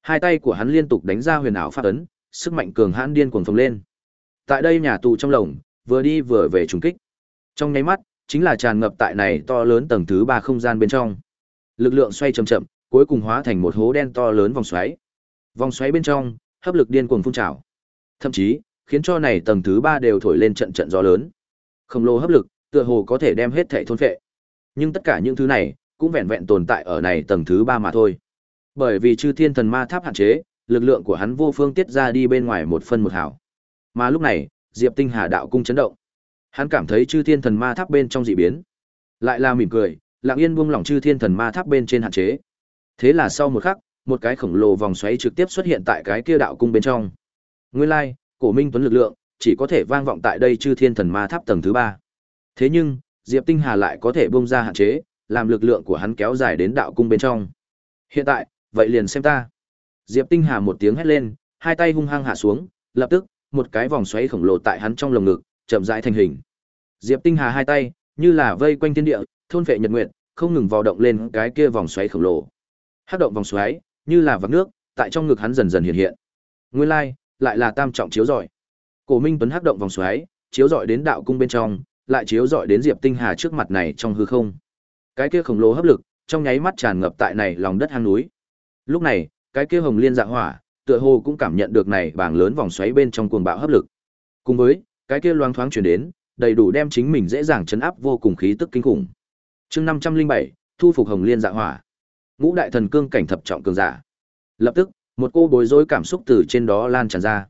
Hai tay của hắn liên tục đánh ra huyền ảo pháp ấn, sức mạnh cường hãn điên cuồng phồng lên. Tại đây nhà tù trong lồng, vừa đi vừa về trùng kích. Trong nháy mắt, chính là tràn ngập tại này to lớn tầng thứ ba không gian bên trong. Lực lượng xoay chậm chậm, cuối cùng hóa thành một hố đen to lớn vòng xoáy. Vòng xoáy bên trong, hấp lực điên cuồng phun trào. Thậm chí, khiến cho này tầng thứ ba đều thổi lên trận trận gió lớn. Khổng lồ hấp lực, tựa hồ có thể đem hết thảy thôn phệ. Nhưng tất cả những thứ này, cũng vẹn vẹn tồn tại ở này tầng thứ ba mà thôi. Bởi vì chư thiên thần ma tháp hạn chế, lực lượng của hắn vô phương tiết ra đi bên ngoài một phân một hào. Mà lúc này, Diệp Tinh Hà đạo cung chấn động. Hắn cảm thấy chư thiên thần ma tháp bên trong dị biến. Lại là mỉm cười, lặng yên buông lỏng chư thiên thần ma tháp bên trên hạn chế. Thế là sau một khắc, một cái khổng lồ vòng xoáy trực tiếp xuất hiện tại cái kia đạo cung bên trong. Nguyên lai, cổ minh tuấn lực lượng chỉ có thể vang vọng tại đây chư thiên thần ma tháp tầng thứ ba. Thế nhưng, Diệp Tinh Hà lại có thể buông ra hạn chế, làm lực lượng của hắn kéo dài đến đạo cung bên trong. Hiện tại, vậy liền xem ta. Diệp Tinh Hà một tiếng hét lên, hai tay hung hăng hạ xuống, lập tức, một cái vòng xoáy khổng lồ tại hắn trong lồng ngực, chậm rãi thành hình. Diệp Tinh Hà hai tay, như là vây quanh thiên địa, thôn vệ nhật nguyện, không ngừng vò động lên cái kia vòng xoáy khổng lồ. hát động vòng xoáy, như là vạc nước, tại trong ngực hắn dần dần hiện hiện. Nguyên lai, lại là tam trọng chiếu rọi. Cổ Minh Tuấn hát động vòng xoáy, chiếu rọi đến đạo cung bên trong, lại chiếu rọi đến Diệp Tinh Hà trước mặt này trong hư không. Cái kia khổng lồ hấp lực, trong nháy mắt tràn ngập tại này lòng đất hang núi. Lúc này, cái kia hồng liên dạ hỏa, tựa hồ cũng cảm nhận được này bảng lớn vòng xoáy bên trong cuồng bạo hấp lực. Cùng với, cái kia loang thoáng truyền đến, đầy đủ đem chính mình dễ dàng chấn áp vô cùng khí tức kinh khủng. Chương 507, thu phục hồng liên dạ hỏa. Ngũ đại thần cương cảnh thập trọng cường giả. Lập tức, một cô bối rối cảm xúc từ trên đó lan tràn ra.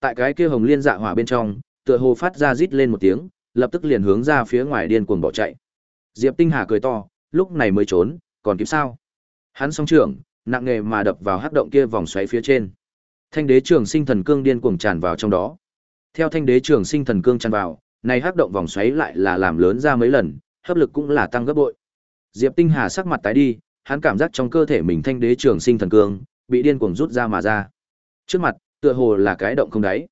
Tại cái kia hồng liên dạ hỏa bên trong, tựa hồ phát ra rít lên một tiếng, lập tức liền hướng ra phía ngoài điên cuồng bỏ chạy. Diệp Tinh Hà cười to, lúc này mới trốn, còn kịp sao? Hắn song trưởng, nặng nề mà đập vào hắc động kia vòng xoáy phía trên. Thanh đế trường sinh thần cương điên cuồng tràn vào trong đó. Theo thanh đế trường sinh thần cương tràn vào, này hắc động vòng xoáy lại là làm lớn ra mấy lần, hấp lực cũng là tăng gấp bội. Diệp Tinh Hà sắc mặt tái đi, hắn cảm giác trong cơ thể mình thanh đế trường sinh thần cương bị điên cuồng rút ra mà ra. Trước mặt, tựa hồ là cái động không đáy.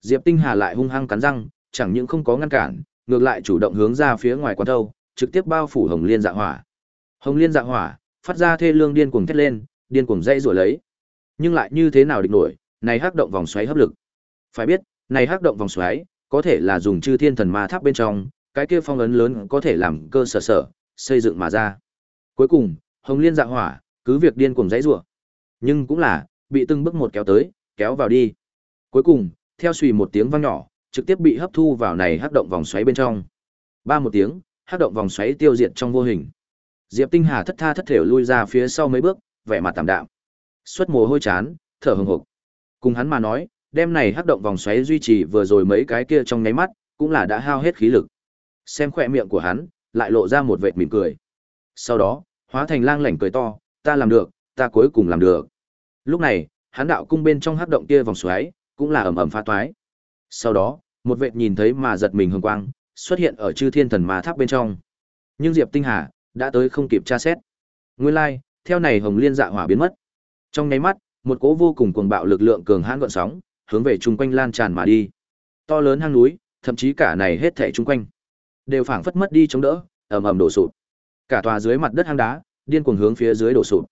Diệp Tinh Hà lại hung hăng cắn răng, chẳng những không có ngăn cản, ngược lại chủ động hướng ra phía ngoài quán thâu, trực tiếp bao phủ Hồng Liên Dạ Hỏa. Hồng Liên Dạ Hỏa phát ra thê lương điên cuồng thét lên, điên cuồng dây rủa lấy. Nhưng lại như thế nào địch nổi, này hắc động vòng xoáy hấp lực. Phải biết, này hắc động vòng xoáy có thể là dùng chư thiên thần ma tháp bên trong, cái kia phong ấn lớn có thể làm cơ sở sở xây dựng mà ra. Cuối cùng, Hồng Liên Dạ Hỏa cứ việc điên cuồng dãy rủa, nhưng cũng là bị từng bước một kéo tới, kéo vào đi. Cuối cùng, theo suy một tiếng vang nhỏ, trực tiếp bị hấp thu vào này hắc động vòng xoáy bên trong. Ba một tiếng, hắc động vòng xoáy tiêu diệt trong vô hình. Diệp Tinh Hà thất tha thất thểu lui ra phía sau mấy bước, vẻ mặt tạm đạm. Xuất mồ hôi chán, thở hừng hực. Cùng hắn mà nói, đêm này hắc động vòng xoáy duy trì vừa rồi mấy cái kia trong nháy mắt, cũng là đã hao hết khí lực. Xem khỏe miệng của hắn, lại lộ ra một vệt mỉm cười. Sau đó, hóa thành lang lảnh cười to, ta làm được, ta cuối cùng làm được. Lúc này, hắn đạo cung bên trong hắc động kia vòng xoáy, cũng là ầm ầm phá toái. Sau đó, một vệt nhìn thấy mà giật mình hừng quang, xuất hiện ở chư thiên thần ma tháp bên trong. Nhưng Diệp Tinh Hà đã tới không kịp tra xét. Nguyên lai, like, theo này hồng liên dạ hỏa biến mất. Trong nháy mắt, một cỗ vô cùng cuồng bạo lực lượng cường hãn gợn sóng, hướng về chung quanh lan tràn mà đi. To lớn hang núi, thậm chí cả này hết thảy chung quanh, đều phảng phất mất đi chống đỡ, ầm ầm đổ sụp. Cả tòa dưới mặt đất hang đá, điên cuồng hướng phía dưới đổ sụp.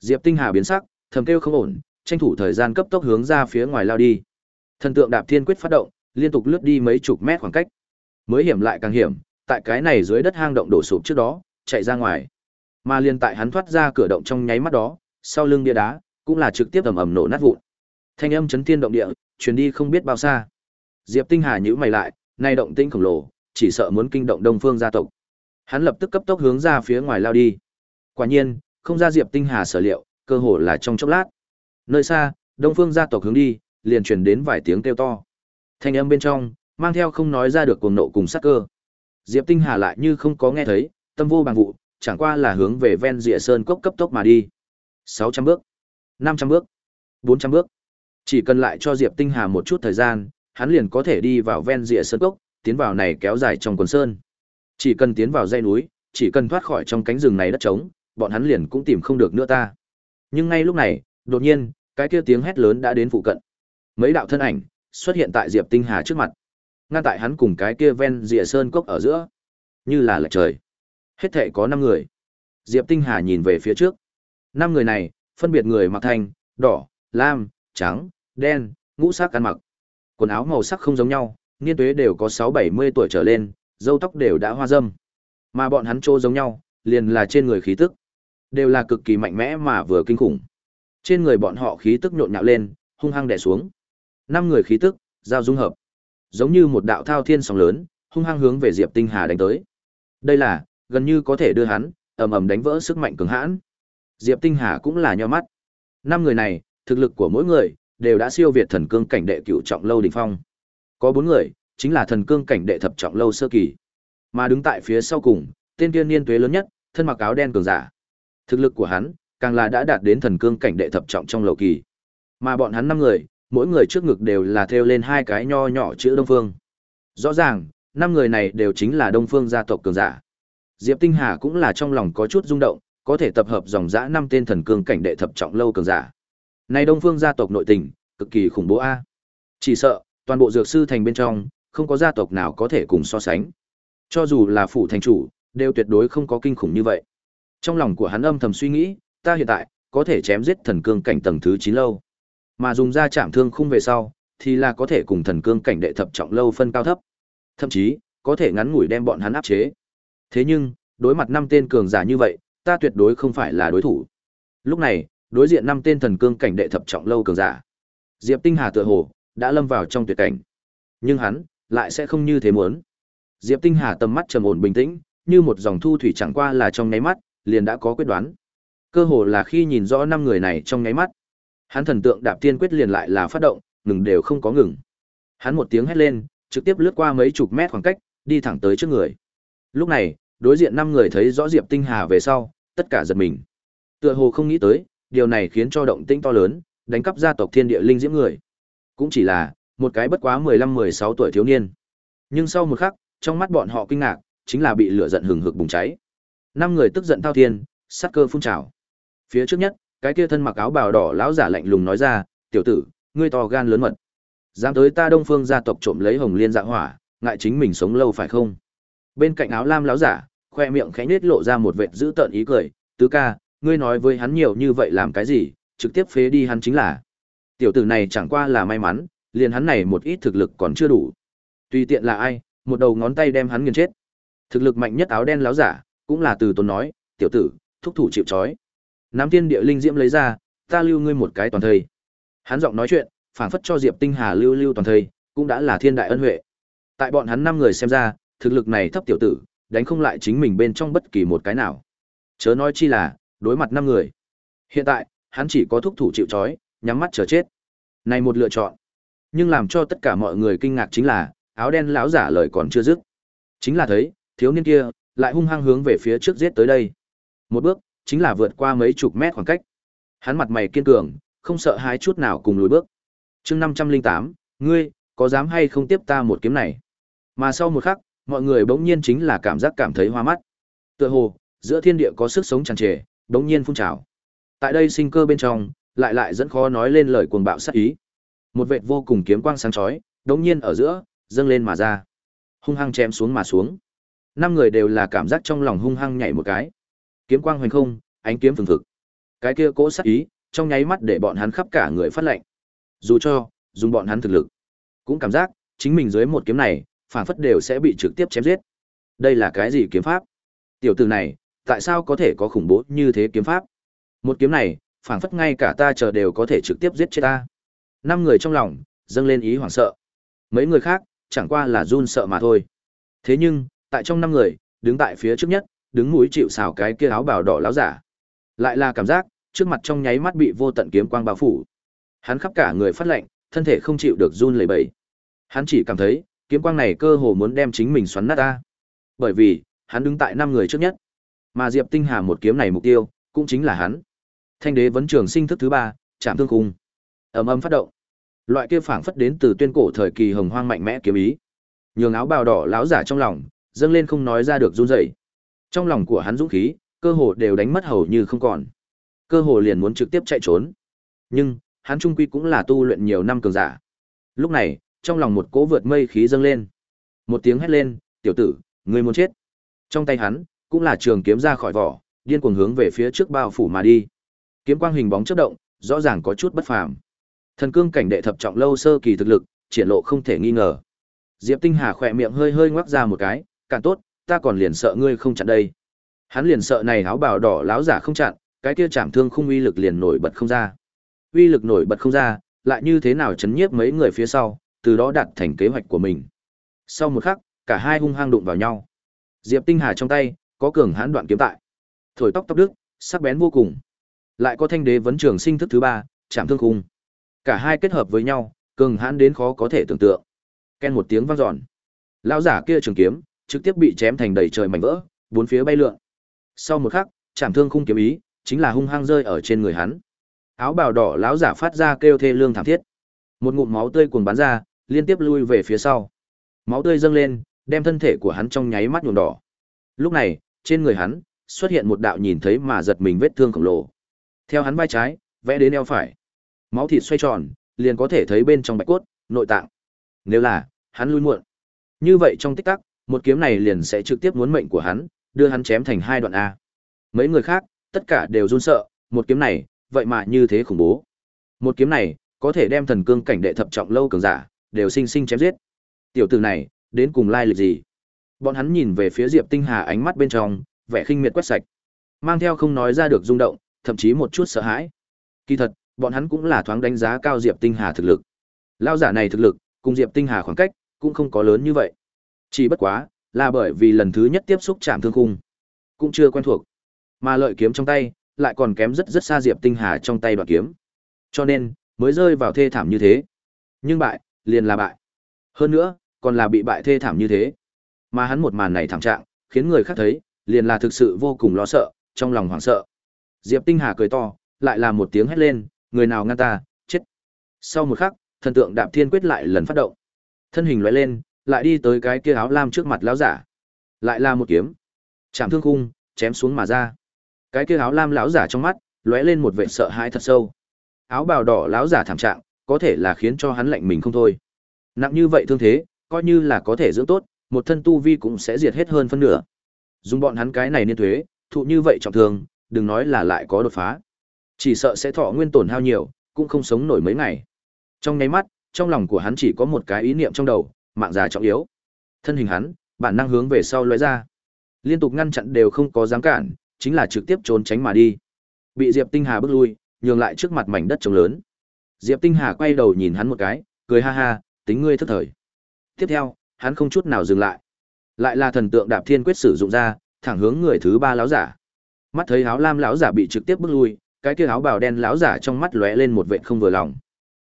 Diệp Tinh Hà biến sắc, thầm kêu không ổn, tranh thủ thời gian cấp tốc hướng ra phía ngoài lao đi. Thần tượng đạp thiên quyết phát động, liên tục lướt đi mấy chục mét khoảng cách. Mới hiểm lại càng hiểm, tại cái này dưới đất hang động đổ sụp trước đó, chạy ra ngoài. Mà liền tại hắn thoát ra cửa động trong nháy mắt đó, sau lưng bia đá, cũng là trực tiếp ầm ầm nổ nát vụn. Thanh âm chấn thiên động địa, truyền đi không biết bao xa. Diệp Tinh Hà nhíu mày lại, nay động tĩnh khổng lồ, chỉ sợ muốn kinh động Đông Phương gia tộc. Hắn lập tức cấp tốc hướng ra phía ngoài lao đi. Quả nhiên, không ra Diệp Tinh Hà sở liệu, cơ hồ là trong chốc lát. Nơi xa, Đông Phương gia tộc hướng đi, liền truyền đến vài tiếng kêu to. Thanh âm bên trong, mang theo không nói ra được cuồng nộ cùng sát cơ. Diệp Tinh Hà lại như không có nghe thấy, tâm vô bằng vụ, chẳng qua là hướng về ven rìa sơn cốc cấp tốc mà đi. 600 bước, 500 bước, 400 bước. Chỉ cần lại cho Diệp Tinh Hà một chút thời gian, hắn liền có thể đi vào ven rìa sơn cốc, tiến vào này kéo dài trong quần sơn. Chỉ cần tiến vào dãy núi, chỉ cần thoát khỏi trong cánh rừng này đất trống, bọn hắn liền cũng tìm không được nữa ta. Nhưng ngay lúc này, đột nhiên, cái kia tiếng hét lớn đã đến phụ cận. Mấy đạo thân ảnh xuất hiện tại Diệp Tinh Hà trước mặt. Ngăn tại hắn cùng cái kia ven rìa sơn cốc ở giữa, như là lệch trời. Hết thể có 5 người. Diệp Tinh Hà nhìn về phía trước. 5 người này, phân biệt người mặc thanh, đỏ, lam, trắng, đen, ngũ sắc ăn mặc. Quần áo màu sắc không giống nhau, niên tuế đều có 6-70 tuổi trở lên, râu tóc đều đã hoa râm. Mà bọn hắn trô giống nhau, liền là trên người khí tức. Đều là cực kỳ mạnh mẽ mà vừa kinh khủng. Trên người bọn họ khí tức nhộn nhạo lên, hung hăng đè xuống. Năm người khí tức, giao dung hợp. Giống như một đạo thao thiên sóng lớn, hung hăng hướng về Diệp Tinh Hà đánh tới. Đây là, gần như có thể đưa hắn, ầm ầm đánh vỡ sức mạnh cường hãn. Diệp Tinh Hà cũng là nhíu mắt. Năm người này, thực lực của mỗi người đều đã siêu việt thần cương cảnh đệ cửu trọng lâu đỉnh phong. Có bốn người, chính là thần cương cảnh đệ thập trọng lâu sơ kỳ. Mà đứng tại phía sau cùng, tên tiên niên tuế lớn nhất, thân mặc áo đen cường giả. Thực lực của hắn, càng là đã đạt đến thần cương cảnh đệ thập trọng trong lầu kỳ. Mà bọn hắn năm người, mỗi người trước ngực đều là thêu lên hai cái nho nhỏ chữ Đông Phương. Rõ ràng, năm người này đều chính là Đông Phương gia tộc cường giả. Diệp Tinh Hà cũng là trong lòng có chút rung động, có thể tập hợp dòng dã năm tên thần cương cảnh đệ thập trọng lâu cường giả. Này Đông Phương gia tộc nội tình, cực kỳ khủng bố a. Chỉ sợ, toàn bộ dược sư thành bên trong, không có gia tộc nào có thể cùng so sánh. Cho dù là phủ thành chủ, đều tuyệt đối không có kinh khủng như vậy. Trong lòng của hắn âm thầm suy nghĩ, ta hiện tại có thể chém giết thần cương cảnh tầng thứ 9 lâu. Mà dùng ra chạm thương khung về sau, thì là có thể cùng thần cương cảnh đệ thập trọng lâu phân cao thấp. Thậm chí, có thể ngắn ngủi đem bọn hắn áp chế. Thế nhưng, đối mặt năm tên cường giả như vậy, ta tuyệt đối không phải là đối thủ. Lúc này, đối diện năm tên thần cương cảnh đệ thập trọng lâu cường giả. Diệp Tinh Hà tựa hồ đã lâm vào trong tuyệt cảnh. Nhưng hắn lại sẽ không như thế muốn. Diệp Tinh Hà tầm mắt trầm ổn bình tĩnh, như một dòng thu thủy chẳng qua là trong nháy mắt, liền đã có quyết đoán. Cơ hồ là khi nhìn rõ năm người này trong nháy mắt, hắn thần tượng đạp tiên quyết liền lại là phát động, ngừng đều không có ngừng. Hắn một tiếng hét lên, trực tiếp lướt qua mấy chục mét khoảng cách, đi thẳng tới trước người. Lúc này, đối diện năm người thấy rõ Diệp Tinh Hà về sau, tất cả giật mình. Tựa hồ không nghĩ tới, điều này khiến cho động tĩnh to lớn, đánh cắp gia tộc Thiên Địa Linh Diễm người. Cũng chỉ là một cái bất quá 15-16 tuổi thiếu niên. Nhưng sau một khắc, trong mắt bọn họ kinh ngạc, chính là bị lửa giận hừng hực bùng cháy. Năm người tức giận thao thiên, sát cơ phun trào. Phía trước nhất, cái kia thân mặc áo bào đỏ lão giả lạnh lùng nói ra, "Tiểu tử, ngươi to gan lớn mật, dám tới ta Đông Phương gia tộc trộm lấy Hồng Liên Dạ Hỏa, ngại chính mình sống lâu phải không?" Bên cạnh áo lam láo giả, khoe miệng khẽ nết lộ ra một vệt dữ tợn ý cười, "Tứ ca, ngươi nói với hắn nhiều như vậy làm cái gì, trực tiếp phế đi hắn chính là." Tiểu tử này chẳng qua là may mắn, liền hắn này một ít thực lực còn chưa đủ. Tùy tiện là ai, một đầu ngón tay đem hắn nghiền chết. Thực lực mạnh nhất áo đen láo giả, cũng là từ tốn nói, tiểu tử, thúc thủ chịu trói. Nam tiên địa linh diễm lấy ra, ta lưu ngươi một cái toàn thây. Hắn giọng nói chuyện, phảng phất cho Diệp Tinh Hà lưu lưu toàn thây, cũng đã là thiên đại ân huệ. Tại bọn hắn năm người xem ra, thực lực này thấp tiểu tử, đánh không lại chính mình bên trong bất kỳ một cái nào. Chớ nói chi là, đối mặt năm người. Hiện tại, hắn chỉ có thúc thủ chịu trói, nhắm mắt chờ chết. Này một lựa chọn. Nhưng làm cho tất cả mọi người kinh ngạc chính là, áo đen lão giả lời còn chưa dứt. Chính là thấy, thiếu niên kia lại hung hăng hướng về phía trước giết tới đây. Một bước, chính là vượt qua mấy chục mét khoảng cách. Hắn mặt mày kiên cường, không sợ hãi chút nào cùng lùi bước. Chương năm trăm linh tám, ngươi có dám hay không tiếp ta một kiếm này? Mà sau một khắc, mọi người bỗng nhiên chính là cảm giác cảm thấy hoa mắt. Tựa hồ, giữa thiên địa có sức sống tràn trề, bỗng nhiên phun trào. Tại đây sinh cơ bên trong, lại lại dẫn khó nói lên lời cuồng bạo sát ý. Một vệt vô cùng kiếm quang sáng chói, bỗng nhiên ở giữa, dâng lên mà ra. Hung hăng chém xuống mà xuống. Năm người đều là cảm giác trong lòng hung hăng nhảy một cái. Kiếm quang hoành không, ánh kiếm phừng phực. Cái kia cỗ sát ý, trong nháy mắt để bọn hắn khắp cả người phát lệnh, Dù cho dùng bọn hắn thực lực, cũng cảm giác chính mình dưới một kiếm này, phản phất đều sẽ bị trực tiếp chém giết. Đây là cái gì kiếm pháp? Tiểu tử này, tại sao có thể có khủng bố như thế kiếm pháp? Một kiếm này, phản phất ngay cả ta chờ đều có thể trực tiếp giết chết ta. Năm người trong lòng dâng lên ý hoảng sợ. Mấy người khác chẳng qua là run sợ mà thôi. Thế nhưng, tại trong năm người, đứng tại phía trước nhất, đứng mũi chịu sào cái kia áo bào đỏ láo giả. Lại là cảm giác, trước mặt trong nháy mắt bị vô tận kiếm quang bao phủ. Hắn khắp cả người phát lạnh, thân thể không chịu được run lẩy bẩy. Hắn chỉ cảm thấy, kiếm quang này cơ hồ muốn đem chính mình xoắn nát ta. Bởi vì, hắn đứng tại năm người trước nhất. Mà Diệp Tinh Hà một kiếm này mục tiêu, cũng chính là hắn. Thanh đế vấn trường sinh thức thứ ba, chạm thương khung. Ầm ầm phát động. Loại kia phảng phất đến từ tuyên cổ thời kỳ hồng hoang mạnh mẽ kiếm ý. Nhường áo bào đỏ láo giả trong lòng, dâng lên không nói ra được run rẩy. Trong lòng của hắn dũng khí, cơ hồ đều đánh mất hầu như không còn. Cơ hồ liền muốn trực tiếp chạy trốn. Nhưng, hắn trung quy cũng là tu luyện nhiều năm cường giả. Lúc này, trong lòng một cỗ vượt mây khí dâng lên. Một tiếng hét lên, "Tiểu tử, ngươi muốn chết!" Trong tay hắn, cũng là trường kiếm ra khỏi vỏ, điên cuồng hướng về phía trước bao phủ mà đi. Kiếm quang hình bóng chớp động, rõ ràng có chút bất phàm. Thần cương cảnh đệ thập trọng lâu sơ kỳ thực lực, triển lộ không thể nghi ngờ. Diệp Tinh Hà khỏe miệng hơi hơi ngoác ra một cái, "Càng tốt, ta còn liền sợ ngươi không chặn đây." Hắn liền sợ này áo bào đỏ láo giả không chặn, cái kia chạm thương không uy lực liền nổi bật không ra. Uy lực nổi bật không ra, lại như thế nào chấn nhiếp mấy người phía sau, từ đó đạt thành kế hoạch của mình. Sau một khắc, cả hai hung hăng đụng vào nhau. Diệp Tinh Hà trong tay có cường hãn đoạn kiếm tại, thổi tóc tóc đức, sắc bén vô cùng. Lại có thanh đế vấn trường sinh thức thứ ba, chạm thương khung. Cả hai kết hợp với nhau, cường hãn đến khó có thể tưởng tượng. Ken một tiếng vang dọn. Lão giả kia trường kiếm trực tiếp bị chém thành đầy trời mảnh vỡ, bốn phía bay lượn. Sau một khắc, chạm thương khung kiếm ý, chính là hung hăng rơi ở trên người hắn. Áo bào đỏ lão giả phát ra kêu thê lương thảm thiết. Một ngụm máu tươi cuồn bắn ra, liên tiếp lui về phía sau. Máu tươi dâng lên, đem thân thể của hắn trong nháy mắt nhuộm đỏ. Lúc này, trên người hắn xuất hiện một đạo nhìn thấy mà giật mình vết thương khổng lồ. Theo hắn vai trái, vẽ đến eo phải. Máu thịt xoay tròn, liền có thể thấy bên trong bạch cốt, nội tạng. Nếu là hắn lui muộn, như vậy trong tích tắc, một kiếm này liền sẽ trực tiếp muốn mệnh của hắn, đưa hắn chém thành hai đoạn a. Mấy người khác, tất cả đều run sợ, một kiếm này, vậy mà như thế khủng bố. Một kiếm này, có thể đem thần cương cảnh đệ thập trọng lâu cường giả, đều sinh sinh chém giết. Tiểu tử này, đến cùng lai lịch gì? Bọn hắn nhìn về phía Diệp Tinh Hà ánh mắt bên trong, vẻ khinh miệt quét sạch, mang theo không nói ra được rung động, thậm chí một chút sợ hãi. Kỳ thật, bọn hắn cũng là thoáng đánh giá cao Diệp Tinh Hà thực lực. Lão giả này thực lực, cùng Diệp Tinh Hà khoảng cách, cũng không có lớn như vậy. Chỉ bất quá, là bởi vì lần thứ nhất tiếp xúc chạm thương khung, cũng chưa quen thuộc. Mà lợi kiếm trong tay, lại còn kém rất rất xa Diệp Tinh Hà trong tay đoạn kiếm. Cho nên, mới rơi vào thê thảm như thế. Nhưng bại, liền là bại. Hơn nữa, còn là bị bại thê thảm như thế. Mà hắn một màn này thảm trạng, khiến người khác thấy, liền là thực sự vô cùng lo sợ, trong lòng hoảng sợ. Diệp Tinh Hà cười to, lại là một tiếng hét lên, người nào ngăn ta, chết. Sau một khắc, thần tượng Đạp Thiên quyết lại lần phát động. Thân hình lóe lên, lại đi tới cái kia áo lam trước mặt lão giả. Lại là một kiếm. Chạm thương khung, chém xuống mà ra. Cái kia áo lam lão giả trong mắt, lóe lên một vẻ sợ hãi thật sâu. Áo bào đỏ lão giả thảm trạng, có thể là khiến cho hắn lạnh mình không thôi. Nặng như vậy thương thế, coi như là có thể dưỡng tốt, một thân tu vi cũng sẽ diệt hết hơn phân nửa. Dùng bọn hắn cái này niên thuế, thụ như vậy trọng thương, đừng nói là lại có đột phá. Chỉ sợ sẽ thọ nguyên tổn hao nhiều, cũng không sống nổi mấy ngày. Trong nháy mắt, trong lòng của hắn chỉ có một cái ý niệm trong đầu, mạng già trọng yếu. Thân hình hắn, bản năng hướng về sau lóe ra. Liên tục ngăn chặn đều không có dám cản, chính là trực tiếp trốn tránh mà đi. Bị Diệp Tinh Hà bước lui, nhường lại trước mặt mảnh đất trống lớn. Diệp Tinh Hà quay đầu nhìn hắn một cái, cười ha ha, tính ngươi thất thời. Tiếp theo, hắn không chút nào dừng lại. Lại là thần tượng Đạp Thiên quyết sử dụng ra, thẳng hướng người thứ ba lão giả. Mắt thấy áo lam lão giả bị trực tiếp bước lui, cái kia áo bào đen lão giả trong mắt lóe lên một vệt không vừa lòng.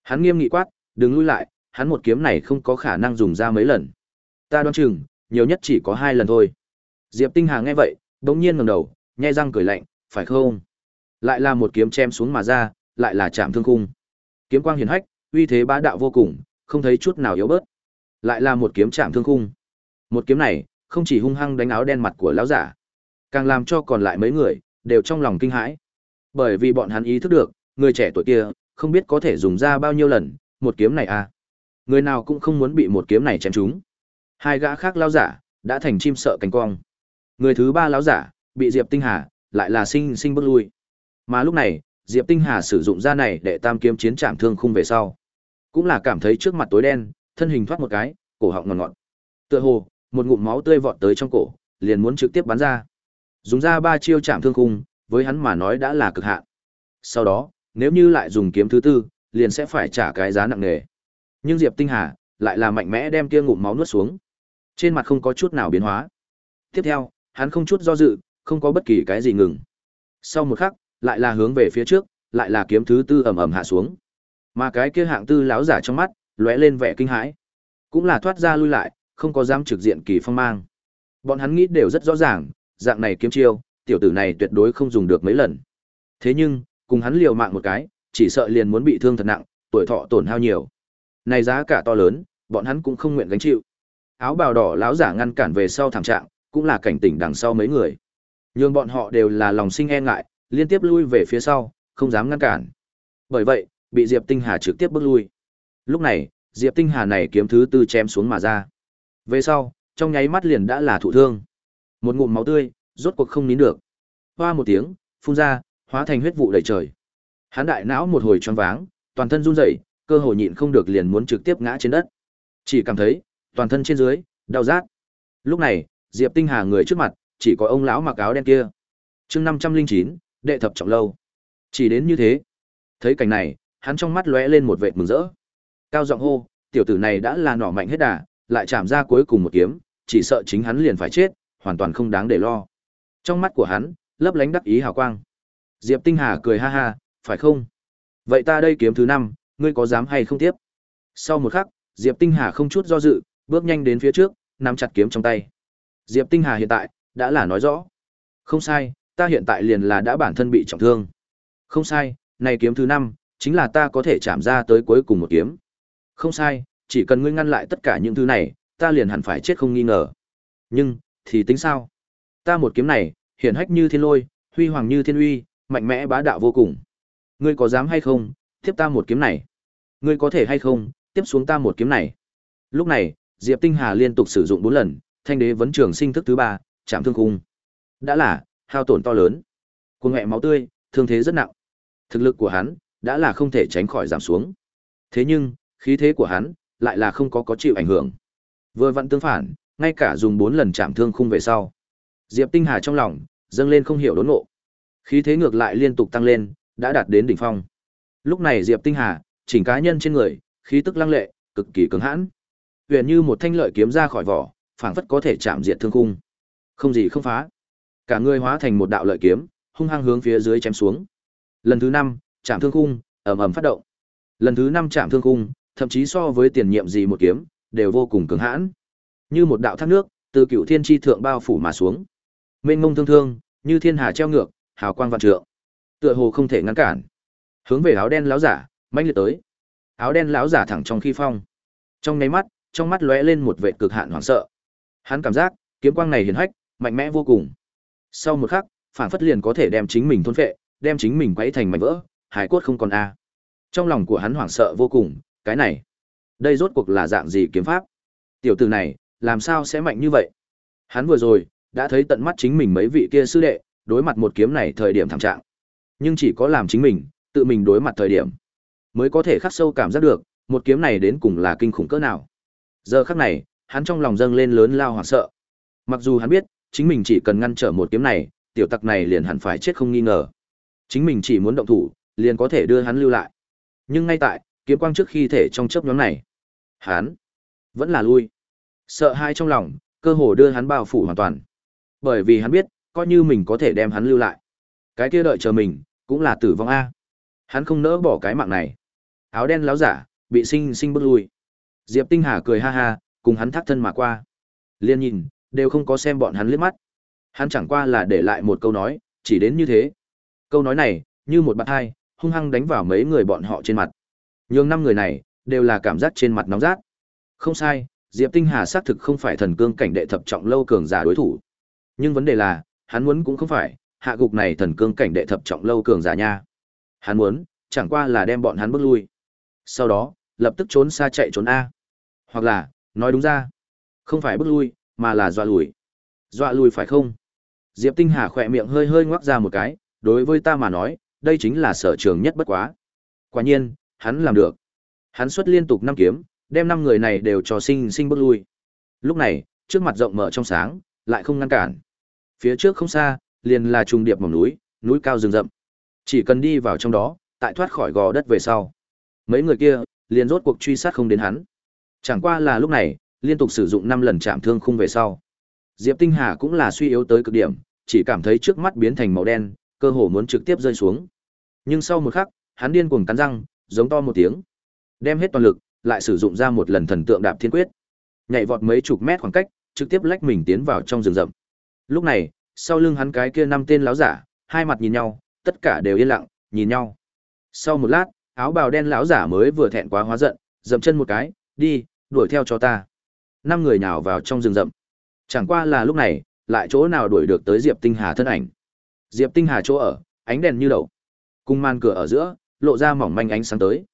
Hắn nghiêm nghị quát, "Đừng lui lại, hắn một kiếm này không có khả năng dùng ra mấy lần. Ta đoán chừng, nhiều nhất chỉ có hai lần thôi." Diệp Tinh Hà nghe vậy, bỗng nhiên ngẩng đầu, nhai răng cười lạnh, "Phải không?" Lại là một kiếm chém xuống mà ra, lại là chạm thương khung. Kiếm quang hiển hách, uy thế bá đạo vô cùng, không thấy chút nào yếu bớt. Lại là một kiếm chạm thương khung. Một kiếm này, không chỉ hung hăng đánh áo đen mặt của lão giả, càng làm cho còn lại mấy người đều trong lòng kinh hãi. Bởi vì bọn hắn ý thức được, người trẻ tuổi kia không biết có thể dùng ra bao nhiêu lần, một kiếm này à. Người nào cũng không muốn bị một kiếm này chém trúng. Hai gã khác lão giả đã thành chim sợ cánh quang. Người thứ ba lão giả bị Diệp Tinh Hà lại là sinh sinh bước lui. Mà lúc này, Diệp Tinh Hà sử dụng ra này để tam kiếm chiến trảm thương khung về sau, cũng là cảm thấy trước mặt tối đen, thân hình thoát một cái, cổ họng ngọt ngọt. Tựa hồ, một ngụm máu tươi vọt tới trong cổ, liền muốn trực tiếp bắn ra. Dùng ra ba chiêu chạm thương khung, với hắn mà nói đã là cực hạn. Sau đó, nếu như lại dùng kiếm thứ tư, liền sẽ phải trả cái giá nặng nề. Nhưng Diệp Tinh Hà lại là mạnh mẽ đem kia ngụm máu nuốt xuống. Trên mặt không có chút nào biến hóa. Tiếp theo, hắn không chút do dự, không có bất kỳ cái gì ngừng. Sau một khắc, lại là hướng về phía trước, lại là kiếm thứ tư ầm ầm hạ xuống. Mà cái kia hạng tư lão giả trong mắt, lóe lên vẻ kinh hãi. Cũng là thoát ra lui lại, không có dám trực diện kỳ phong mang. Bọn hắn nghĩ đều rất rõ ràng, dạng này kiếm chiêu, tiểu tử này tuyệt đối không dùng được mấy lần. Thế nhưng, cùng hắn liều mạng một cái, chỉ sợ liền muốn bị thương thật nặng, tuổi thọ tổn hao nhiều. Này giá cả to lớn, bọn hắn cũng không nguyện gánh chịu. Áo bào đỏ lão giả ngăn cản về sau thảm trạng, cũng là cảnh tỉnh đằng sau mấy người. Nhưng bọn họ đều là lòng sinh e ngại, liên tiếp lui về phía sau, không dám ngăn cản. Bởi vậy, bị Diệp Tinh Hà trực tiếp bước lui. Lúc này, Diệp Tinh Hà này kiếm thứ tư chém xuống mà ra. Về sau, trong nháy mắt liền đã là thụ thương. Một ngụm máu tươi, rốt cuộc không nín được. Hoa một tiếng, phun ra, hóa thành huyết vụ đầy trời. Hắn đại não một hồi choáng váng, toàn thân run rẩy, cơ hồ nhịn không được liền muốn trực tiếp ngã trên đất. Chỉ cảm thấy, toàn thân trên dưới đau rát. Lúc này, Diệp Tinh Hà người trước mặt, chỉ có ông lão mặc áo đen kia. Chương 509, đệ thập trọng lâu. Chỉ đến như thế. Thấy cảnh này, hắn trong mắt lóe lên một vệt mừng rỡ. Cao giọng hô, tiểu tử này đã là nỏ mạnh hết đà, lại chạm ra cuối cùng một kiếm, chỉ sợ chính hắn liền phải chết, hoàn toàn không đáng để lo. Trong mắt của hắn, lấp lánh đắc ý hào quang. Diệp Tinh Hà cười ha ha, phải không? Vậy ta đây kiếm thứ năm, ngươi có dám hay không tiếp? Sau một khắc, Diệp Tinh Hà không chút do dự, bước nhanh đến phía trước, nắm chặt kiếm trong tay. Diệp Tinh Hà hiện tại, đã là nói rõ. Không sai, ta hiện tại liền là đã bản thân bị trọng thương. Không sai, này kiếm thứ năm, chính là ta có thể chạm ra tới cuối cùng một kiếm. Không sai, chỉ cần ngươi ngăn lại tất cả những thứ này, ta liền hẳn phải chết không nghi ngờ. Nhưng, thì tính sao? Ta một kiếm này, hiển hách như thiên lôi, huy hoàng như thiên uy, mạnh mẽ bá đạo vô cùng. Ngươi có dám hay không, tiếp ta một kiếm này? Ngươi có thể hay không, tiếp xuống ta một kiếm này? Lúc này, Diệp Tinh Hà liên tục sử dụng bốn lần, thanh đế vấn trường sinh thức thứ ba, chạm thương cung. Đã là, hao tổn to lớn. Cuồng mẹ máu tươi, thương thế rất nặng. Thực lực của hắn, đã là không thể tránh khỏi giảm xuống. Thế nhưng, khí thế của hắn, lại là không có có chịu ảnh hưởng. Vừa vặn tương phản, ngay cả dùng bốn lần chạm thương khung về sau. Diệp Tinh Hà trong lòng, dâng lên không hiểu đốn ngộ. Khí thế ngược lại liên tục tăng lên, đã đạt đến đỉnh phong. Lúc này Diệp Tinh Hà, chỉnh cá nhân trên người, khí tức lăng lệ, cực kỳ cứng hãn. Huyền như một thanh lợi kiếm ra khỏi vỏ, phảng phất có thể chạm diệt thương khung. Không gì không phá. Cả người hóa thành một đạo lợi kiếm, hung hăng hướng phía dưới chém xuống. Lần thứ năm, chạm thương khung, ầm ầm phát động. Lần thứ năm chạm thương khung, thậm chí so với tiền nhiệm gì một kiếm, đều vô cùng cứng hãn. Như một đạo thác nước, từ cựu thiên chi thượng bao phủ mà xuống. Mênh mông thương thương, như thiên hà treo ngược, hào quang vạn trượng. Tựa hồ không thể ngăn cản. Hướng về áo đen láo giả, manh liệt tới. Áo đen láo giả thẳng trong khi phong. Trong nháy mắt, trong mắt lóe lên một vẻ cực hạn hoảng sợ. Hắn cảm giác, kiếm quang này hiển hách, mạnh mẽ vô cùng. Sau một khắc, phản phất liền có thể đem chính mình thôn phệ, đem chính mình quấy thành mảnh vỡ, hải cốt không còn a. Trong lòng của hắn hoảng sợ vô cùng, cái này, đây rốt cuộc là dạng gì kiếm pháp? Tiểu tử này, làm sao sẽ mạnh như vậy? Hắn vừa rồi, đã thấy tận mắt chính mình mấy vị kia sư đệ, đối mặt một kiếm này thời điểm thảm trạng. Nhưng chỉ có làm chính mình, tự mình đối mặt thời điểm, mới có thể khắc sâu cảm giác được, một kiếm này đến cùng là kinh khủng cỡ nào. Giờ khắc này, hắn trong lòng dâng lên lớn lao hoảng sợ. Mặc dù hắn biết, chính mình chỉ cần ngăn trở một kiếm này, tiểu tặc này liền hẳn phải chết không nghi ngờ. Chính mình chỉ muốn động thủ, liền có thể đưa hắn lưu lại. Nhưng ngay tại, kiếm quang trước khi thể trong chớp nhóm này, hắn vẫn là lui. Sợ hai trong lòng, cơ hồ đưa hắn bao phủ hoàn toàn. Bởi vì hắn biết, coi như mình có thể đem hắn lưu lại, cái kia đợi chờ mình, cũng là tử vong a. Hắn không nỡ bỏ cái mạng này. Áo đen láo giả, bị sinh sinh bước lui. Diệp Tinh Hà cười ha ha, cùng hắn thác thân mà qua. Liên nhìn, đều không có xem bọn hắn liếc mắt. Hắn chẳng qua là để lại một câu nói, chỉ đến như thế. Câu nói này, như một bạt hai, hung hăng đánh vào mấy người bọn họ trên mặt. Nhưng năm người này, đều là cảm giác trên mặt nóng rát. Không sai, Diệp Tinh Hà xác thực không phải thần cương cảnh đệ thập trọng lâu cường giả đối thủ. Nhưng vấn đề là, hắn muốn cũng không phải, hạ gục này thần cương cảnh đệ thập trọng lâu cường giả nha. Hắn muốn, chẳng qua là đem bọn hắn bước lui. Sau đó, lập tức trốn xa chạy trốn A. Hoặc là, nói đúng ra, không phải bước lui, mà là dọa lùi. Dọa lùi phải không? Diệp Tinh Hà khỏe miệng hơi hơi ngoác ra một cái, đối với ta mà nói, đây chính là sở trường nhất bất quá. Quả nhiên, hắn làm được. Hắn xuất liên tục năm kiếm, đem năm người này đều cho sinh sinh bước lui. Lúc này, trước mặt rộng mở trong sáng, lại không ngăn cản. Phía trước không xa, liền là trùng điệp mỏng núi, núi cao rừng rậm. Chỉ cần đi vào trong đó, tại thoát khỏi gò đất về sau. Mấy người kia, liền rốt cuộc truy sát không đến hắn. Chẳng qua là lúc này, liên tục sử dụng 5 lần chạm thương khung về sau. Diệp Tinh Hà cũng là suy yếu tới cực điểm, chỉ cảm thấy trước mắt biến thành màu đen, cơ hồ muốn trực tiếp rơi xuống. Nhưng sau một khắc, hắn điên cuồng cắn răng, giống to một tiếng, đem hết toàn lực, lại sử dụng ra một lần thần tượng đạp thiên quyết. Nhảy vọt mấy chục mét khoảng cách, trực tiếp lách mình tiến vào trong rừng rậm. Lúc này, sau lưng hắn cái kia năm tên láo giả, hai mặt nhìn nhau, tất cả đều yên lặng, nhìn nhau. Sau một lát, áo bào đen lão giả mới vừa thẹn quá hóa giận, dậm chân một cái, đi, đuổi theo cho ta. Năm người nhào vào trong rừng rậm. Chẳng qua là lúc này, lại chỗ nào đuổi được tới Diệp Tinh Hà thân ảnh. Diệp Tinh Hà chỗ ở, ánh đèn như đầu. Cung man cửa ở giữa, lộ ra mỏng manh ánh sáng tới.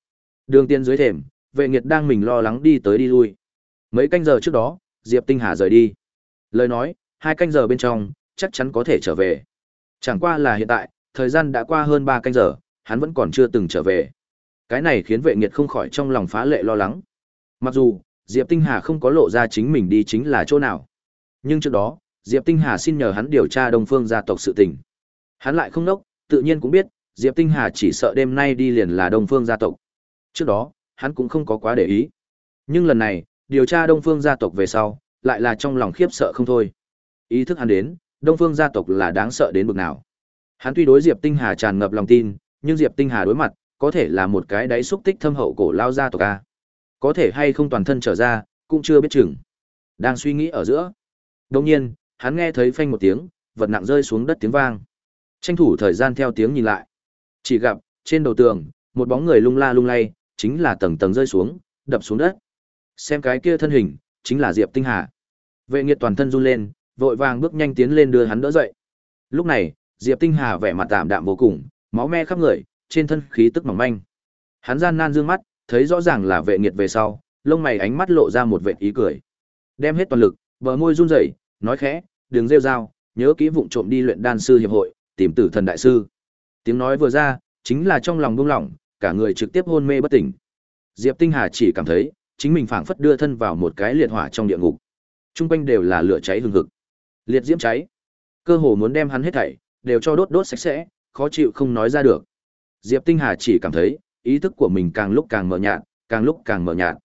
Đường tiên dưới thềm, vệ nghiệt đang mình lo lắng đi tới đi lui. Mấy canh giờ trước đó, Diệp Tinh Hà rời đi. Lời nói, hai canh giờ bên trong, chắc chắn có thể trở về. Chẳng qua là hiện tại, thời gian đã qua hơn ba canh giờ, hắn vẫn còn chưa từng trở về. Cái này khiến vệ nghiệt không khỏi trong lòng phá lệ lo lắng. Mặc dù, Diệp Tinh Hà không có lộ ra chính mình đi chính là chỗ nào. Nhưng trước đó, Diệp Tinh Hà xin nhờ hắn điều tra Đông Phương gia tộc sự tình. Hắn lại không nốc, tự nhiên cũng biết, Diệp Tinh Hà chỉ sợ đêm nay đi liền là Đông Phương gia tộc. Trước đó, hắn cũng không có quá để ý. Nhưng lần này, điều tra Đông Phương gia tộc về sau, lại là trong lòng khiếp sợ không thôi. Ý thức hắn đến, Đông Phương gia tộc là đáng sợ đến bực nào. Hắn tuy đối Diệp Tinh Hà tràn ngập lòng tin, nhưng Diệp Tinh Hà đối mặt, có thể là một cái đáy xúc tích thâm hậu cổ lao gia tộc a. Có thể hay không toàn thân trở ra, cũng chưa biết chừng. Đang suy nghĩ ở giữa, đột nhiên, hắn nghe thấy phanh một tiếng, vật nặng rơi xuống đất tiếng vang. Tranh thủ thời gian theo tiếng nhìn lại. Chỉ gặp, trên đầu tường, một bóng người lung la lung lay, chính là tầng tầng rơi xuống, đập xuống đất. Xem cái kia thân hình, chính là Diệp Tinh Hà. Vệ Nghiệt toàn thân run lên, vội vàng bước nhanh tiến lên đưa hắn đỡ dậy. Lúc này, Diệp Tinh Hà vẻ mặt tạm đạm vô cùng, máu me khắp người, trên thân khí tức mỏng manh. Hắn gian nan dương mắt, thấy rõ ràng là vệ nghiệt về sau, lông mày ánh mắt lộ ra một vệt ý cười. Đem hết toàn lực, bờ môi run rẩy, nói khẽ, "Đừng rêu rao, nhớ kỹ vụng trộm đi luyện đan sư hiệp hội, tìm Tử Thần đại sư." Tiếng nói vừa ra, chính là trong lòng buông lỏng, cả người trực tiếp hôn mê bất tỉnh. Diệp Tinh Hà chỉ cảm thấy, chính mình phảng phất đưa thân vào một cái liệt hỏa trong địa ngục. Trung quanh đều là lửa cháy hừng hực. Liệt diễm cháy, cơ hồ muốn đem hắn hết thảy đều cho đốt đốt sạch sẽ, khó chịu không nói ra được. Diệp Tinh Hà chỉ cảm thấy, ý thức của mình càng lúc càng mờ nhạt, càng lúc càng mờ nhạt.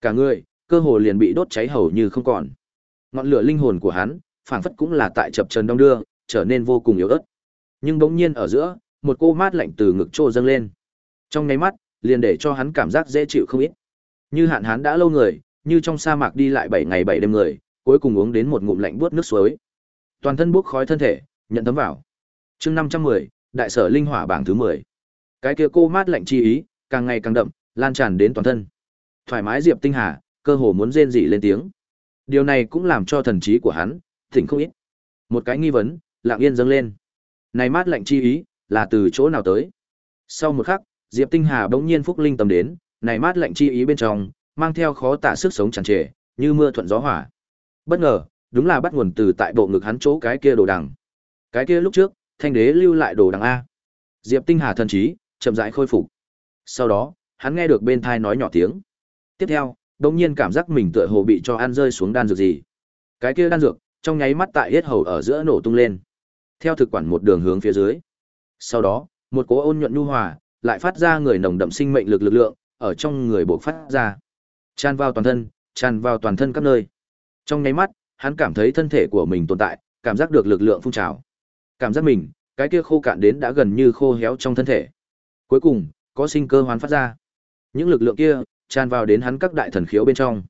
Cả người, cơ hồ liền bị đốt cháy hầu như không còn. Ngọn lửa linh hồn của hắn, phảng phất cũng là tại chập chờn đông đưa, trở nên vô cùng yếu ớt. Nhưng bỗng nhiên ở giữa, một cô mát lạnh từ ngực trô dâng lên. Trong nháy mắt, liền để cho hắn cảm giác dễ chịu không ít. Như hạn hán đã lâu người, như trong sa mạc đi lại 7 ngày 7 đêm người, cuối cùng uống đến một ngụm lạnh buốt nước suối. Toàn thân bốc khói thân thể, nhận tấm vào. Chương 510, đại sở linh hỏa bảng thứ 10. Cái kia cô mát lạnh chi ý, càng ngày càng đậm, lan tràn đến toàn thân. Thoải mái Diệp Tinh Hà, cơ hồ muốn rên rỉ lên tiếng. Điều này cũng làm cho thần trí của hắn thỉnh không ít. Một cái nghi vấn, lặng yên dâng lên. Này mát lạnh chi ý, là từ chỗ nào tới? Sau một khắc, Diệp Tinh Hà bỗng nhiên phúc linh tầm đến, này mát lạnh chi ý bên trong, mang theo khó tả sức sống tràn trề, như mưa thuận gió hỏa. Bất ngờ, đúng là bắt nguồn từ tại bộ ngực hắn chỗ cái kia đồ đằng. Cái kia lúc trước, thanh đế lưu lại đồ đằng a. Diệp Tinh Hà thần trí chậm rãi khôi phục. Sau đó, hắn nghe được bên thai nói nhỏ tiếng. Tiếp theo, đột nhiên cảm giác mình tựa hồ bị cho ăn rơi xuống đan dược gì. Cái kia đan dược, trong nháy mắt tại yết hầu ở giữa nổ tung lên. Theo thực quản một đường hướng phía dưới. Sau đó, một cỗ ôn nhuận nhu hòa, lại phát ra người nồng đậm sinh mệnh lực lực lượng, ở trong người bộc phát ra. Tràn vào toàn thân, tràn vào toàn thân các nơi. Trong nháy mắt, hắn cảm thấy thân thể của mình tồn tại, cảm giác được lực lượng phun trào. Cảm giác mình, cái kia khô cạn đến đã gần như khô héo trong thân thể. Cuối cùng, có sinh cơ hoán phát ra. Những lực lượng kia tràn vào đến hắn các đại thần khiếu bên trong.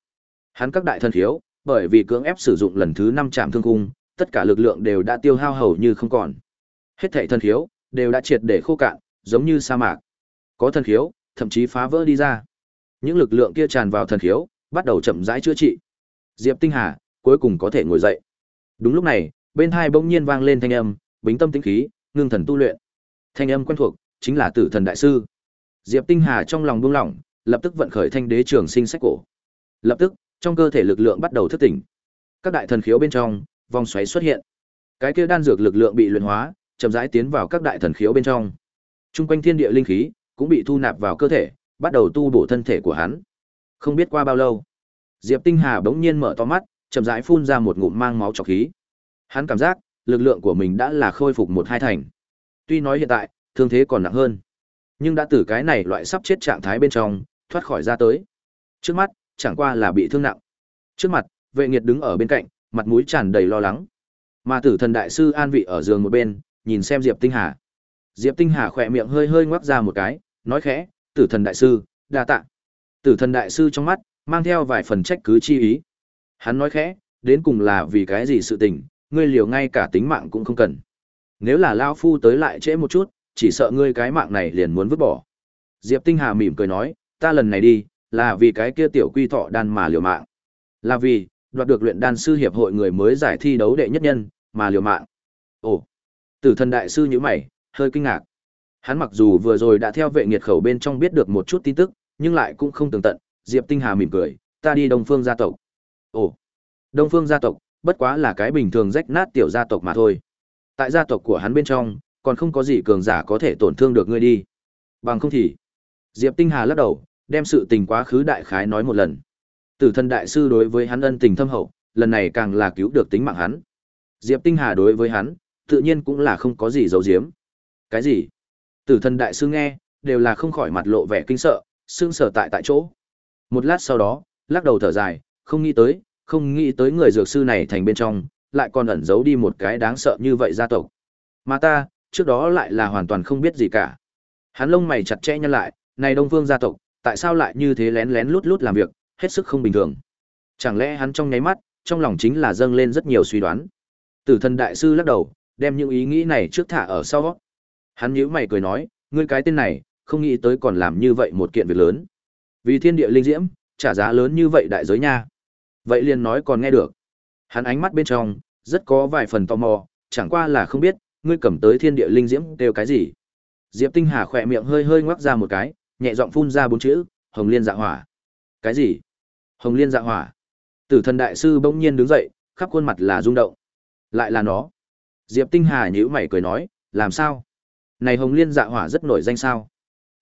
Hắn các đại thần khiếu, bởi vì cưỡng ép sử dụng lần thứ năm trạm thương cung, tất cả lực lượng đều đã tiêu hao hầu như không còn. Hết thảy thần khiếu đều đã triệt để khô cạn, giống như sa mạc. Có thần khiếu, thậm chí phá vỡ đi ra. Những lực lượng kia tràn vào thần khiếu, bắt đầu chậm rãi chữa trị. Diệp Tinh Hà cuối cùng có thể ngồi dậy. Đúng lúc này, bên hai bỗng nhiên vang lên thanh âm, bính tâm tĩnh khí, ngưng thần tu luyện. Thanh âm quen thuộc, chính là Tử Thần đại sư. Diệp Tinh Hà trong lòng buông lỏng, lập tức vận khởi thanh đế trường sinh sách cổ. Lập tức, trong cơ thể lực lượng bắt đầu thức tỉnh. Các đại thần khiếu bên trong, vòng xoáy xuất hiện. Cái kia đan dược lực lượng bị luyện hóa, chậm rãi tiến vào các đại thần khiếu bên trong. Trung quanh thiên địa linh khí cũng bị thu nạp vào cơ thể, bắt đầu tu bổ thân thể của hắn. Không biết qua bao lâu, Diệp Tinh Hà bỗng nhiên mở to mắt, chậm rãi phun ra một ngụm mang máu trọc khí. Hắn cảm giác, lực lượng của mình đã là khôi phục một hai thành. Tuy nói hiện tại, thương thế còn nặng hơn, nhưng đã từ cái này loại sắp chết trạng thái bên trong, thoát khỏi ra tới. Trước mắt, chẳng qua là bị thương nặng. Trước mặt, vệ nghiệt đứng ở bên cạnh, mặt mũi tràn đầy lo lắng. Mà tử thần đại sư an vị ở giường một bên, nhìn xem Diệp Tinh Hà. Diệp Tinh Hà khỏe miệng hơi hơi ngoắc ra một cái, nói khẽ, tử thần đại sư, đa tạ. Tử thần đại sư trong mắt, mang theo vài phần trách cứ chi ý. Hắn nói khẽ, đến cùng là vì cái gì sự tình, ngươi liều ngay cả tính mạng cũng không cần. Nếu là Lao Phu tới lại trễ một chút, chỉ sợ ngươi cái mạng này liền muốn vứt bỏ. Diệp Tinh Hà mỉm cười nói, ta lần này đi, là vì cái kia tiểu quy thọ đan mà liều mạng. Là vì, đoạt được luyện đan sư hiệp hội người mới giải thi đấu đệ nhất nhân, mà liều mạng. Ồ, tử thần đại sư như mày, hơi kinh ngạc. Hắn mặc dù vừa rồi đã theo vệ nghiệt khẩu bên trong biết được một chút tin tức, nhưng lại cũng không tường tận, Diệp Tinh Hà mỉm cười, ta đi Đông Phương gia tộc. Ồ, Đông Phương gia tộc, bất quá là cái bình thường rách nát tiểu gia tộc mà thôi. Tại gia tộc của hắn bên trong, còn không có gì cường giả có thể tổn thương được ngươi đi. Bằng không thì, Diệp Tinh Hà lắc đầu, đem sự tình quá khứ đại khái nói một lần. Tử thân đại sư đối với hắn ân tình thâm hậu, lần này càng là cứu được tính mạng hắn. Diệp Tinh Hà đối với hắn, tự nhiên cũng là không có gì giấu giếm. Cái gì? Tử thân đại sư nghe, đều là không khỏi mặt lộ vẻ kinh sợ, sững sờ tại tại chỗ. Một lát sau đó, lắc đầu thở dài, không nghĩ tới, không nghĩ tới người dược sư này thành bên trong, lại còn ẩn giấu đi một cái đáng sợ như vậy gia tộc. Mà ta, trước đó lại là hoàn toàn không biết gì cả. Hắn lông mày chặt chẽ nhăn lại, này Đông Phương gia tộc, tại sao lại như thế lén lén lút lút làm việc, hết sức không bình thường. Chẳng lẽ hắn trong nháy mắt, trong lòng chính là dâng lên rất nhiều suy đoán. Tử thần đại sư lắc đầu, đem những ý nghĩ này trước thả ở sau. Hắn nhíu mày cười nói, ngươi cái tên này, không nghĩ tới còn làm như vậy một kiện việc lớn. Vì thiên địa linh diễm, trả giá lớn như vậy đại giới nha. Vậy liền nói còn nghe được. Hắn ánh mắt bên trong, rất có vài phần tò mò, chẳng qua là không biết, ngươi cầm tới thiên địa linh diễm đều cái gì. Diệp Tinh Hà khỏe miệng hơi hơi ngoác ra một cái, nhẹ giọng phun ra bốn chữ, Hồng Liên Dạ Hỏa. Cái gì? Hồng Liên Dạ Hỏa? Tử thần đại sư bỗng nhiên đứng dậy, khắp khuôn mặt là rung động. Lại là nó. Diệp Tinh Hà nhíu mày cười nói, làm sao? Này Hồng Liên Dạ Hỏa rất nổi danh sao?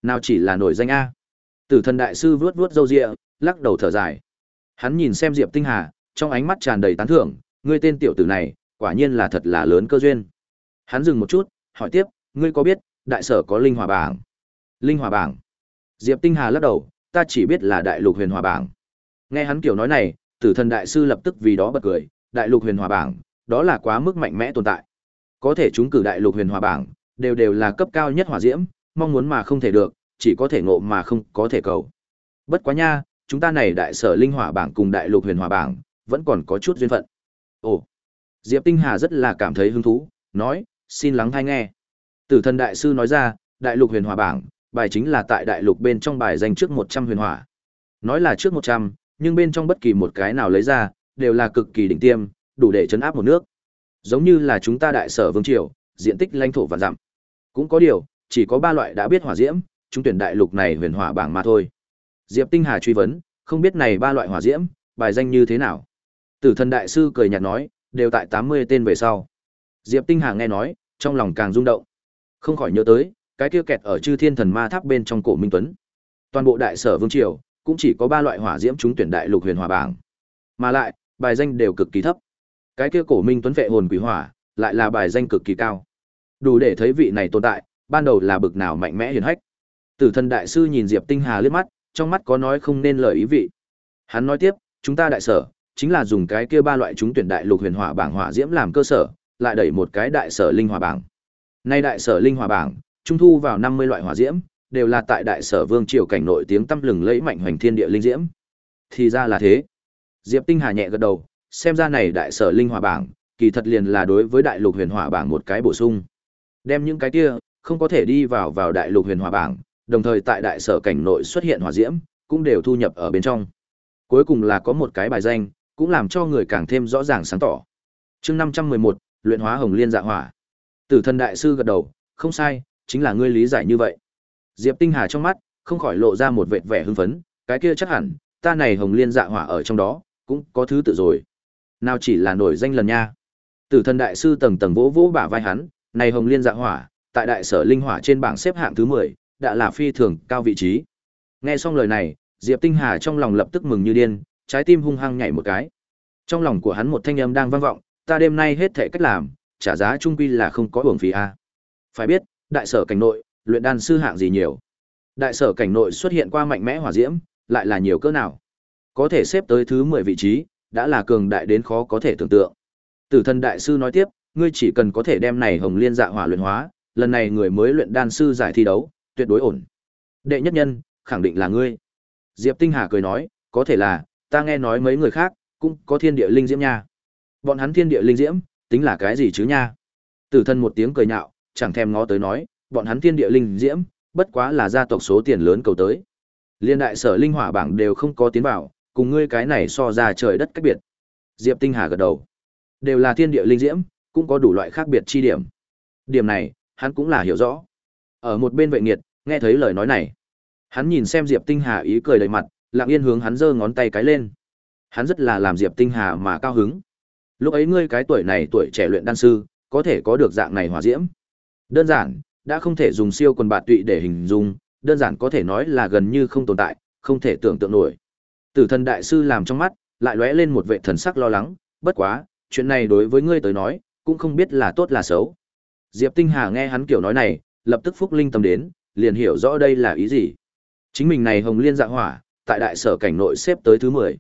Nào chỉ là nổi danh a? Tử thần đại sư vuốt vuốt râu ria, lắc đầu thở dài. Hắn nhìn xem Diệp Tinh Hà, trong ánh mắt tràn đầy tán thưởng, ngươi tên tiểu tử này, quả nhiên là thật là lớn cơ duyên. Hắn dừng một chút, hỏi tiếp, ngươi có biết, đại sở có linh hỏa bảng? Linh hỏa bảng? Diệp Tinh Hà lắc đầu, ta chỉ biết là đại lục huyền hỏa bảng. Nghe hắn kiểu nói này, tử thần đại sư lập tức vì đó bật cười, đại lục huyền hỏa bảng, đó là quá mức mạnh mẽ tồn tại. Có thể chúng cử đại lục huyền hỏa bảng, đều đều là cấp cao nhất hỏa diễm, mong muốn mà không thể được, chỉ có thể ngộ mà không có thể cầu. Bất quá nha, chúng ta này đại sở linh hỏa bảng cùng đại lục huyền hỏa bảng, vẫn còn có chút duyên phận. Ồ, Diệp Tinh Hà rất là cảm thấy hứng thú, nói, xin lắng hay nghe. Tử thần đại sư nói ra, đại lục huyền hỏa bảng, bài chính là tại đại lục bên trong bài danh trước 100 huyền hỏa. Nói là trước 100, nhưng bên trong bất kỳ một cái nào lấy ra, đều là cực kỳ đỉnh tiêm, đủ để chấn áp một nước. Giống như là chúng ta đại sở vương triều, diện tích lãnh thổ và dặm. Cũng có điều, chỉ có ba loại đã biết hỏa diễm, chúng tuyển đại lục này huyền hỏa bảng mà thôi. Diệp Tinh Hà truy vấn, không biết này ba loại hỏa diễm, bài danh như thế nào. Tử thần đại sư cười nhạt nói, đều tại 80 tên về sau. Diệp Tinh Hà nghe nói, trong lòng càng rung động. Không khỏi nhớ tới, cái kia kẹt ở chư thiên thần ma tháp bên trong cổ Minh Tuấn. Toàn bộ đại sở vương triều, cũng chỉ có ba loại hỏa diễm chúng tuyển đại lục huyền hỏa bảng. Mà lại, bài danh đều cực kỳ thấp. Cái kia cổ Minh Tuấn vệ hồn quỷ hỏa, lại là bài danh cực kỳ cao. Đủ để thấy vị này tồn tại, ban đầu là bực nào mạnh mẽ hiển hách. Tử thần đại sư nhìn Diệp Tinh Hà liếc mắt, trong mắt có nói không nên lời ý vị. Hắn nói tiếp, chúng ta đại sở, chính là dùng cái kia ba loại chúng tuyển đại lục huyền hỏa bảng hỏa diễm làm cơ sở, lại đẩy một cái đại sở linh hỏa bảng. Nay đại sở linh hỏa bảng, trung thu vào 50 loại hỏa diễm, đều là tại đại sở vương triều cảnh nội tiếng tăm lừng lẫy mạnh hoành thiên địa linh diễm. Thì ra là thế. Diệp Tinh Hà nhẹ gật đầu, xem ra này đại sở linh hỏa bảng, kỳ thật liền là đối với đại lục huyền hỏa bảng một cái bổ sung. Đem những cái kia không có thể đi vào vào đại lục huyền hỏa bảng, đồng thời tại đại sở cảnh nội xuất hiện hỏa diễm, cũng đều thu nhập ở bên trong. Cuối cùng là có một cái bài danh, cũng làm cho người càng thêm rõ ràng sáng tỏ. Chương 511, luyện hóa hồng liên dạ hỏa. Tử thần đại sư gật đầu, không sai, chính là ngươi lý giải như vậy. Diệp Tinh Hà trong mắt không khỏi lộ ra một vệt vẻ hưng phấn, cái kia chắc hẳn, ta này hồng liên dạ hỏa ở trong đó, cũng có thứ tự rồi. Nào chỉ là nổi danh lần nha. Tử thần đại sư tầng tầng vỗ vỗ bả vai hắn, này hồng liên dạ hỏa, tại đại sở linh hỏa trên bảng xếp hạng thứ 10, đã là phi thường cao vị trí. Nghe xong lời này, Diệp Tinh Hà trong lòng lập tức mừng như điên, trái tim hung hăng nhảy một cái. Trong lòng của hắn một thanh âm đang vang vọng, ta đêm nay hết thảy cách làm, trả giá trung quy là không có uổng phí a. Phải biết, đại sở cảnh nội, luyện đan sư hạng gì nhiều. Đại sở cảnh nội xuất hiện qua mạnh mẽ hỏa diễm, lại là nhiều cỡ nào. Có thể xếp tới thứ 10 vị trí, đã là cường đại đến khó có thể tưởng tượng. Tử thần đại sư nói tiếp, ngươi chỉ cần có thể đem này hồng liên dạ hỏa luyện hóa, lần này người mới luyện đan sư giải thi đấu, tuyệt đối ổn. Đệ nhất nhân, khẳng định là ngươi. Diệp Tinh Hà cười nói, có thể là, ta nghe nói mấy người khác, cũng có thiên địa linh diễm nha. Bọn hắn thiên địa linh diễm, tính là cái gì chứ nha? Tử thân một tiếng cười nhạo, chẳng thèm ngó tới nói, bọn hắn thiên địa linh diễm, bất quá là gia tộc số tiền lớn cầu tới. Liên đại sở linh hỏa bảng đều không có tiến vào, cùng ngươi cái này so ra trời đất cách biệt. Diệp Tinh Hà gật đầu. Đều là thiên địa linh diễm, cũng có đủ loại khác biệt chi điểm. Điểm này, hắn cũng là hiểu rõ. Ở một bên vệ nghiệt, nghe thấy lời nói này, hắn nhìn xem Diệp Tinh Hà ý cười đầy mặt, lặng yên hướng hắn giơ ngón tay cái lên. Hắn rất là làm Diệp Tinh Hà mà cao hứng. Lúc ấy ngươi cái tuổi này tuổi trẻ luyện đan sư, có thể có được dạng này hỏa diễm. Đơn giản, đã không thể dùng siêu quần bạt tụy để hình dung, đơn giản có thể nói là gần như không tồn tại, không thể tưởng tượng nổi. Tử thần đại sư làm trong mắt, lại lóe lên một vệ thần sắc lo lắng, bất quá, chuyện này đối với ngươi tới nói, cũng không biết là tốt là xấu. Diệp Tinh Hà nghe hắn kiểu nói này, lập tức phúc linh tâm đến, liền hiểu rõ đây là ý gì. Chính mình này Hồng Liên Dạ Hỏa, tại đại sở cảnh nội xếp tới thứ 10.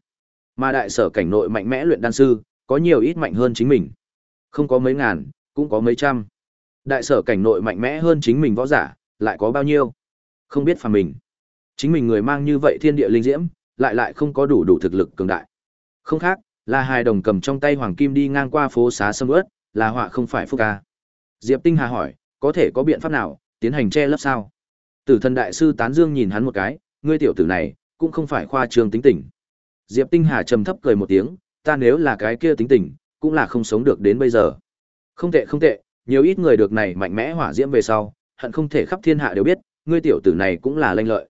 Mà đại sở cảnh nội mạnh mẽ luyện đan sư, có nhiều ít mạnh hơn chính mình. Không có mấy ngàn, cũng có mấy trăm. Đại sở cảnh nội mạnh mẽ hơn chính mình võ giả, lại có bao nhiêu? Không biết phàm mình. Chính mình người mang như vậy thiên địa linh diễm, lại lại không có đủ đủ thực lực cường đại. Không khác, là hai đồng cầm trong tay hoàng kim đi ngang qua phố xá sâm ướt, là họa không phải phúc ca. Diệp Tinh Hà hỏi, có thể có biện pháp nào, tiến hành che lấp sao? Tử thần đại sư Tán Dương nhìn hắn một cái, ngươi tiểu tử này, cũng không phải khoa trương tính tình. Diệp Tinh Hà trầm thấp cười một tiếng, ta nếu là cái kia tính tình, cũng là không sống được đến bây giờ. Không tệ không tệ, nhiều ít người được này mạnh mẽ hỏa diễm về sau, hận không thể khắp thiên hạ đều biết, ngươi tiểu tử này cũng là lanh lợi.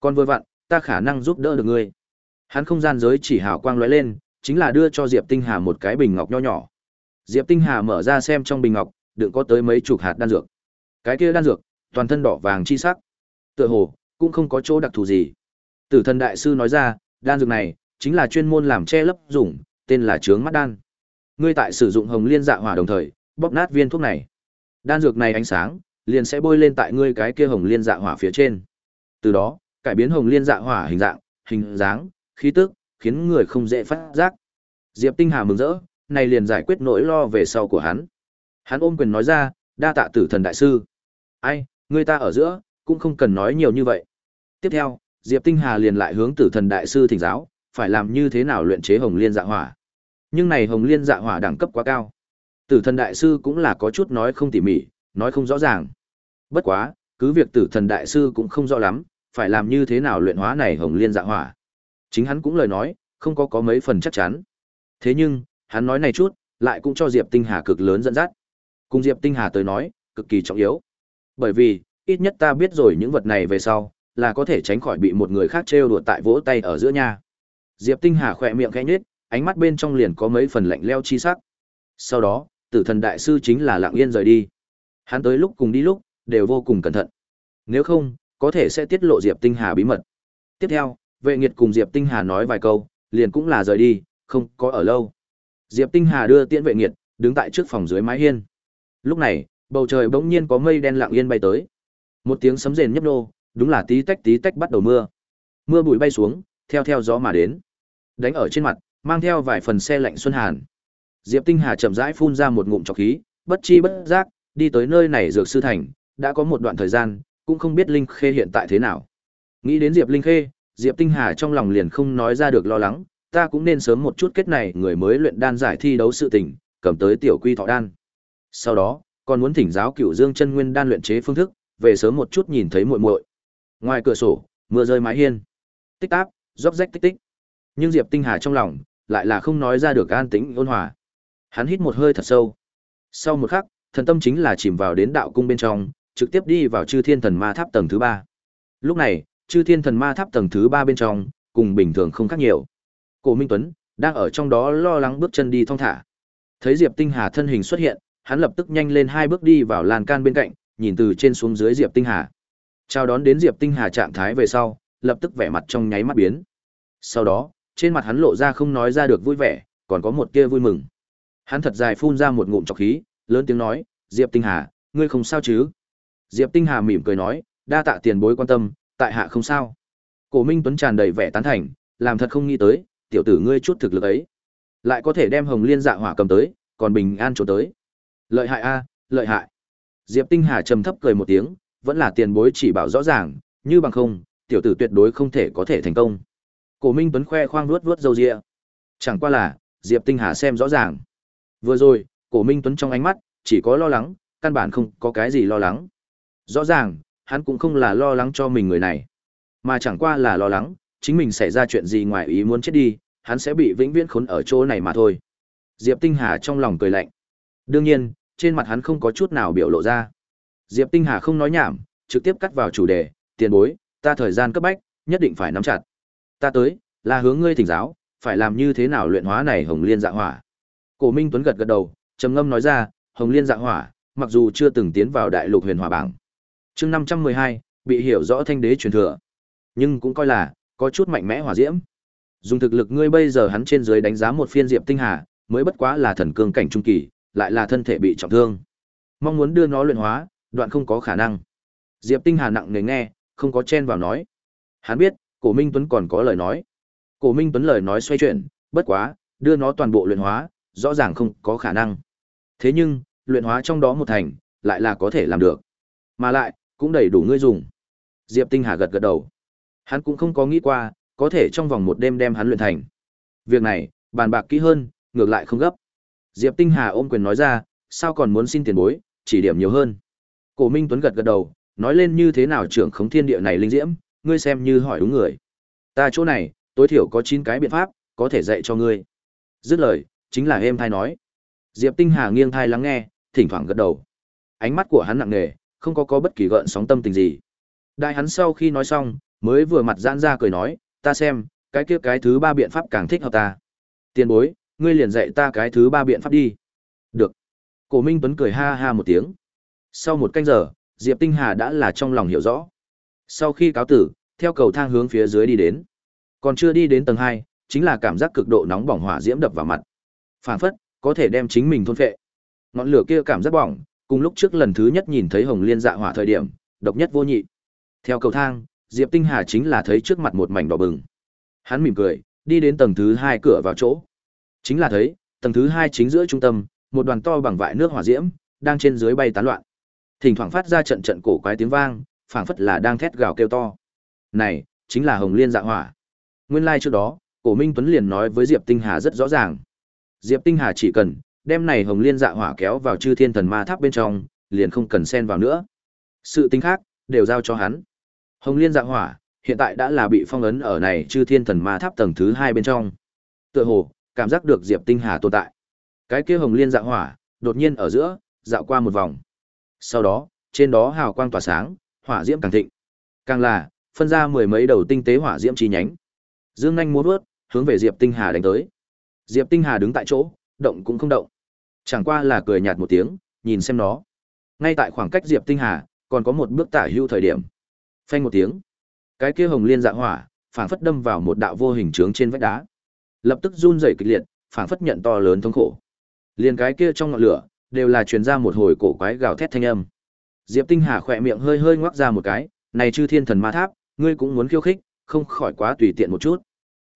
Còn vừa vặn, ta khả năng giúp đỡ được ngươi. Hắn không gian giới chỉ hào quang lóe lên, chính là đưa cho Diệp Tinh Hà một cái bình ngọc nho nhỏ. Diệp Tinh Hà mở ra xem trong bình ngọc, đựng có tới mấy chục hạt đan dược. Cái kia đan dược, toàn thân đỏ vàng chi sắc. Tựa hồ cũng không có chỗ đặc thù gì. Tử thần đại sư nói ra, đan dược này chính là chuyên môn làm che lấp dùng, tên là chướng mắt đan. Ngươi tại sử dụng hồng liên dạ hỏa đồng thời, bóp nát viên thuốc này. Đan dược này ánh sáng liền sẽ bôi lên tại ngươi cái kia hồng liên dạ hỏa phía trên. Từ đó, cải biến hồng liên dạ hỏa hình dạng, hình dáng, khí tức, khiến người không dễ phát giác. Diệp Tinh Hà mừng rỡ, này liền giải quyết nỗi lo về sau của hắn. Hắn ôm quyền nói ra, đa tạ tử thần đại sư. Ai, người ta ở giữa, cũng không cần nói nhiều như vậy. Tiếp theo, Diệp Tinh Hà liền lại hướng tử thần đại sư thỉnh giáo, phải làm như thế nào luyện chế hồng liên dạ hỏa. Nhưng này hồng liên dạ hỏa đẳng cấp quá cao. Tử thần đại sư cũng là có chút nói không tỉ mỉ, nói không rõ ràng. Bất quá, cứ việc tử thần đại sư cũng không rõ lắm, phải làm như thế nào luyện hóa này hồng liên dạ hỏa. Chính hắn cũng lời nói, không có có mấy phần chắc chắn. Thế nhưng, hắn nói này chút, lại cũng cho Diệp Tinh Hà cực lớn dẫn dắt. Cùng Diệp Tinh Hà tới nói, cực kỳ trọng yếu. Bởi vì, ít nhất ta biết rồi những vật này về sau, là có thể tránh khỏi bị một người khác trêu đùa tại vỗ tay ở giữa nhà. Diệp Tinh Hà khỏe miệng khẽ nhếch, ánh mắt bên trong liền có mấy phần lạnh leo chi sắc. Sau đó, Tử Thần đại sư chính là lặng yên rời đi. Hắn tới lúc cùng đi lúc, đều vô cùng cẩn thận. Nếu không, có thể sẽ tiết lộ Diệp Tinh Hà bí mật. Tiếp theo, Vệ Nghiệt cùng Diệp Tinh Hà nói vài câu, liền cũng là rời đi, không có ở lâu. Diệp Tinh Hà đưa tiễn Vệ Nghiệt, đứng tại trước phòng dưới mái hiên. Lúc này, bầu trời bỗng nhiên có mây đen lặng yên bay tới. Một tiếng sấm rền nhấp nô, đúng là tí tách tí tách bắt đầu mưa. Mưa bụi bay xuống, theo theo gió mà đến. Đánh ở trên mặt, mang theo vài phần xe lạnh xuân hàn. Diệp Tinh Hà chậm rãi phun ra một ngụm trọc khí, bất chi bất giác, đi tới nơi này dược sư thành, đã có một đoạn thời gian, cũng không biết Linh Khê hiện tại thế nào. Nghĩ đến Diệp Linh Khê, Diệp Tinh Hà trong lòng liền không nói ra được lo lắng, ta cũng nên sớm một chút kết này người mới luyện đan giải thi đấu sự tình, cầm tới tiểu quy thọ đan. Sau đó, còn muốn thỉnh giáo cựu Dương chân nguyên đan luyện chế phương thức, về sớm một chút nhìn thấy muội muội. Ngoài cửa sổ, mưa rơi mái hiên. Tích táp, róc rách tích tích. Nhưng Diệp Tinh Hà trong lòng lại là không nói ra được an tĩnh ôn hòa. Hắn hít một hơi thật sâu. Sau một khắc, thần tâm chính là chìm vào đến đạo cung bên trong, trực tiếp đi vào Chư Thiên Thần Ma Tháp tầng thứ ba. Lúc này, Chư Thiên Thần Ma Tháp tầng thứ ba bên trong, cùng bình thường không khác nhiều. Cổ Minh Tuấn đang ở trong đó lo lắng bước chân đi thong thả. Thấy Diệp Tinh Hà thân hình xuất hiện, hắn lập tức nhanh lên hai bước đi vào lan can bên cạnh, nhìn từ trên xuống dưới Diệp Tinh Hà. Chào đón đến Diệp Tinh Hà trạng thái về sau, lập tức vẻ mặt trong nháy mắt biến. Sau đó, trên mặt hắn lộ ra không nói ra được vui vẻ, còn có một tia vui mừng. Hắn thật dài phun ra một ngụm trọc khí, lớn tiếng nói, "Diệp Tinh Hà, ngươi không sao chứ?" Diệp Tinh Hà mỉm cười nói, "Đa tạ tiền bối quan tâm, tại hạ không sao." Cổ Minh Tuấn tràn đầy vẻ tán thành, làm thật không nghĩ tới, tiểu tử ngươi chút thực lực ấy, lại có thể đem Hồng Liên Dạ Hỏa cầm tới, còn bình an trốn tới. Lợi hại a, lợi hại. Diệp Tinh Hà trầm thấp cười một tiếng, vẫn là tiền bối chỉ bảo rõ ràng, như bằng không, tiểu tử tuyệt đối không thể có thể thành công. Cổ Minh Tuấn khoe khoang vuốt vuốt râu ria. Chẳng qua là, Diệp Tinh Hà xem rõ ràng. Vừa rồi, Cổ Minh Tuấn trong ánh mắt chỉ có lo lắng, căn bản không có cái gì lo lắng. Rõ ràng, hắn cũng không là lo lắng cho mình người này, mà chẳng qua là lo lắng, chính mình xảy ra chuyện gì ngoài ý muốn chết đi, hắn sẽ bị vĩnh viễn khốn ở chỗ này mà thôi. Diệp Tinh Hà trong lòng cười lạnh. Đương nhiên, trên mặt hắn không có chút nào biểu lộ ra. Diệp Tinh Hà không nói nhảm, trực tiếp cắt vào chủ đề, tiền bối, ta thời gian cấp bách, nhất định phải nắm chặt. Ta tới, là hướng ngươi thỉnh giáo, phải làm như thế nào luyện hóa này Hồng Liên Dạ Hỏa. Cổ Minh Tuấn gật gật đầu, trầm ngâm nói ra, Hồng Liên Dạ Hỏa, mặc dù chưa từng tiến vào đại lục huyền hỏa bảng. Chương 512, bị hiểu rõ thanh đế truyền thừa, nhưng cũng coi là có chút mạnh mẽ hỏa diễm. Dùng thực lực ngươi bây giờ hắn trên dưới đánh giá một phiên Diệp Tinh Hà, mới bất quá là thần cương cảnh trung kỳ, lại là thân thể bị trọng thương. Mong muốn đưa nó luyện hóa, đoạn không có khả năng. Diệp Tinh Hà nặng nề nghe, không có chen vào nói. Hắn biết, Cổ Minh Tuấn còn có lời nói. Cổ Minh Tuấn lời nói xoay chuyển, bất quá, đưa nó toàn bộ luyện hóa, rõ ràng không có khả năng. Thế nhưng, luyện hóa trong đó một thành, lại là có thể làm được. Mà lại, cũng đầy đủ ngươi dùng. Diệp Tinh Hà gật gật đầu. Hắn cũng không có nghĩ qua, có thể trong vòng một đêm đem hắn luyện thành. Việc này, bàn bạc kỹ hơn, ngược lại không gấp. Diệp Tinh Hà ôm quyền nói ra, sao còn muốn xin tiền bối, chỉ điểm nhiều hơn. Cổ Minh Tuấn gật gật đầu, nói lên như thế nào trưởng khống thiên địa này linh diễm, ngươi xem như hỏi đúng người. Ta chỗ này, tối thiểu có 9 cái biện pháp, có thể dạy cho ngươi. Dứt lời, chính là êm thai nói. Diệp Tinh Hà nghiêng thai lắng nghe, thỉnh thoảng gật đầu. Ánh mắt của hắn nặng nề, không có có bất kỳ gợn sóng tâm tình gì. Đại hắn sau khi nói xong, mới vừa mặt giãn ra cười nói, ta xem, cái kia cái thứ ba biện pháp càng thích hợp ta. Tiền bối, ngươi liền dạy ta cái thứ ba biện pháp đi. Được. Cổ Minh Tuấn cười ha ha một tiếng. Sau một canh giờ, Diệp Tinh Hà đã là trong lòng hiểu rõ. Sau khi cáo tử, theo cầu thang hướng phía dưới đi đến. Còn chưa đi đến tầng 2, chính là cảm giác cực độ nóng bỏng hỏa diễm đập vào mặt. Phản phất, có thể đem chính mình thôn phệ. Ngọn lửa kia cảm giác bỏng, cùng lúc trước lần thứ nhất nhìn thấy Hồng Liên Dạ Hỏa thời điểm, độc nhất vô nhị. Theo cầu thang, Diệp Tinh Hà chính là thấy trước mặt một mảnh đỏ bừng. Hắn mỉm cười, đi đến tầng thứ 2 cửa vào chỗ. Chính là thấy, tầng thứ 2 chính giữa trung tâm, một đoàn to bằng vại nước hỏa diễm, đang trên dưới bay tán loạn. Thỉnh thoảng phát ra trận trận cổ quái tiếng vang, phảng phất là đang thét gào kêu to. Này, chính là Hồng Liên Dạ Hỏa. Nguyên lai like trước đó, Cổ Minh Tuấn liền nói với Diệp Tinh Hà rất rõ ràng. Diệp Tinh Hà chỉ cần đem này Hồng Liên Dạ Hỏa kéo vào Chư Thiên Thần Ma Tháp bên trong, liền không cần xen vào nữa. Sự tính khác đều giao cho hắn. Hồng Liên Dạ Hỏa hiện tại đã là bị phong ấn ở này Chư Thiên Thần Ma Tháp tầng thứ hai bên trong. Tựa hồ cảm giác được Diệp Tinh Hà tồn tại. Cái kia Hồng Liên Dạ Hỏa đột nhiên ở giữa dạo qua một vòng. Sau đó, trên đó hào quang tỏa sáng, hỏa diễm càng thịnh. Càng là phân ra mười mấy đầu tinh tế hỏa diễm chi nhánh. Dương nhanh múa vớt, hướng về Diệp Tinh Hà đánh tới. Diệp Tinh Hà đứng tại chỗ, động cũng không động. Chẳng qua là cười nhạt một tiếng, nhìn xem nó. Ngay tại khoảng cách Diệp Tinh Hà, còn có một bước tả hưu thời điểm. Phanh một tiếng. Cái kia hồng liên dạ hỏa, phảng phất đâm vào một đạo vô hình trướng trên vách đá. Lập tức run rẩy kịch liệt, phảng phất nhận to lớn thống khổ. Liên cái kia trong ngọn lửa, đều là truyền ra một hồi cổ quái gào thét thanh âm. Diệp Tinh Hà khỏe miệng hơi hơi ngoác ra một cái, này chư thiên thần ma tháp, ngươi cũng muốn khiêu khích, không khỏi quá tùy tiện một chút.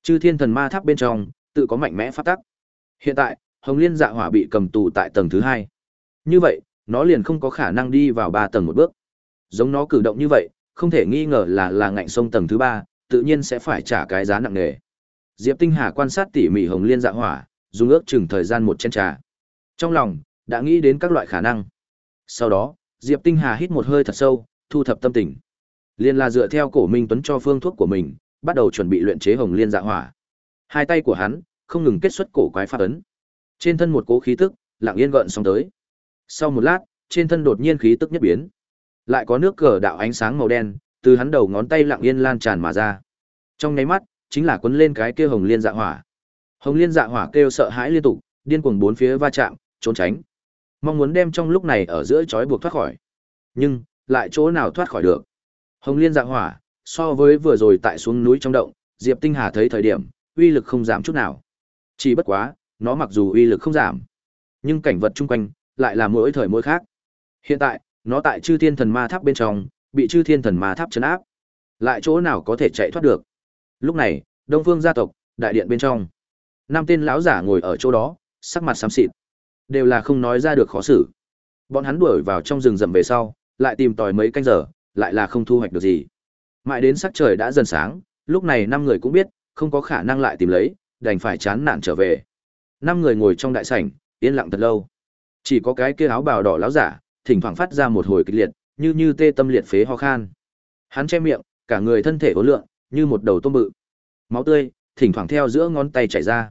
Chư thiên thần ma tháp bên trong, tự có mạnh mẽ phát tắc. Hiện tại, Hồng Liên Dạ Hỏa bị cầm tù tại tầng thứ hai. Như vậy, nó liền không có khả năng đi vào ba tầng một bước. Giống nó cử động như vậy, không thể nghi ngờ là là ngạnh sông tầng thứ ba, tự nhiên sẽ phải trả cái giá nặng nề. Diệp Tinh Hà quan sát tỉ mỉ Hồng Liên Dạ Hỏa, dùng ước chừng thời gian một chén trà. Trong lòng đã nghĩ đến các loại khả năng. Sau đó, Diệp Tinh Hà hít một hơi thật sâu, thu thập tâm tình. Liên là dựa theo cổ Minh Tuấn cho phương thuốc của mình, bắt đầu chuẩn bị luyện chế Hồng Liên Dạ Hỏa. Hai tay của hắn không ngừng kết xuất cổ quái pháp ấn. Trên thân một cố khí tức, lặng yên gợn xong tới. Sau một lát, trên thân đột nhiên khí tức nhất biến. Lại có nước cờ đạo ánh sáng màu đen, từ hắn đầu ngón tay lặng yên lan tràn mà ra. Trong nháy mắt, chính là quấn lên cái kia hồng liên dạ hỏa. Hồng liên dạ hỏa kêu sợ hãi liên tục, điên cuồng bốn phía va chạm, trốn tránh. Mong muốn đem trong lúc này ở giữa chói buộc thoát khỏi. Nhưng, lại chỗ nào thoát khỏi được. Hồng liên dạ hỏa, so với vừa rồi tại xuống núi trong động, Diệp Tinh Hà thấy thời điểm, uy lực không giảm chút nào. Chỉ bất quá, nó mặc dù uy lực không giảm, nhưng cảnh vật chung quanh lại là mỗi thời mỗi khác. Hiện tại, nó tại Chư Thiên Thần Ma Tháp bên trong, bị Chư Thiên Thần Ma Tháp trấn áp. Lại chỗ nào có thể chạy thoát được? Lúc này, Đông Phương gia tộc, đại điện bên trong, năm tên lão giả ngồi ở chỗ đó, sắc mặt xám xịt, đều là không nói ra được khó xử. Bọn hắn đuổi vào trong rừng rậm về sau, lại tìm tòi mấy canh giờ, lại là không thu hoạch được gì. Mãi đến sắc trời đã dần sáng, lúc này năm người cũng biết, không có khả năng lại tìm lấy, đành phải chán nản trở về. Năm người ngồi trong đại sảnh, yên lặng thật lâu. Chỉ có cái kia áo bào đỏ lão giả, thỉnh thoảng phát ra một hồi kịch liệt, như như tê tâm liệt phế ho khan. Hắn che miệng, cả người thân thể ố lượng, như một đầu tôm bự. Máu tươi, thỉnh thoảng theo giữa ngón tay chảy ra.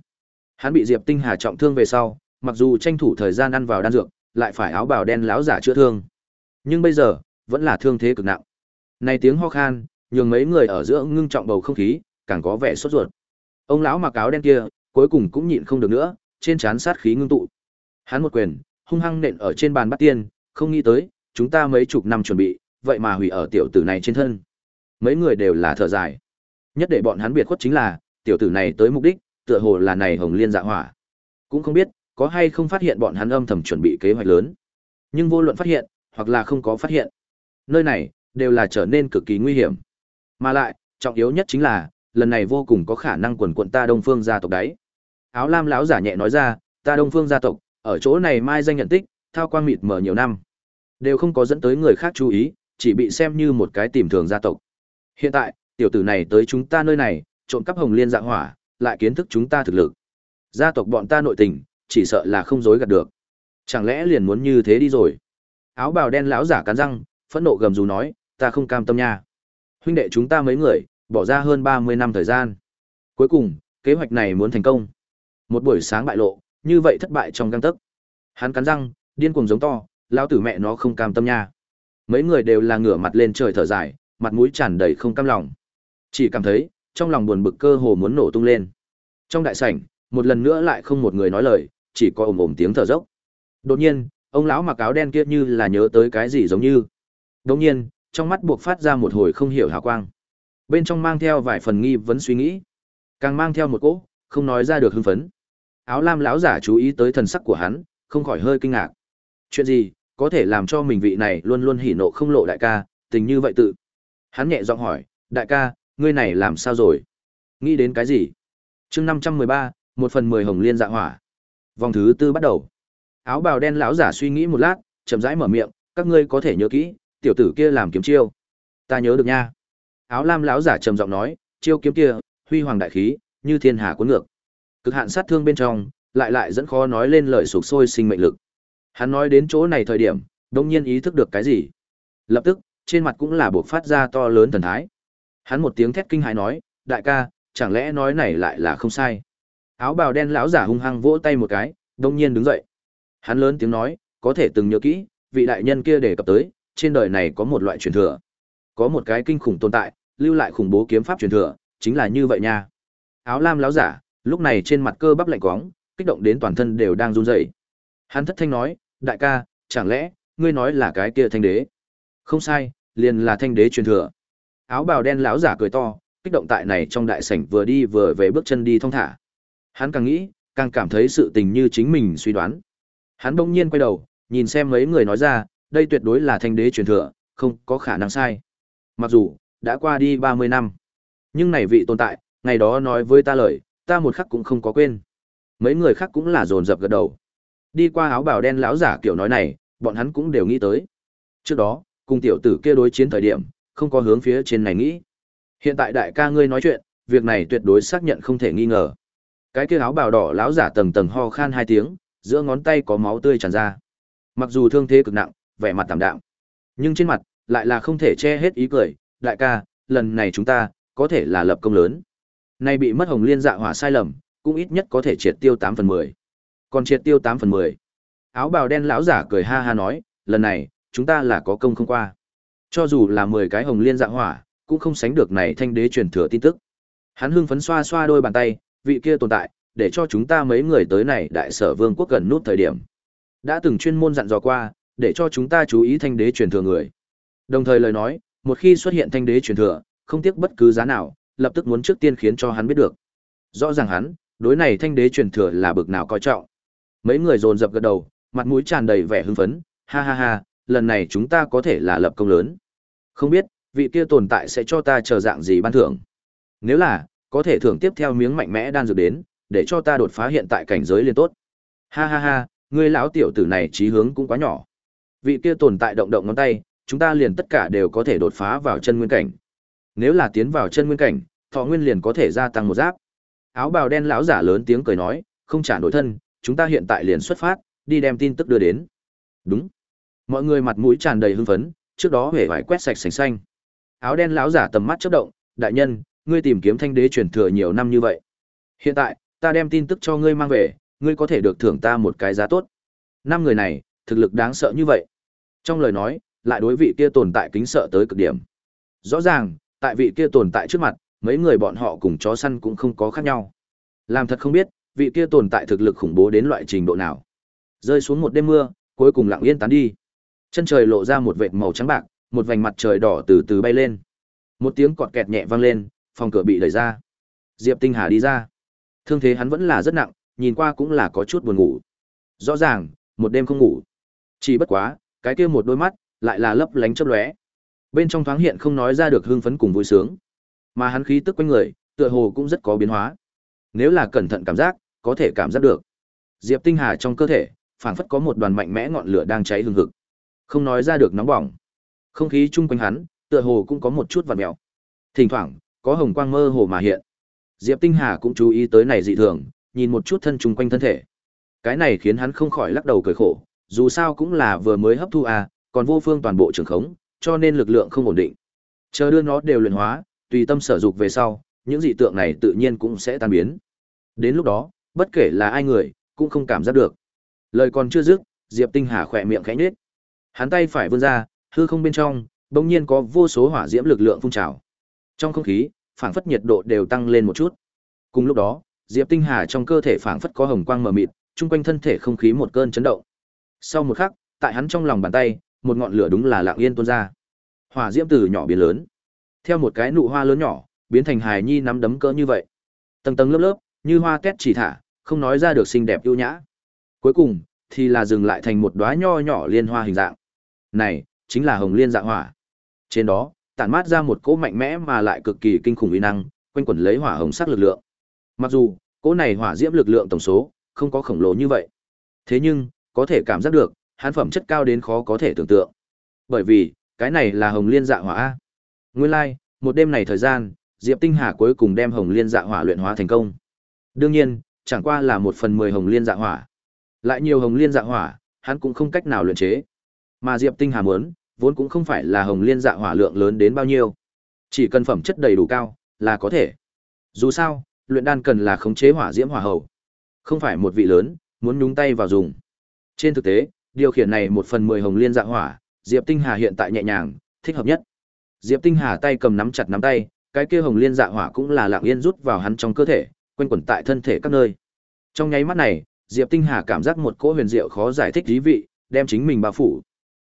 Hắn bị Diệp Tinh Hà trọng thương về sau, mặc dù tranh thủ thời gian ăn vào đan dược, lại phải áo bào đen láo giả chữa thương. Nhưng bây giờ, vẫn là thương thế cực nặng. Này tiếng ho khan, nhường mấy người ở giữa ngưng trọng bầu không khí, càng có vẻ sốt ruột. Ông lão mặc áo đen kia, cuối cùng cũng nhịn không được nữa, trên trán sát khí ngưng tụ. Hắn một quyền, hung hăng nện ở trên bàn bắt tiên, không nghĩ tới, chúng ta mấy chục năm chuẩn bị, vậy mà hủy ở tiểu tử này trên thân. Mấy người đều là thở dài. Nhất để bọn hắn biệt khuất chính là, tiểu tử này tới mục đích, tựa hồ là này hồng liên dạ hỏa. Cũng không biết, có hay không phát hiện bọn hắn âm thầm chuẩn bị kế hoạch lớn. Nhưng vô luận phát hiện, hoặc là không có phát hiện. Nơi này, đều là trở nên cực kỳ nguy hiểm. Mà lại, trọng yếu nhất chính là, lần này vô cùng có khả năng quần quận ta Đông Phương gia tộc đấy. Áo lam lão giả nhẹ nói ra, ta Đông Phương gia tộc, ở chỗ này mai danh nhận tích, thao quang mịt mở nhiều năm, đều không có dẫn tới người khác chú ý, chỉ bị xem như một cái tìm thường gia tộc. Hiện tại, tiểu tử này tới chúng ta nơi này, trộm cắp hồng liên dạ hỏa, lại kiến thức chúng ta thực lực. Gia tộc bọn ta nội tình, chỉ sợ là không dối gạt được. Chẳng lẽ liền muốn như thế đi rồi? Áo bào đen lão giả cắn răng, phẫn nộ gầm rú nói, ta không cam tâm nha. Huynh đệ chúng ta mấy người, bỏ ra hơn 30 năm thời gian. Cuối cùng, kế hoạch này muốn thành công. Một buổi sáng bại lộ, như vậy thất bại trong găng tấc. Hắn cắn răng, điên cuồng giống to, lão tử mẹ nó không cam tâm nha. Mấy người đều là ngửa mặt lên trời thở dài, mặt mũi tràn đầy không cam lòng. Chỉ cảm thấy, trong lòng buồn bực cơ hồ muốn nổ tung lên. Trong đại sảnh, một lần nữa lại không một người nói lời, chỉ có ồm ồm tiếng thở dốc. Đột nhiên, ông lão mặc áo đen kia như là nhớ tới cái gì giống như. Đột nhiên, trong mắt buộc phát ra một hồi không hiểu hào quang. Bên trong mang theo vài phần nghi vấn suy nghĩ, càng mang theo một cỗ, không nói ra được hưng phấn. Áo lam lão giả chú ý tới thần sắc của hắn, không khỏi hơi kinh ngạc. Chuyện gì, có thể làm cho mình vị này luôn luôn hỉ nộ không lộ đại ca, tình như vậy tự. Hắn nhẹ giọng hỏi, đại ca, ngươi này làm sao rồi? Nghĩ đến cái gì? chương năm trăm mười ba một phần mười hồng liên dạ hỏa. Vòng thứ tư bắt đầu. Áo bào đen lão giả suy nghĩ một lát, chậm rãi mở miệng, các ngươi có thể nhớ kỹ, tiểu tử kia làm kiếm chiêu. Ta nhớ được nha. Áo lam lão giả trầm giọng nói, chiêu kiếm kia, huy hoàng đại khí, như thiên hà cuốn ngược. Cực hạn sát thương bên trong, lại lại dẫn khó nói lên lời sụp sôi sinh mệnh lực. Hắn nói đến chỗ này thời điểm, đông nhiên ý thức được cái gì. Lập tức, trên mặt cũng là buộc phát ra to lớn thần thái. Hắn một tiếng thét kinh hãi nói, đại ca, chẳng lẽ nói này lại là không sai. Áo bào đen lão giả hung hăng vỗ tay một cái, đông nhiên đứng dậy. Hắn lớn tiếng nói, có thể từng nhớ kỹ, vị đại nhân kia đề cập tới, trên đời này có một loại truyền thừa. Có một cái kinh khủng tồn tại, lưu lại khủng bố kiếm pháp truyền thừa, chính là như vậy nha. Áo lam lão giả, lúc này trên mặt cơ bắp lạnh quóng, kích động đến toàn thân đều đang run rẩy. Hắn thất thanh nói, đại ca, chẳng lẽ, ngươi nói là cái kia thanh đế? Không sai, liền là thanh đế truyền thừa áo bào đen lão giả cười to kích động tại này trong đại sảnh vừa đi vừa về bước chân đi thong thả hắn càng nghĩ càng cảm thấy sự tình như chính mình suy đoán hắn bỗng nhiên quay đầu nhìn xem mấy người nói ra đây tuyệt đối là thanh đế truyền thừa không có khả năng sai mặc dù đã qua đi ba mươi năm nhưng này vị tồn tại ngày đó nói với ta lời ta một khắc cũng không có quên mấy người khác cũng là dồn dập gật đầu đi qua áo bào đen lão giả kiểu nói này bọn hắn cũng đều nghĩ tới. Trước đó, cùng tiểu tử kia đối chiến thời điểm, không có hướng phía trên này nghĩ. Hiện tại đại ca ngươi nói chuyện, việc này tuyệt đối xác nhận không thể nghi ngờ. Cái kia áo bào đỏ lão giả tầng tầng ho khan hai tiếng, giữa ngón tay có máu tươi tràn ra. Mặc dù thương thế cực nặng, vẻ mặt tạm đạm, nhưng trên mặt lại là không thể che hết ý cười, đại ca, lần này chúng ta có thể là lập công lớn. Nay bị mất hồng liên dạ hỏa sai lầm, cũng ít nhất có thể triệt tiêu tám phần 10. Còn triệt tiêu tám phần 10. Áo bào đen lão giả cười ha ha nói, lần này, chúng ta là có công không qua. Cho dù là 10 cái hồng liên dạ hỏa, cũng không sánh được này thanh đế truyền thừa tin tức. Hắn hưng phấn xoa xoa đôi bàn tay, vị kia tồn tại, để cho chúng ta mấy người tới này đại sở vương quốc gần nút thời điểm. Đã từng chuyên môn dặn dò qua, để cho chúng ta chú ý thanh đế truyền thừa người. Đồng thời lời nói, một khi xuất hiện thanh đế truyền thừa, không tiếc bất cứ giá nào, lập tức muốn trước tiên khiến cho hắn biết được. Rõ ràng hắn, đối này thanh đế truyền thừa là bực nào coi trọng. Mấy người dồn dập gật đầu, mặt mũi tràn đầy vẻ hưng phấn, ha ha ha, lần này chúng ta có thể là lập công lớn. Không biết, vị kia tồn tại sẽ cho ta chờ dạng gì ban thưởng. Nếu là, có thể thưởng tiếp theo miếng mạnh mẽ đan dược đến, để cho ta đột phá hiện tại cảnh giới liên tốt. Ha ha ha, ngươi lão tiểu tử này trí hướng cũng quá nhỏ. Vị kia tồn tại động động ngón tay, chúng ta liền tất cả đều có thể đột phá vào chân nguyên cảnh. Nếu là tiến vào chân nguyên cảnh, thọ nguyên liền có thể gia tăng một giáp. Áo bào đen lão giả lớn tiếng cười nói, không trả nổi thân, chúng ta hiện tại liền xuất phát, đi đem tin tức đưa đến. Đúng. Mọi người mặt mũi tràn đầy hưng phấn, trước đó hề vải quét sạch sành xanh. Áo đen lão giả tầm mắt chớp động, đại nhân, ngươi tìm kiếm thanh đế truyền thừa nhiều năm như vậy. Hiện tại, ta đem tin tức cho ngươi mang về, ngươi có thể được thưởng ta một cái giá tốt. Năm người này, thực lực đáng sợ như vậy. Trong lời nói, lại đối vị kia tồn tại kính sợ tới cực điểm. Rõ ràng, tại vị kia tồn tại trước mặt, mấy người bọn họ cùng chó săn cũng không có khác nhau. Làm thật không biết, vị kia tồn tại thực lực khủng bố đến loại trình độ nào. Rơi xuống một đêm mưa, cuối cùng lặng yên tán đi. Chân trời lộ ra một vệt màu trắng bạc, một vành mặt trời đỏ từ từ bay lên. Một tiếng cọt kẹt nhẹ vang lên, phòng cửa bị đẩy ra. Diệp Tinh Hà đi ra. Thương thế hắn vẫn là rất nặng, nhìn qua cũng là có chút buồn ngủ. Rõ ràng, một đêm không ngủ. Chỉ bất quá, cái kia một đôi mắt lại là lấp lánh chớp lóe. Bên trong thoáng hiện không nói ra được hưng phấn cùng vui sướng. Mà hắn khí tức quanh người, tựa hồ cũng rất có biến hóa. Nếu là cẩn thận cảm giác, có thể cảm giác được. Diệp Tinh Hà trong cơ thể, phảng phất có một đoàn mạnh mẽ ngọn lửa đang cháy hừng hực. Không nói ra được nóng bỏng. Không khí chung quanh hắn, tựa hồ cũng có một chút vặn mèo. Thỉnh thoảng, có hồng quang mơ hồ mà hiện. Diệp Tinh Hà cũng chú ý tới này dị thường, nhìn một chút thân trùng quanh thân thể. Cái này khiến hắn không khỏi lắc đầu cười khổ, dù sao cũng là vừa mới hấp thu à, còn vô phương toàn bộ trường khống, cho nên lực lượng không ổn định. Chờ đưa nó đều luyện hóa, tùy tâm sở dục về sau, những dị tượng này tự nhiên cũng sẽ tan biến. Đến lúc đó, bất kể là ai người, cũng không cảm giác được. Lời còn chưa dứt, Diệp Tinh Hà khỏe miệng khẽ nhếch. Hắn tay phải vươn ra, hư không bên trong, bỗng nhiên có vô số hỏa diễm lực lượng phun trào. Trong không khí, phảng phất nhiệt độ đều tăng lên một chút. Cùng lúc đó, Diệp Tinh Hà trong cơ thể phảng phất có hồng quang mờ mịt, chung quanh thân thể không khí một cơn chấn động. Sau một khắc, tại hắn trong lòng bàn tay, một ngọn lửa đúng là lặng yên tuôn ra. Hỏa diễm từ nhỏ biến lớn, theo một cái nụ hoa lớn nhỏ, biến thành hài nhi nắm đấm cỡ như vậy. Tầng tầng lớp lớp, như hoa tét chỉ thả, không nói ra được xinh đẹp ưu nhã. Cuối cùng, thì là dừng lại thành một đóa nho nhỏ liên hoa hình dạng. Này, chính là hồng liên dạ hỏa. Trên đó, tản mát ra một cỗ mạnh mẽ mà lại cực kỳ kinh khủng uy năng, quanh quẩn lấy hỏa hồng sắc lực lượng. Mặc dù, cỗ này hỏa diễm lực lượng tổng số không có khổng lồ như vậy, thế nhưng có thể cảm giác được, hán phẩm chất cao đến khó có thể tưởng tượng. Bởi vì, cái này là hồng liên dạ hỏa a. Nguyên lai, like, một đêm này thời gian, Diệp Tinh Hà cuối cùng đem hồng liên dạ hỏa luyện hóa thành công. Đương nhiên, chẳng qua là một phần mười hồng liên dạ hỏa. Lại nhiều hồng liên dạ hỏa, hắn cũng không cách nào luyện chế. Mà Diệp Tinh Hà muốn, vốn cũng không phải là hồng liên dạ hỏa lượng lớn đến bao nhiêu. Chỉ cần phẩm chất đầy đủ cao, là có thể. Dù sao, luyện đan cần là khống chế hỏa diễm hỏa hầu. Không phải một vị lớn, muốn nhúng tay vào dùng. Trên thực tế, điều khiển này một phần mười hồng liên dạ hỏa, Diệp Tinh Hà hiện tại nhẹ nhàng, thích hợp nhất. Diệp Tinh Hà tay cầm nắm chặt nắm tay, cái kia hồng liên dạ hỏa cũng là lặng yên rút vào hắn trong cơ thể, quanh quẩn tại thân thể các nơi. Trong nháy mắt này, Diệp Tinh Hà cảm giác một cỗ huyền diệu khó giải thích thú vị, đem chính mình bao phủ.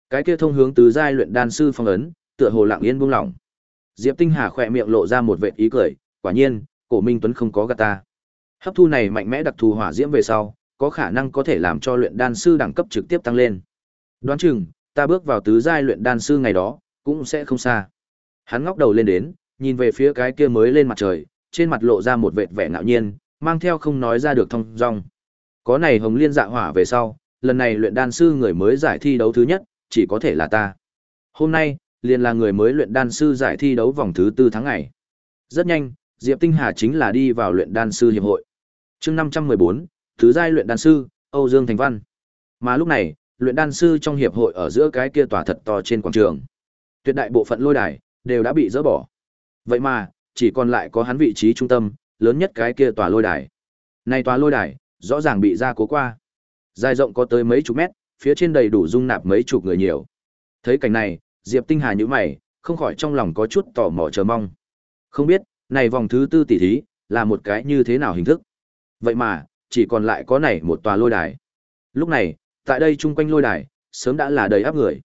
Cái kia thông hướng từ giai luyện đan sư phong ấn, tựa hồ lặng yên buông lỏng. Diệp Tinh Hà khỏe miệng lộ ra một vệt ý cười, quả nhiên, Cổ Minh Tuấn không có gạt ta. Hấp thu này mạnh mẽ đặc thù hỏa diễm về sau, có khả năng có thể làm cho luyện đan sư đẳng cấp trực tiếp tăng lên. Đoán chừng, ta bước vào tứ giai luyện đan sư ngày đó, cũng sẽ không xa. Hắn ngóc đầu lên đến, nhìn về phía cái kia mới lên mặt trời, trên mặt lộ ra một vệt vẻ ngạo nhiên, mang theo không nói ra được thông dong. Có này hồng liên dạ hỏa về sau, lần này luyện đan sư người mới giải thi đấu thứ nhất, chỉ có thể là ta. Hôm nay, liền là người mới luyện đan sư giải thi đấu vòng thứ tư tháng ngày. Rất nhanh, Diệp Tinh Hà chính là đi vào luyện đan sư hiệp hội. Chương 514, thứ giai luyện đan sư, Âu Dương Thành Văn. Mà lúc này, luyện đan sư trong hiệp hội ở giữa cái kia tòa thật to trên quảng trường. Tuyệt đại bộ phận lôi đài đều đã bị dỡ bỏ. Vậy mà, chỉ còn lại có hắn vị trí trung tâm, lớn nhất cái kia tòa lôi đài. Này tòa lôi đài, rõ ràng bị ra cố qua. Dài rộng có tới mấy chục mét, phía trên đầy đủ dung nạp mấy chục người nhiều. Thấy cảnh này, Diệp Tinh Hà nhíu mày, không khỏi trong lòng có chút tò mò chờ mong. Không biết, này vòng thứ tư tỷ thí, là một cái như thế nào hình thức. Vậy mà, chỉ còn lại có này một tòa lôi đài. Lúc này, tại đây chung quanh lôi đài, sớm đã là đầy áp người.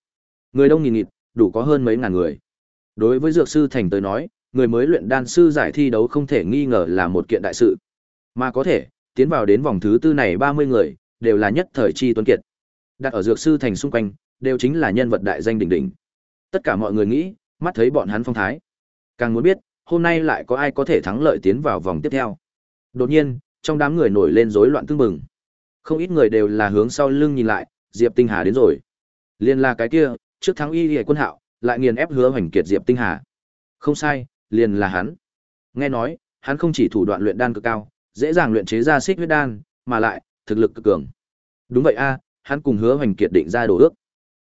Người đông nghìn nghịt, đủ có hơn mấy ngàn người. Đối với dược sư thành tới nói, người mới luyện đan sư giải thi đấu không thể nghi ngờ là một kiện đại sự. Mà có thể, tiến vào đến vòng thứ tư này 30 người, đều là nhất thời chi tuấn kiệt. Đặt ở dược sư thành xung quanh, đều chính là nhân vật đại danh đỉnh đỉnh. Tất cả mọi người nghĩ, mắt thấy bọn hắn phong thái. Càng muốn biết, hôm nay lại có ai có thể thắng lợi tiến vào vòng tiếp theo. Đột nhiên, trong đám người nổi lên rối loạn tương mừng. Không ít người đều là hướng sau lưng nhìn lại, Diệp Tinh Hà đến rồi. Liên là cái kia, trước thắng y hệ quân hạo, lại nghiền ép hứa hoành kiệt Diệp Tinh Hà. Không sai, liền là hắn. Nghe nói, hắn không chỉ thủ đoạn luyện đan cực cao, dễ dàng luyện chế ra xích huyết đan, mà lại thực lực cực cường. Đúng vậy a, hắn cùng Hứa Hoành Kiệt định ra đồ ước.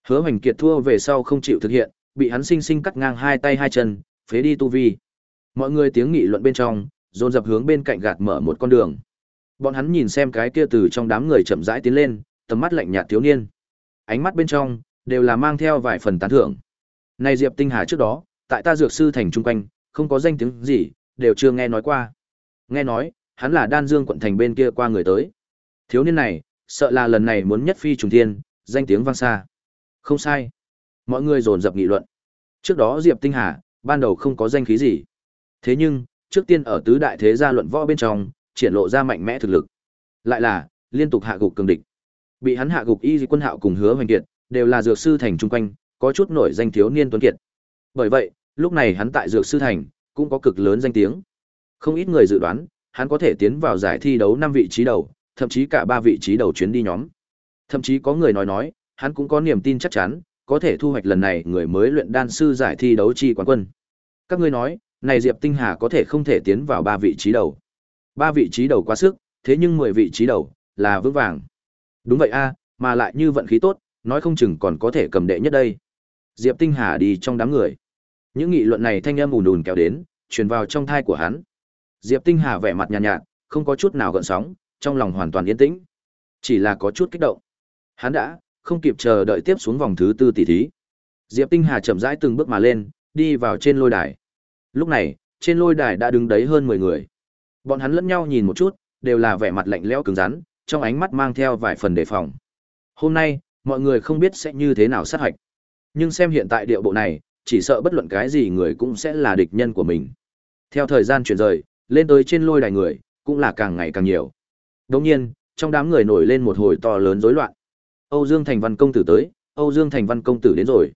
Hứa Hoành Kiệt thua về sau không chịu thực hiện, bị hắn sinh sinh cắt ngang hai tay hai chân, phế đi tu vi. Mọi người tiếng nghị luận bên trong, dồn dập hướng bên cạnh gạt mở một con đường. Bọn hắn nhìn xem cái kia từ trong đám người chậm rãi tiến lên, tầm mắt lạnh nhạt thiếu niên. Ánh mắt bên trong đều là mang theo vài phần tán thưởng. Này Diệp Tinh Hà trước đó, tại ta dược sư thành trung quanh, không có danh tiếng gì, đều chưa nghe nói qua. Nghe nói, hắn là Đan Dương quận thành bên kia qua người tới. Thiếu niên này, sợ là lần này muốn nhất phi trùng thiên, danh tiếng vang xa. Không sai. Mọi người dồn dập nghị luận. Trước đó Diệp Tinh Hà, ban đầu không có danh khí gì. Thế nhưng, trước tiên ở tứ đại thế gia luận võ bên trong, triển lộ ra mạnh mẽ thực lực. Lại là, liên tục hạ gục cường địch. Bị hắn hạ gục Y Quân Hạo cùng Hứa Hoành Kiệt, đều là dược sư thành trung quanh, có chút nổi danh thiếu niên tuấn kiệt. Bởi vậy, lúc này hắn tại dược sư thành cũng có cực lớn danh tiếng. Không ít người dự đoán, hắn có thể tiến vào giải thi đấu năm vị trí đầu, thậm chí cả ba vị trí đầu chuyến đi nhóm. Thậm chí có người nói nói, hắn cũng có niềm tin chắc chắn, có thể thu hoạch lần này người mới luyện đan sư giải thi đấu chi quán quân. Các ngươi nói, này Diệp Tinh Hà có thể không thể tiến vào ba vị trí đầu. Ba vị trí đầu quá sức, thế nhưng mười vị trí đầu là vững vàng. Đúng vậy a, mà lại như vận khí tốt, nói không chừng còn có thể cầm đệ nhất đây. Diệp Tinh Hà đi trong đám người. Những nghị luận này thanh âm ùn ùn kéo đến, truyền vào trong thai của hắn. Diệp Tinh Hà vẻ mặt nhàn nhạt, nhạt, không có chút nào gợn sóng, trong lòng hoàn toàn yên tĩnh. Chỉ là có chút kích động. Hắn đã không kịp chờ đợi tiếp xuống vòng thứ tư tỷ thí. Diệp Tinh Hà chậm rãi từng bước mà lên, đi vào trên lôi đài. Lúc này, trên lôi đài đã đứng đấy hơn 10 người. Bọn hắn lẫn nhau nhìn một chút, đều là vẻ mặt lạnh lẽo cứng rắn, trong ánh mắt mang theo vài phần đề phòng. Hôm nay, mọi người không biết sẽ như thế nào sát hạch. Nhưng xem hiện tại điệu bộ này, chỉ sợ bất luận cái gì người cũng sẽ là địch nhân của mình. Theo thời gian chuyển rời, lên tới trên lôi đài người, cũng là càng ngày càng nhiều. Đồng nhiên, trong đám người nổi lên một hồi to lớn rối loạn. Âu Dương Thành Văn công tử tới, Âu Dương Thành Văn công tử đến rồi.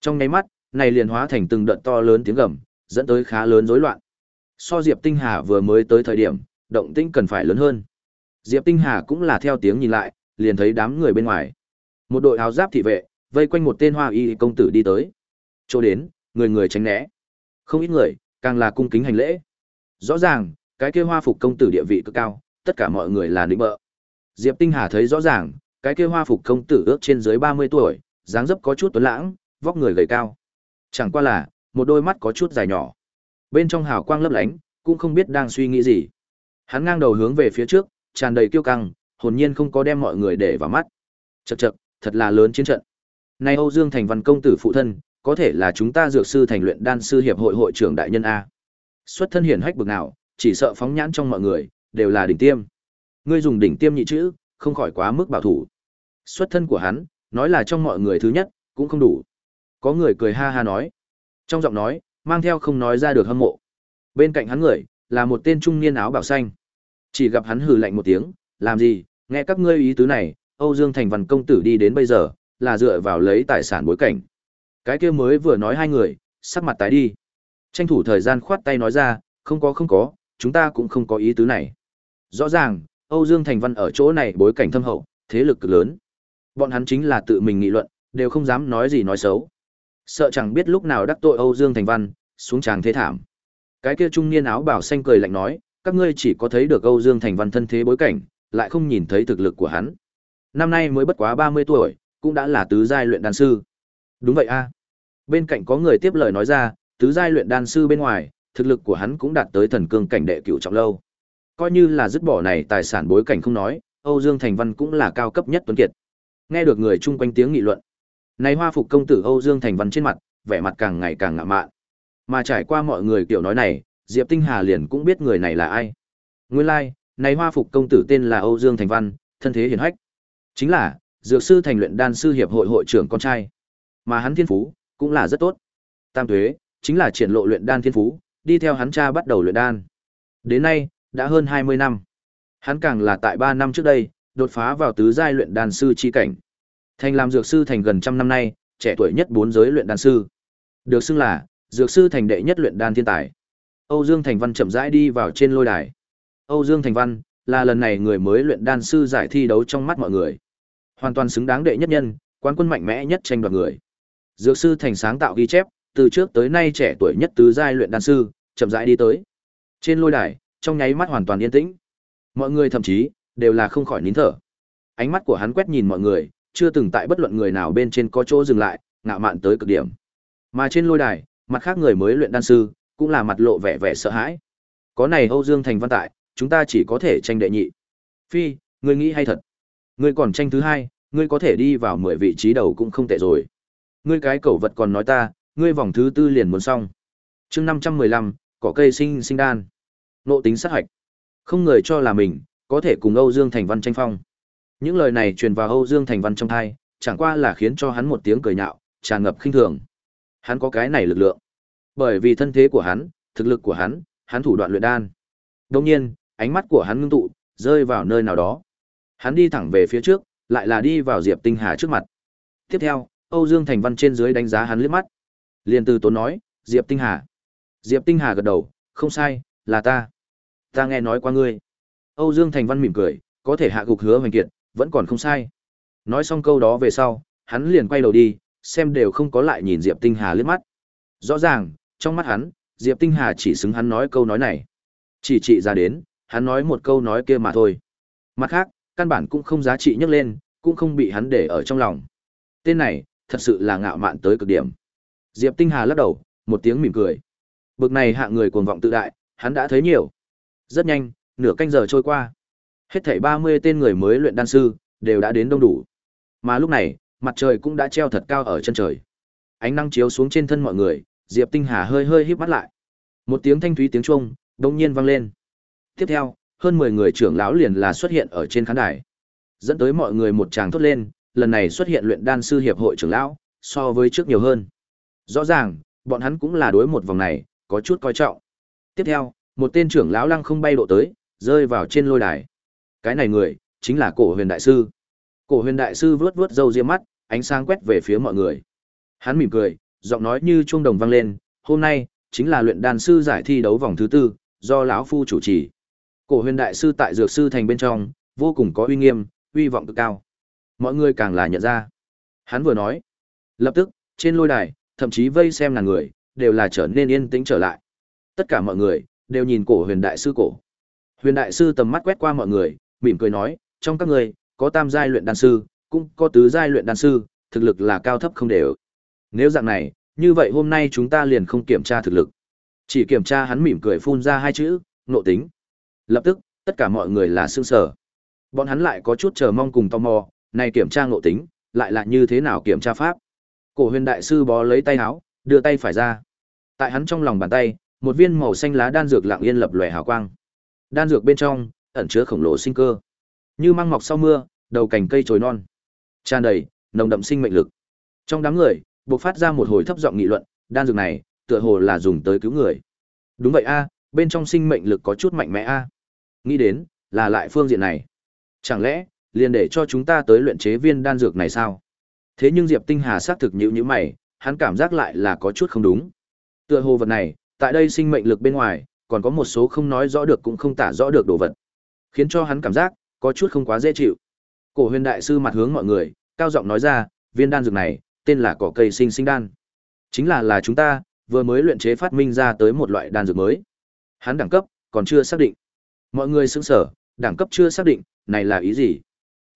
Trong nháy mắt, này liền hóa thành từng đợt to lớn tiếng gầm, dẫn tới khá lớn rối loạn. So Diệp Tinh Hà vừa mới tới thời điểm, động tĩnh cần phải lớn hơn. Diệp Tinh Hà cũng là theo tiếng nhìn lại, liền thấy đám người bên ngoài. Một đội áo giáp thị vệ, vây quanh một tên hoa y công tử đi tới. Chỗ đến, người người tránh né. Không ít người, càng là cung kính hành lễ. Rõ ràng, cái kia hoa phục công tử địa vị cực cao, tất cả mọi người là nịnh bợ. Diệp Tinh Hà thấy rõ ràng, cái kia hoa phục công tử ước trên dưới 30 tuổi, dáng dấp có chút tuấn lãng, vóc người gầy cao. Chẳng qua là, một đôi mắt có chút dài nhỏ. Bên trong hào quang lấp lánh, cũng không biết đang suy nghĩ gì. Hắn ngang đầu hướng về phía trước, tràn đầy kiêu căng, hồn nhiên không có đem mọi người để vào mắt. chật chật thật là lớn chiến trận. Nay Âu Dương Thành Văn công tử phụ thân, có thể là chúng ta dược sư thành luyện đan sư hiệp hội hội trưởng đại nhân a. Xuất thân hiển hách bực nào, chỉ sợ phóng nhãn trong mọi người đều là đỉnh tiêm. Ngươi dùng đỉnh tiêm nhị chữ, không khỏi quá mức bảo thủ. Xuất thân của hắn, nói là trong mọi người thứ nhất, cũng không đủ. Có người cười ha ha nói. Trong giọng nói, mang theo không nói ra được hâm mộ. Bên cạnh hắn người, là một tên trung niên áo bảo xanh. Chỉ gặp hắn hừ lạnh một tiếng, làm gì, nghe các ngươi ý tứ này, Âu Dương Thành Văn công tử đi đến bây giờ, là dựa vào lấy tài sản bối cảnh. Cái kia mới vừa nói hai người, sắc mặt tái đi. Tranh thủ thời gian khoát tay nói ra, không có không có, chúng ta cũng không có ý tứ này. Rõ ràng, Âu Dương Thành Văn ở chỗ này bối cảnh thâm hậu, thế lực cực lớn. Bọn hắn chính là tự mình nghị luận, đều không dám nói gì nói xấu. Sợ chẳng biết lúc nào đắc tội Âu Dương Thành Văn, xuống tràng thế thảm. Cái kia trung niên áo bảo xanh cười lạnh nói, các ngươi chỉ có thấy được Âu Dương Thành Văn thân thế bối cảnh, lại không nhìn thấy thực lực của hắn. Năm nay mới bất quá 30 tuổi, cũng đã là tứ giai luyện đan sư. Đúng vậy a. Bên cạnh có người tiếp lời nói ra, tứ giai luyện đan sư bên ngoài, thực lực của hắn cũng đạt tới thần cương cảnh đệ cửu trọng lâu. Coi như là dứt bỏ này tài sản bối cảnh không nói, Âu Dương Thành Văn cũng là cao cấp nhất tuấn kiệt. Nghe được người chung quanh tiếng nghị luận, này hoa phục công tử Âu Dương Thành Văn trên mặt, vẻ mặt càng ngày càng ngạo mạn. Mà trải qua mọi người kiểu nói này, Diệp Tinh Hà liền cũng biết người này là ai. Nguyên lai, like, này hoa phục công tử tên là Âu Dương Thành Văn, thân thế hiển hách. Chính là, dược sư thành luyện đan sư hiệp hội hội trưởng con trai. Mà hắn thiên phú, cũng là rất tốt. Tam thuế, chính là triển lộ luyện đan thiên phú, đi theo hắn cha bắt đầu luyện đan. Đến nay, đã hơn 20 năm. Hắn càng là tại 3 năm trước đây, đột phá vào tứ giai luyện đan sư chi cảnh. Thành làm dược sư thành gần trăm năm nay, trẻ tuổi nhất bốn giới luyện đan sư. Được xưng là dược sư thành đệ nhất luyện đan thiên tài. Âu Dương Thành Văn chậm rãi đi vào trên lôi đài. Âu Dương Thành Văn là lần này người mới luyện đan sư giải thi đấu trong mắt mọi người. Hoàn toàn xứng đáng đệ nhất nhân, quán quân mạnh mẽ nhất tranh đoạt người. Dược sư thành sáng tạo ghi chép, từ trước tới nay trẻ tuổi nhất tứ giai luyện đan sư, chậm rãi đi tới. Trên lôi đài, trong nháy mắt hoàn toàn yên tĩnh. Mọi người thậm chí đều là không khỏi nín thở. Ánh mắt của hắn quét nhìn mọi người, chưa từng tại bất luận người nào bên trên có chỗ dừng lại, ngạo mạn tới cực điểm. Mà trên lôi đài, mặt khác người mới luyện đan sư, cũng là mặt lộ vẻ vẻ sợ hãi. Có này Âu Dương Thành Văn tại, chúng ta chỉ có thể tranh đệ nhị. Phi, ngươi nghĩ hay thật. Ngươi còn tranh thứ hai, ngươi có thể đi vào 10 vị trí đầu cũng không tệ rồi. Ngươi cái cẩu vật còn nói ta, ngươi vòng thứ tư liền muốn xong. Chương 515, cỏ cây sinh sinh đan. Nộ tính sát hạch. Không người cho là mình có thể cùng Âu Dương Thành Văn tranh phong. Những lời này truyền vào Âu Dương Thành Văn trong tai, chẳng qua là khiến cho hắn một tiếng cười nhạo, tràn ngập khinh thường. Hắn có cái này lực lượng. Bởi vì thân thế của hắn, thực lực của hắn, hắn thủ đoạn luyện đan. Đương nhiên, ánh mắt của hắn ngưng tụ, rơi vào nơi nào đó. Hắn đi thẳng về phía trước, lại là đi vào Diệp Tinh Hà trước mặt. Tiếp theo, Âu Dương Thành Văn trên dưới đánh giá hắn liếc mắt. Liên từ tốn nói, Diệp Tinh Hà. Diệp Tinh Hà gật đầu, không sai, là ta. Ta nghe nói qua ngươi. Âu Dương Thành Văn mỉm cười, có thể hạ gục hứa hoành kiệt, vẫn còn không sai. Nói xong câu đó về sau, hắn liền quay đầu đi, xem đều không có lại nhìn Diệp Tinh Hà liếc mắt. Rõ ràng, trong mắt hắn, Diệp Tinh Hà chỉ xứng hắn nói câu nói này. Chỉ trị ra đến, hắn nói một câu nói kia mà thôi. Mặt khác, căn bản cũng không giá trị nhắc lên, cũng không bị hắn để ở trong lòng. Tên này, thật sự là ngạo mạn tới cực điểm. Diệp Tinh Hà lắc đầu, một tiếng mỉm cười. Bực này hạ người cuồng vọng tự đại, hắn đã thấy nhiều. Rất nhanh, nửa canh giờ trôi qua. Hết thảy 30 tên người mới luyện đan sư đều đã đến đông đủ. Mà lúc này, mặt trời cũng đã treo thật cao ở chân trời. Ánh nắng chiếu xuống trên thân mọi người, Diệp Tinh Hà hơi hơi híp mắt lại. Một tiếng thanh thúy tiếng chuông đột nhiên vang lên. Tiếp theo, hơn 10 người trưởng lão liền là xuất hiện ở trên khán đài. Dẫn tới mọi người một tràng thốt lên, lần này xuất hiện luyện đan sư hiệp hội trưởng lão, so với trước nhiều hơn. Rõ ràng, bọn hắn cũng là đối một vòng này, có chút coi trọng. Tiếp theo, một tên trưởng lão lăng không bay độ tới, rơi vào trên lôi đài. Cái này người, chính là cổ huyền đại sư. Cổ huyền đại sư vướt vướt râu ria mắt, ánh sáng quét về phía mọi người. Hắn mỉm cười, giọng nói như chuông đồng vang lên, hôm nay, chính là luyện đàn sư giải thi đấu vòng thứ tư, do lão phu chủ trì. Cổ huyền đại sư tại dược sư thành bên trong, vô cùng có uy nghiêm, uy vọng cực cao. Mọi người càng là nhận ra. Hắn vừa nói. Lập tức, trên lôi đài, thậm chí vây xem ngàn người, đều là trở nên yên tĩnh trở lại. Tất cả mọi người, đều nhìn cổ huyền đại sư cổ. Huyền đại sư tầm mắt quét qua mọi người, mỉm cười nói, trong các người, có tam giai luyện đan sư, cũng có tứ giai luyện đan sư, thực lực là cao thấp không đều. Nếu dạng này, như vậy hôm nay chúng ta liền không kiểm tra thực lực. Chỉ kiểm tra hắn mỉm cười phun ra hai chữ, nộ tính. Lập tức, tất cả mọi người là sương sở. Bọn hắn lại có chút chờ mong cùng tò mò, này kiểm tra ngộ tính, lại là như thế nào kiểm tra pháp. Cổ huyền đại sư bó lấy tay áo, đưa tay phải ra. Tại hắn trong lòng bàn tay, một viên màu xanh lá đan dược lặng yên lập lòe hào quang. Đan dược bên trong, ẩn chứa khổng lồ sinh cơ. Như măng mọc sau mưa, đầu cành cây trồi non. Tràn đầy, nồng đậm sinh mệnh lực. Trong đám người, bộc phát ra một hồi thấp giọng nghị luận, đan dược này, tựa hồ là dùng tới cứu người. Đúng vậy a, bên trong sinh mệnh lực có chút mạnh mẽ a. Nghĩ đến, là lại phương diện này. Chẳng lẽ, liền để cho chúng ta tới luyện chế viên đan dược này sao? Thế nhưng Diệp Tinh Hà xác thực nhữ nhữ mày, hắn cảm giác lại là có chút không đúng. Tựa hồ vật này, tại đây sinh mệnh lực bên ngoài, còn có một số không nói rõ được cũng không tả rõ được đồ vật, khiến cho hắn cảm giác có chút không quá dễ chịu. Cổ Huyền đại sư mặt hướng mọi người, cao giọng nói ra, viên đan dược này, tên là cỏ cây sinh sinh đan. Chính là là chúng ta vừa mới luyện chế phát minh ra tới một loại đan dược mới. Hắn đẳng cấp còn chưa xác định. Mọi người sững sở, đẳng cấp chưa xác định, này là ý gì?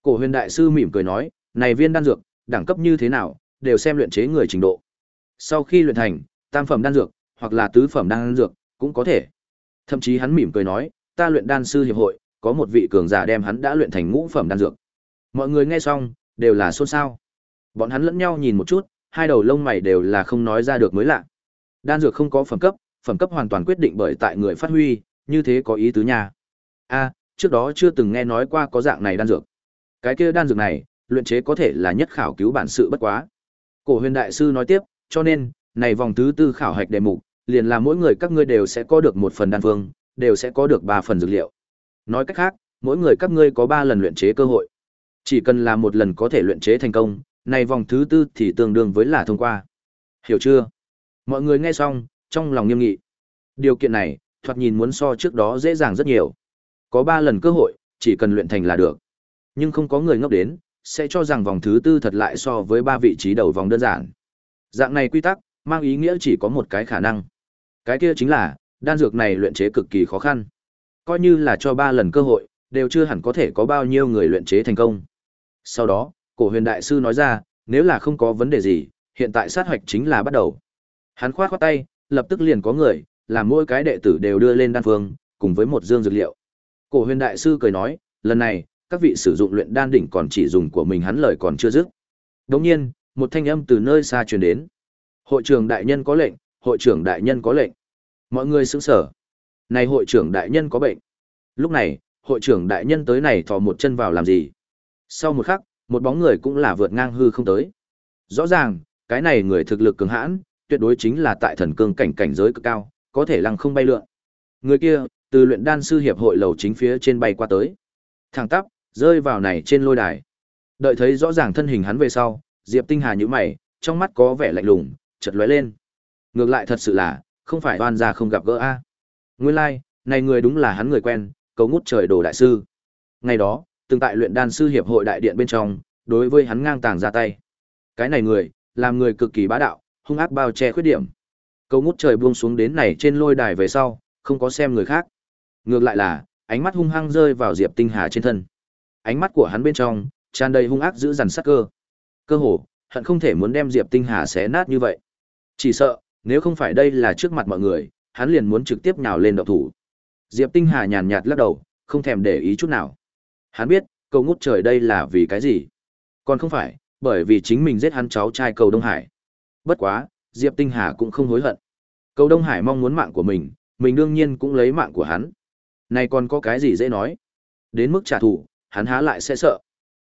Cổ Huyền đại sư mỉm cười nói, này viên đan dược, đẳng cấp như thế nào, đều xem luyện chế người trình độ. Sau khi luyện thành, tam phẩm đan dược hoặc là tứ phẩm đan dược cũng có thể. Thậm chí hắn mỉm cười nói, ta luyện đan sư hiệp hội, có một vị cường giả đem hắn đã luyện thành ngũ phẩm đan dược. Mọi người nghe xong, đều là xôn xao. Bọn hắn lẫn nhau nhìn một chút, hai đầu lông mày đều là không nói ra được mới lạ. Đan dược không có phẩm cấp, phẩm cấp hoàn toàn quyết định bởi tại người phát huy, như thế có ý tứ nha. A, trước đó chưa từng nghe nói qua có dạng này đan dược. Cái kia đan dược này, luyện chế có thể là nhất khảo cứu bản sự bất quá. Cổ Huyền đại sư nói tiếp, cho nên, này vòng thứ tư khảo hạch đề mục, liền là mỗi người các ngươi đều sẽ có được một phần đan phương, đều sẽ có được ba phần dược liệu. Nói cách khác, mỗi người các ngươi có ba lần luyện chế cơ hội. Chỉ cần là một lần có thể luyện chế thành công, này vòng thứ tư thì tương đương với là thông qua. Hiểu chưa? Mọi người nghe xong, trong lòng nghiêm nghị. Điều kiện này, thoạt nhìn muốn so trước đó dễ dàng rất nhiều. Có ba lần cơ hội, chỉ cần luyện thành là được. Nhưng không có người ngốc đến, sẽ cho rằng vòng thứ tư thật lại so với ba vị trí đầu vòng đơn giản. Dạng này quy tắc, mang ý nghĩa chỉ có một cái khả năng. Cái kia chính là, đan dược này luyện chế cực kỳ khó khăn. Coi như là cho ba lần cơ hội, đều chưa hẳn có thể có bao nhiêu người luyện chế thành công. Sau đó, cổ huyền đại sư nói ra, nếu là không có vấn đề gì, hiện tại sát hoạch chính là bắt đầu. Hắn khoát khoát tay, lập tức liền có người, làm mỗi cái đệ tử đều đưa lên đan phương, cùng với một dương dược liệu. Cổ huyền đại sư cười nói, lần này, các vị sử dụng luyện đan đỉnh còn chỉ dùng của mình hắn lời còn chưa dứt. Đồng nhiên, một thanh âm từ nơi xa truyền đến. Hội trưởng đại nhân có lệnh, hội trưởng đại nhân có lệnh. Mọi người sững sở. Này hội trưởng đại nhân có bệnh. Lúc này, hội trưởng đại nhân tới này thò một chân vào làm gì? Sau một khắc, một bóng người cũng là vượt ngang hư không tới. Rõ ràng, cái này người thực lực cường hãn, tuyệt đối chính là tại thần cương cảnh cảnh giới cực cao, có thể lăng không bay lượn. Người kia, từ luyện đan sư hiệp hội lầu chính phía trên bay qua tới. Thẳng tắp, rơi vào này trên lôi đài. Đợi thấy rõ ràng thân hình hắn về sau, Diệp Tinh Hà nhíu mày, trong mắt có vẻ lạnh lùng, chợt lóe lên. Ngược lại thật sự là, không phải oan gia không gặp gỡ a. Nguyên lai, like, này người đúng là hắn người quen, cấu ngút trời đồ đại sư. Ngày đó, từng tại luyện đan sư hiệp hội đại điện bên trong, đối với hắn ngang tàng ra tay. Cái này người, làm người cực kỳ bá đạo, hung ác bao che khuyết điểm. Cấu ngút trời buông xuống đến này trên lôi đài về sau, không có xem người khác. Ngược lại là, ánh mắt hung hăng rơi vào Diệp Tinh Hà trên thân. Ánh mắt của hắn bên trong, tràn đầy hung ác giữ dằn sắc cơ. Cơ hồ, hận không thể muốn đem Diệp Tinh Hà xé nát như vậy. Chỉ sợ, nếu không phải đây là trước mặt mọi người, hắn liền muốn trực tiếp nhào lên động thủ. Diệp Tinh Hà nhàn nhạt lắc đầu, không thèm để ý chút nào. Hắn biết, cầu ngút trời đây là vì cái gì? Còn không phải, bởi vì chính mình giết hắn cháu trai cầu Đông Hải. Bất quá, Diệp Tinh Hà cũng không hối hận. Cầu Đông Hải mong muốn mạng của mình, mình đương nhiên cũng lấy mạng của hắn. Này còn có cái gì dễ nói? Đến mức trả thù, hắn há lại sẽ sợ.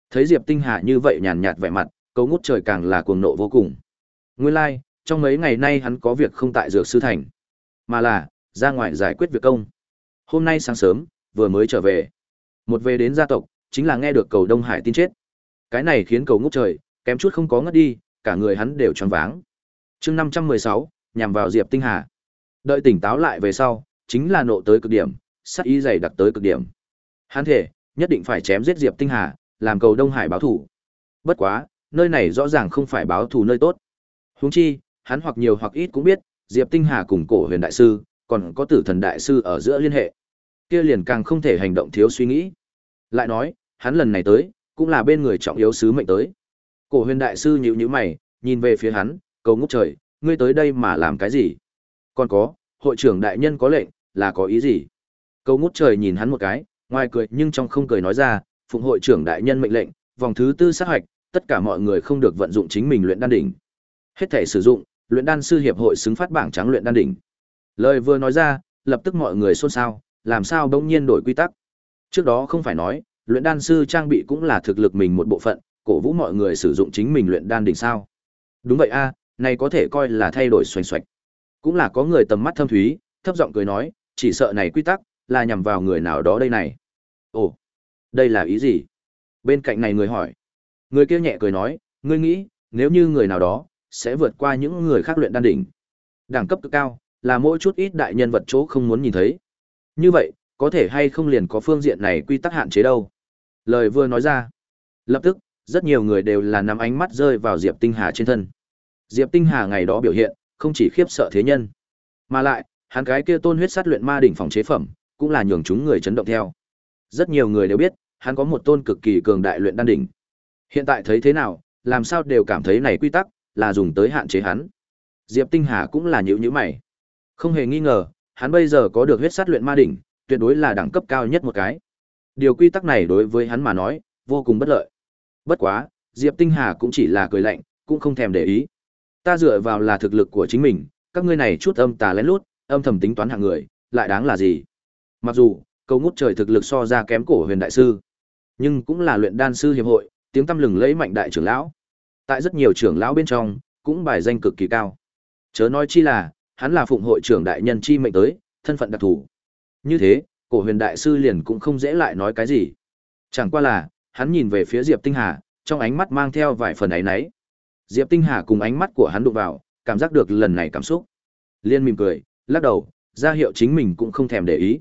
Thấy Diệp Tinh Hà như vậy nhàn nhạt vẻ mặt, cầu ngút trời càng là cuồng nộ vô cùng. Nguyên lai, like, trong mấy ngày nay hắn có việc không tại dược sư thành, mà là ra ngoài giải quyết việc công. Hôm nay sáng sớm, vừa mới trở về. Một về đến gia tộc, chính là nghe được cầu Đông Hải tin chết. Cái này khiến cầu ngút trời, kém chút không có ngất đi, cả người hắn đều tròn váng. chương 516, nhằm vào Diệp Tinh Hà. Đợi tỉnh táo lại về sau, chính là nộ tới cực điểm, sát ý dày đặc tới cực điểm. Hắn thể, nhất định phải chém giết Diệp Tinh Hà, làm cầu Đông Hải báo thủ. Bất quá, nơi này rõ ràng không phải báo thù nơi tốt. Huống chi, hắn hoặc nhiều hoặc ít cũng biết, Diệp Tinh Hà cùng cổ huyền đại sư, còn có tử thần đại sư ở giữa liên hệ. Kia liền càng không thể hành động thiếu suy nghĩ. Lại nói, hắn lần này tới, cũng là bên người trọng yếu sứ mệnh tới. Cổ huyền đại sư nhíu nhíu mày, nhìn về phía hắn, cầu ngốc trời, ngươi tới đây mà làm cái gì? Còn có, hội trưởng đại nhân có lệnh, là có ý gì? Cầu ngút trời nhìn hắn một cái, ngoài cười nhưng trong không cười nói ra, phụng hội trưởng đại nhân mệnh lệnh, vòng thứ tư sát hoạch, tất cả mọi người không được vận dụng chính mình luyện đan đỉnh. Hết thể sử dụng, luyện đan sư hiệp hội xứng phát bảng trắng luyện đan đỉnh. Lời vừa nói ra, lập tức mọi người xôn xao, làm sao bỗng nhiên đổi quy tắc. Trước đó không phải nói, luyện đan sư trang bị cũng là thực lực mình một bộ phận, cổ vũ mọi người sử dụng chính mình luyện đan đỉnh sao? Đúng vậy a, này có thể coi là thay đổi xoành xoạch. Cũng là có người tầm mắt thâm thúy, thấp giọng cười nói, chỉ sợ này quy tắc là nhằm vào người nào đó đây này. Ồ, đây là ý gì? Bên cạnh này người hỏi. Người kia nhẹ cười nói, ngươi nghĩ, nếu như người nào đó sẽ vượt qua những người khác luyện đan đỉnh. Đẳng cấp cực cao, là mỗi chút ít đại nhân vật chỗ không muốn nhìn thấy. Như vậy, có thể hay không liền có phương diện này quy tắc hạn chế đâu. Lời vừa nói ra, lập tức, rất nhiều người đều là nắm ánh mắt rơi vào Diệp Tinh Hà trên thân. Diệp Tinh Hà ngày đó biểu hiện, không chỉ khiếp sợ thế nhân, mà lại, hắn cái kia tôn huyết sát luyện ma đỉnh phòng chế phẩm, cũng là nhường chúng người chấn động theo. Rất nhiều người đều biết, hắn có một tôn cực kỳ cường đại luyện đan đỉnh. Hiện tại thấy thế nào, làm sao đều cảm thấy này quy tắc là dùng tới hạn chế hắn. Diệp Tinh Hà cũng là nhíu nhíu mày. Không hề nghi ngờ, hắn bây giờ có được huyết sát luyện ma đỉnh, tuyệt đối là đẳng cấp cao nhất một cái. Điều quy tắc này đối với hắn mà nói, vô cùng bất lợi. Bất quá, Diệp Tinh Hà cũng chỉ là cười lạnh, cũng không thèm để ý. Ta dựa vào là thực lực của chính mình, các ngươi này chút âm tà lén lút, âm thầm tính toán hạng người, lại đáng là gì? Mặc dù, câu ngút trời thực lực so ra kém cổ huyền đại sư, nhưng cũng là luyện đan sư hiệp hội, tiếng tăm lừng lẫy mạnh đại trưởng lão. Tại rất nhiều trưởng lão bên trong, cũng bài danh cực kỳ cao. Chớ nói chi là, hắn là phụng hội trưởng đại nhân chi mệnh tới, thân phận đặc thù. Như thế, cổ huyền đại sư liền cũng không dễ lại nói cái gì. Chẳng qua là, hắn nhìn về phía Diệp Tinh Hà, trong ánh mắt mang theo vài phần ấy nấy. Diệp Tinh Hà cùng ánh mắt của hắn đụng vào, cảm giác được lần này cảm xúc. Liên mỉm cười, lắc đầu, ra hiệu chính mình cũng không thèm để ý.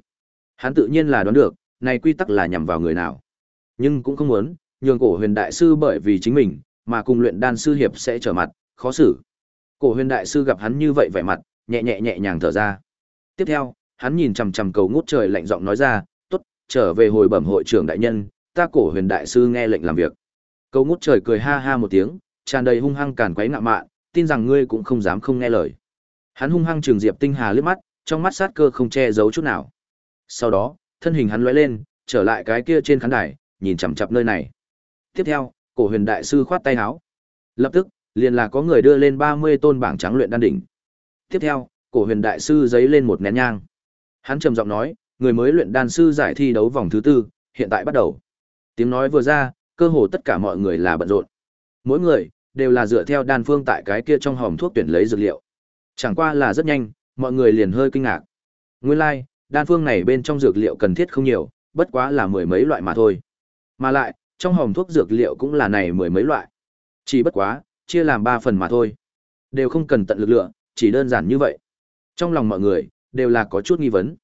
Hắn tự nhiên là đoán được, này quy tắc là nhằm vào người nào. Nhưng cũng không muốn, nhường cổ huyền đại sư bởi vì chính mình, mà cùng luyện đan sư hiệp sẽ trở mặt, khó xử. Cổ huyền đại sư gặp hắn như vậy vẻ mặt, nhẹ nhẹ nhẹ nhàng thở ra. Tiếp theo, hắn nhìn chằm chằm cầu ngút trời lạnh giọng nói ra, tốt, trở về hồi bẩm hội trưởng đại nhân, ta cổ huyền đại sư nghe lệnh làm việc. Cầu ngút trời cười ha ha một tiếng, tràn đầy hung hăng càn quấy ngạ mạn, tin rằng ngươi cũng không dám không nghe lời. Hắn hung hăng trừng Diệp Tinh Hà liếc mắt, trong mắt sát cơ không che giấu chút nào. Sau đó, thân hình hắn lóe lên, trở lại cái kia trên khán đài, nhìn chằm chằm nơi này. Tiếp theo, cổ huyền đại sư khoát tay áo. Lập tức, liền là có người đưa lên 30 tôn bảng trắng luyện đan đỉnh. Tiếp theo, cổ huyền đại sư giấy lên một nén nhang. Hắn trầm giọng nói, người mới luyện đan sư giải thi đấu vòng thứ tư, hiện tại bắt đầu. Tiếng nói vừa ra, cơ hồ tất cả mọi người là bận rộn. Mỗi người đều là dựa theo đan phương tại cái kia trong hòm thuốc tuyển lấy dược liệu. Chẳng qua là rất nhanh, mọi người liền hơi kinh ngạc. Nguyên lai, like, đan phương này bên trong dược liệu cần thiết không nhiều, bất quá là mười mấy loại mà thôi. Mà lại, trong hòm thuốc dược liệu cũng là này mười mấy loại. Chỉ bất quá, chia làm ba phần mà thôi. Đều không cần tận lực lượng, chỉ đơn giản như vậy. Trong lòng mọi người, đều là có chút nghi vấn.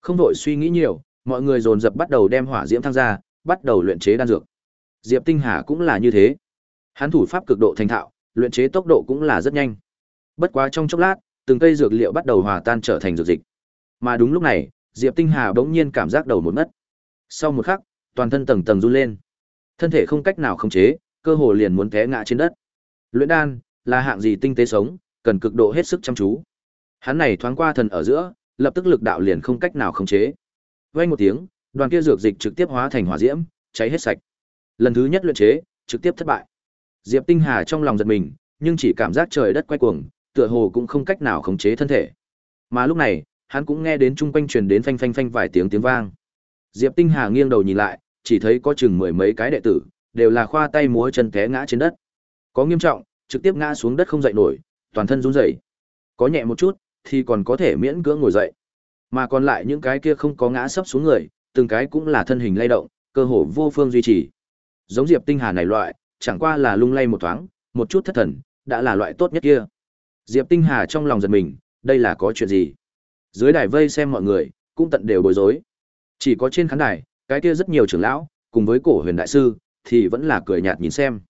Không đội suy nghĩ nhiều, mọi người dồn dập bắt đầu đem hỏa diễm thăng ra, bắt đầu luyện chế đan dược. Diệp Tinh Hà cũng là như thế. Hắn thủ pháp cực độ thành thạo, luyện chế tốc độ cũng là rất nhanh. Bất quá trong chốc lát, từng cây dược liệu bắt đầu hòa tan trở thành dược dịch. Mà đúng lúc này, Diệp Tinh Hà bỗng nhiên cảm giác đầu một mất. Sau một khắc, toàn thân tầng tầng run lên. Thân thể không cách nào khống chế, cơ hồ liền muốn té ngã trên đất. Luyện đan là hạng gì tinh tế sống, cần cực độ hết sức chăm chú. Hắn này thoáng qua thần ở giữa, lập tức lực đạo liền không cách nào khống chế. Vang một tiếng, đoàn kia dược dịch trực tiếp hóa thành hỏa diễm, cháy hết sạch. Lần thứ nhất luyện chế, trực tiếp thất bại. Diệp Tinh Hà trong lòng giật mình, nhưng chỉ cảm giác trời đất quay cuồng, tựa hồ cũng không cách nào khống chế thân thể. Mà lúc này, hắn cũng nghe đến chung quanh truyền đến phanh phanh phanh vài tiếng tiếng vang. Diệp Tinh Hà nghiêng đầu nhìn lại, chỉ thấy có chừng mười mấy cái đệ tử, đều là khoa tay múa chân té ngã trên đất. Có nghiêm trọng, trực tiếp ngã xuống đất không dậy nổi, toàn thân run rẩy. Có nhẹ một chút, thì còn có thể miễn cưỡng ngồi dậy. Mà còn lại những cái kia không có ngã sấp xuống người, từng cái cũng là thân hình lay động, cơ hồ vô phương duy trì. Giống Diệp Tinh Hà này loại, chẳng qua là lung lay một thoáng, một chút thất thần, đã là loại tốt nhất kia. Diệp Tinh Hà trong lòng giật mình, đây là có chuyện gì? Dưới đài vây xem mọi người, cũng tận đều bối rối. Chỉ có trên khán đài, cái kia rất nhiều trưởng lão, cùng với cổ huyền đại sư, thì vẫn là cười nhạt nhìn xem.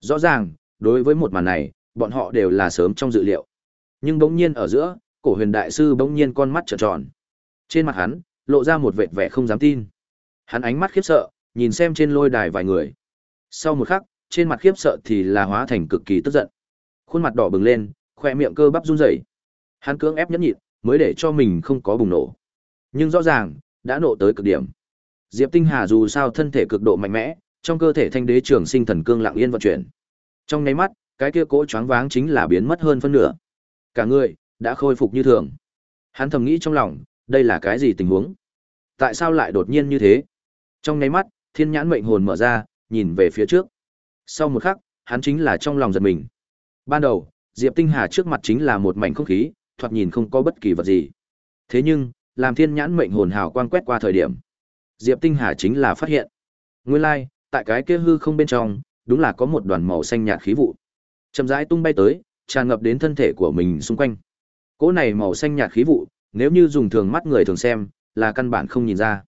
Rõ ràng, đối với một màn này, bọn họ đều là sớm trong dự liệu. Nhưng bỗng nhiên ở giữa, cổ huyền đại sư bỗng nhiên con mắt trợn tròn. Trên mặt hắn, lộ ra một vệt vẻ không dám tin. Hắn ánh mắt khiếp sợ, nhìn xem trên lôi đài vài người. Sau một khắc, trên mặt khiếp sợ thì là hóa thành cực kỳ tức giận. Khuôn mặt đỏ bừng lên, khoe miệng cơ bắp run rẩy. Hắn cưỡng ép nhẫn nhịn, mới để cho mình không có bùng nổ. Nhưng rõ ràng, đã nộ tới cực điểm. Diệp Tinh Hà dù sao thân thể cực độ mạnh mẽ, trong cơ thể thanh đế trường sinh thần cương lặng yên vận chuyển. Trong nháy mắt, cái kia cỗ choáng váng chính là biến mất hơn phân nửa. Cả người đã khôi phục như thường. Hắn thầm nghĩ trong lòng, đây là cái gì tình huống? Tại sao lại đột nhiên như thế? Trong nháy mắt, thiên nhãn mệnh hồn mở ra, nhìn về phía trước. Sau một khắc, hắn chính là trong lòng giật mình. Ban đầu, Diệp Tinh Hà trước mặt chính là một mảnh không khí, thoạt nhìn không có bất kỳ vật gì. Thế nhưng, làm thiên nhãn mệnh hồn hào quang quét qua thời điểm, Diệp Tinh Hà chính là phát hiện. Nguyên lai, like, tại cái kia hư không bên trong, đúng là có một đoàn màu xanh nhạt khí vụ. Chậm rãi tung bay tới, tràn ngập đến thân thể của mình xung quanh. Cỗ này màu xanh nhạt khí vụ, nếu như dùng thường mắt người thường xem, là căn bản không nhìn ra.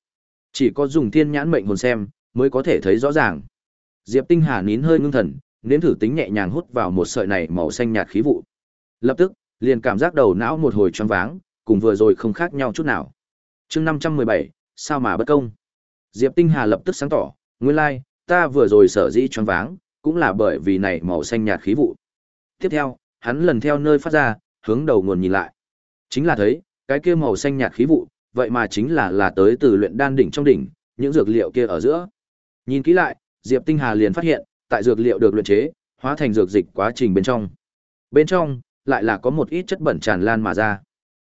Chỉ có dùng thiên nhãn mệnh hồn xem, mới có thể thấy rõ ràng. Diệp Tinh Hà nín hơi ngưng thần, nếm thử tính nhẹ nhàng hút vào một sợi này màu xanh nhạt khí vụ. Lập tức, liền cảm giác đầu não một hồi choáng váng, cùng vừa rồi không khác nhau chút nào. Chương 517, sao mà bất công? Diệp Tinh Hà lập tức sáng tỏ, nguyên lai, like, ta vừa rồi sở dĩ choáng váng, cũng là bởi vì này màu xanh nhạt khí vụ. Tiếp theo, hắn lần theo nơi phát ra, hướng đầu nguồn nhìn lại. Chính là thấy, cái kia màu xanh nhạt khí vụ, vậy mà chính là là tới từ luyện đan đỉnh trong đỉnh, những dược liệu kia ở giữa. Nhìn kỹ lại, Diệp Tinh Hà liền phát hiện, tại dược liệu được luyện chế, hóa thành dược dịch quá trình bên trong. Bên trong, lại là có một ít chất bẩn tràn lan mà ra.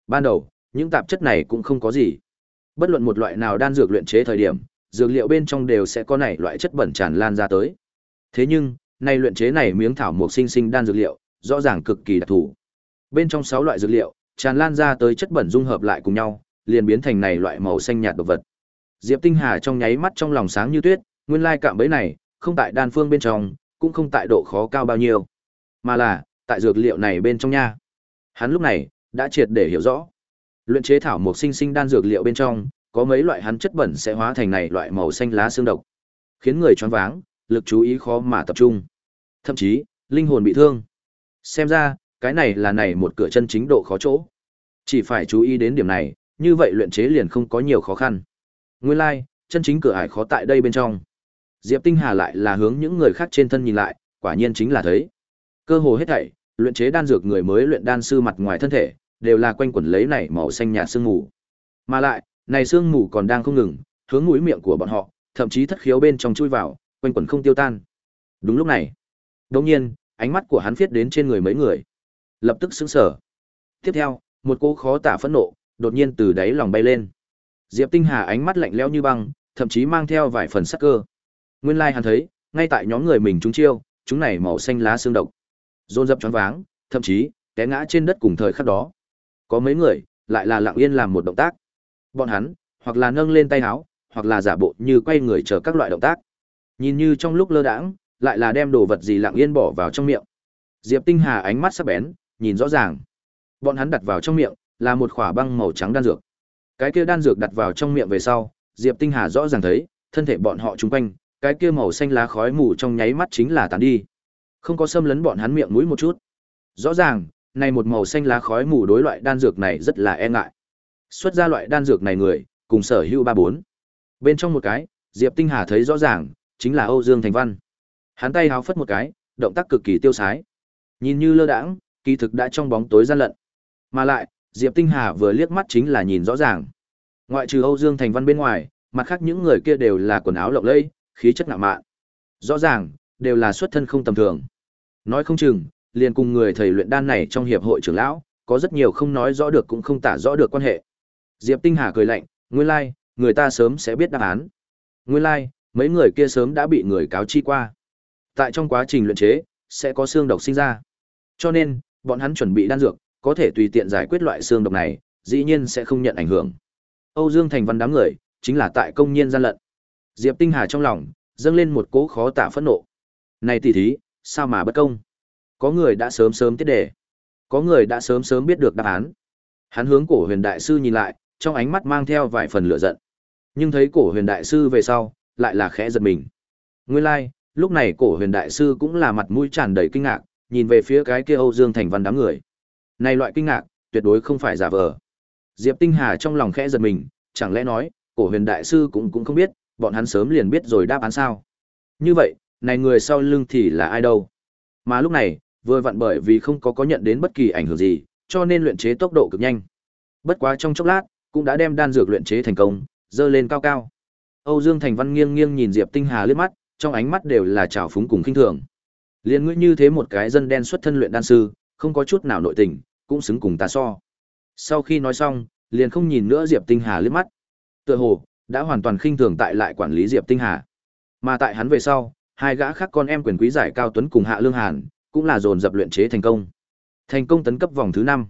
Ban đầu, những tạp chất này cũng không có gì. Bất luận một loại nào đan dược luyện chế thời điểm, dược liệu bên trong đều sẽ có này loại chất bẩn tràn lan ra tới. Thế nhưng, nay luyện chế này miếng thảo mộc sinh sinh đan dược liệu, rõ ràng cực kỳ đặc thù. Bên trong 6 loại dược liệu, tràn lan ra tới chất bẩn dung hợp lại cùng nhau, liền biến thành này loại màu xanh nhạt độc vật. Diệp Tinh Hà trong nháy mắt trong lòng sáng như tuyết, nguyên lai cạm bẫy này, không tại đan phương bên trong, cũng không tại độ khó cao bao nhiêu, mà là tại dược liệu này bên trong nha. Hắn lúc này đã triệt để hiểu rõ. Luyện chế thảo mộc sinh sinh đan dược liệu bên trong, có mấy loại hắn chất bẩn sẽ hóa thành này loại màu xanh lá xương độc, khiến người choáng váng, lực chú ý khó mà tập trung. Thậm chí, linh hồn bị thương. Xem ra, cái này là này một cửa chân chính độ khó chỗ. Chỉ phải chú ý đến điểm này, như vậy luyện chế liền không có nhiều khó khăn. Nguyên lai, like, chân chính cửa ải khó tại đây bên trong. Diệp Tinh Hà lại là hướng những người khác trên thân nhìn lại, quả nhiên chính là thấy. Cơ hồ hết thảy, luyện chế đan dược người mới luyện đan sư mặt ngoài thân thể, đều là quanh quẩn lấy này màu xanh nhạt sương mù. Mà lại, này sương mù còn đang không ngừng, hướng mũi miệng của bọn họ, thậm chí thất khiếu bên trong chui vào, quanh quẩn không tiêu tan. Đúng lúc này, đột nhiên, ánh mắt của hắn viết đến trên người mấy người, lập tức sững sờ. Tiếp theo, một cô khó tả phẫn nộ, đột nhiên từ đáy lòng bay lên. Diệp Tinh Hà ánh mắt lạnh lẽo như băng, thậm chí mang theo vài phần sắc cơ. Nguyên lai like hắn thấy, ngay tại nhóm người mình chúng chiêu, chúng này màu xanh lá xương độc. Rôn dập choáng váng, thậm chí té ngã trên đất cùng thời khắc đó. Có mấy người lại là lặng yên làm một động tác. Bọn hắn, hoặc là nâng lên tay áo, hoặc là giả bộ như quay người chờ các loại động tác. Nhìn như trong lúc lơ đãng, lại là đem đồ vật gì lặng yên bỏ vào trong miệng. Diệp Tinh Hà ánh mắt sắc bén, nhìn rõ ràng. Bọn hắn đặt vào trong miệng là một khỏa băng màu trắng đan dược. Cái kia đan dược đặt vào trong miệng về sau, Diệp Tinh Hà rõ ràng thấy, thân thể bọn họ trung quanh, cái kia màu xanh lá khói mù trong nháy mắt chính là tàn đi. Không có xâm lấn bọn hắn miệng mũi một chút. Rõ ràng, này một màu xanh lá khói mù đối loại đan dược này rất là e ngại. Xuất ra loại đan dược này người, cùng sở hữu ba bốn. Bên trong một cái, Diệp Tinh Hà thấy rõ ràng, chính là Âu Dương Thành Văn. Hắn tay háo phất một cái, động tác cực kỳ tiêu sái. Nhìn như lơ đãng, kỳ thực đã trong bóng tối gian lận. Mà lại, Diệp Tinh Hà vừa liếc mắt chính là nhìn rõ ràng. Ngoại trừ Âu Dương Thành Văn bên ngoài, mặt khác những người kia đều là quần áo lộng lẫy, khí chất ngạo mạn. Rõ ràng, đều là xuất thân không tầm thường. Nói không chừng, liền cùng người thầy luyện đan này trong hiệp hội trưởng lão, có rất nhiều không nói rõ được cũng không tả rõ được quan hệ. Diệp Tinh Hà cười lạnh, nguyên lai, like, người ta sớm sẽ biết đáp án. Nguyên lai, like, mấy người kia sớm đã bị người cáo chi qua. Tại trong quá trình luyện chế, sẽ có xương độc sinh ra. Cho nên, bọn hắn chuẩn bị đan dược, có thể tùy tiện giải quyết loại xương độc này, dĩ nhiên sẽ không nhận ảnh hưởng. Âu Dương Thành Văn đám người, chính là tại công nhiên gian lận. Diệp Tinh Hà trong lòng dâng lên một cỗ khó tả phẫn nộ. Này tỷ thí, sao mà bất công? Có người đã sớm sớm tiết đề, có người đã sớm sớm biết được đáp án. Hắn hướng Cổ Huyền đại sư nhìn lại, trong ánh mắt mang theo vài phần lửa giận. Nhưng thấy Cổ Huyền đại sư về sau, lại là khẽ giật mình. Nguyên lai, like, lúc này Cổ Huyền đại sư cũng là mặt mũi tràn đầy kinh ngạc, nhìn về phía cái kia Âu Dương Thành Văn đám người. Này loại kinh ngạc, tuyệt đối không phải giả vờ. Diệp Tinh Hà trong lòng khẽ giật mình, chẳng lẽ nói, Cổ Huyền đại sư cũng cũng không biết, bọn hắn sớm liền biết rồi đáp án sao. Như vậy, này người sau lưng thì là ai đâu? Mà lúc này, vừa vặn bởi vì không có có nhận đến bất kỳ ảnh hưởng gì, cho nên luyện chế tốc độ cực nhanh. Bất quá trong chốc lát, cũng đã đem đan dược luyện chế thành công, dơ lên cao cao. Âu Dương Thành Văn nghiêng nghiêng nhìn Diệp Tinh Hà liếc mắt, trong ánh mắt đều là trào phúng cùng khinh thường. Liên ngươi như thế một cái dân đen xuất thân luyện đan sư, không có chút nào nội tình, cũng xứng cùng ta so. Sau khi nói xong, liền không nhìn nữa Diệp Tinh Hà liếc mắt. Tựa hồ đã hoàn toàn khinh thường tại lại quản lý Diệp Tinh Hà. Mà tại hắn về sau, hai gã khác con em quyền quý giải cao tuấn cùng Hạ Lương Hàn, cũng là dồn dập luyện chế thành công. Thành công tấn cấp vòng thứ 5.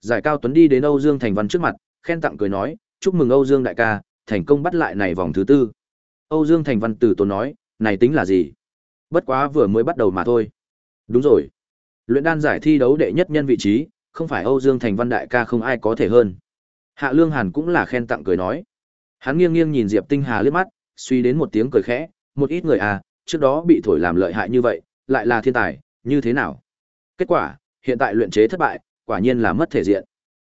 Giải cao tuấn đi đến Âu Dương Thành Văn trước mặt, khen tặng cười nói, "Chúc mừng Âu Dương đại ca, thành công bắt lại này vòng thứ tư." Âu Dương Thành Văn từ tốn nói, "Này tính là gì? Bất quá vừa mới bắt đầu mà thôi." Đúng rồi. Luyện đan giải thi đấu đệ nhất nhân vị trí, không phải Âu Dương Thành Văn đại ca không ai có thể hơn. Hạ Lương Hàn cũng là khen tặng cười nói. Hắn nghiêng nghiêng nhìn Diệp Tinh Hà liếc mắt, suy đến một tiếng cười khẽ, một ít người à, trước đó bị thổi làm lợi hại như vậy, lại là thiên tài, như thế nào? Kết quả, hiện tại luyện chế thất bại, quả nhiên là mất thể diện.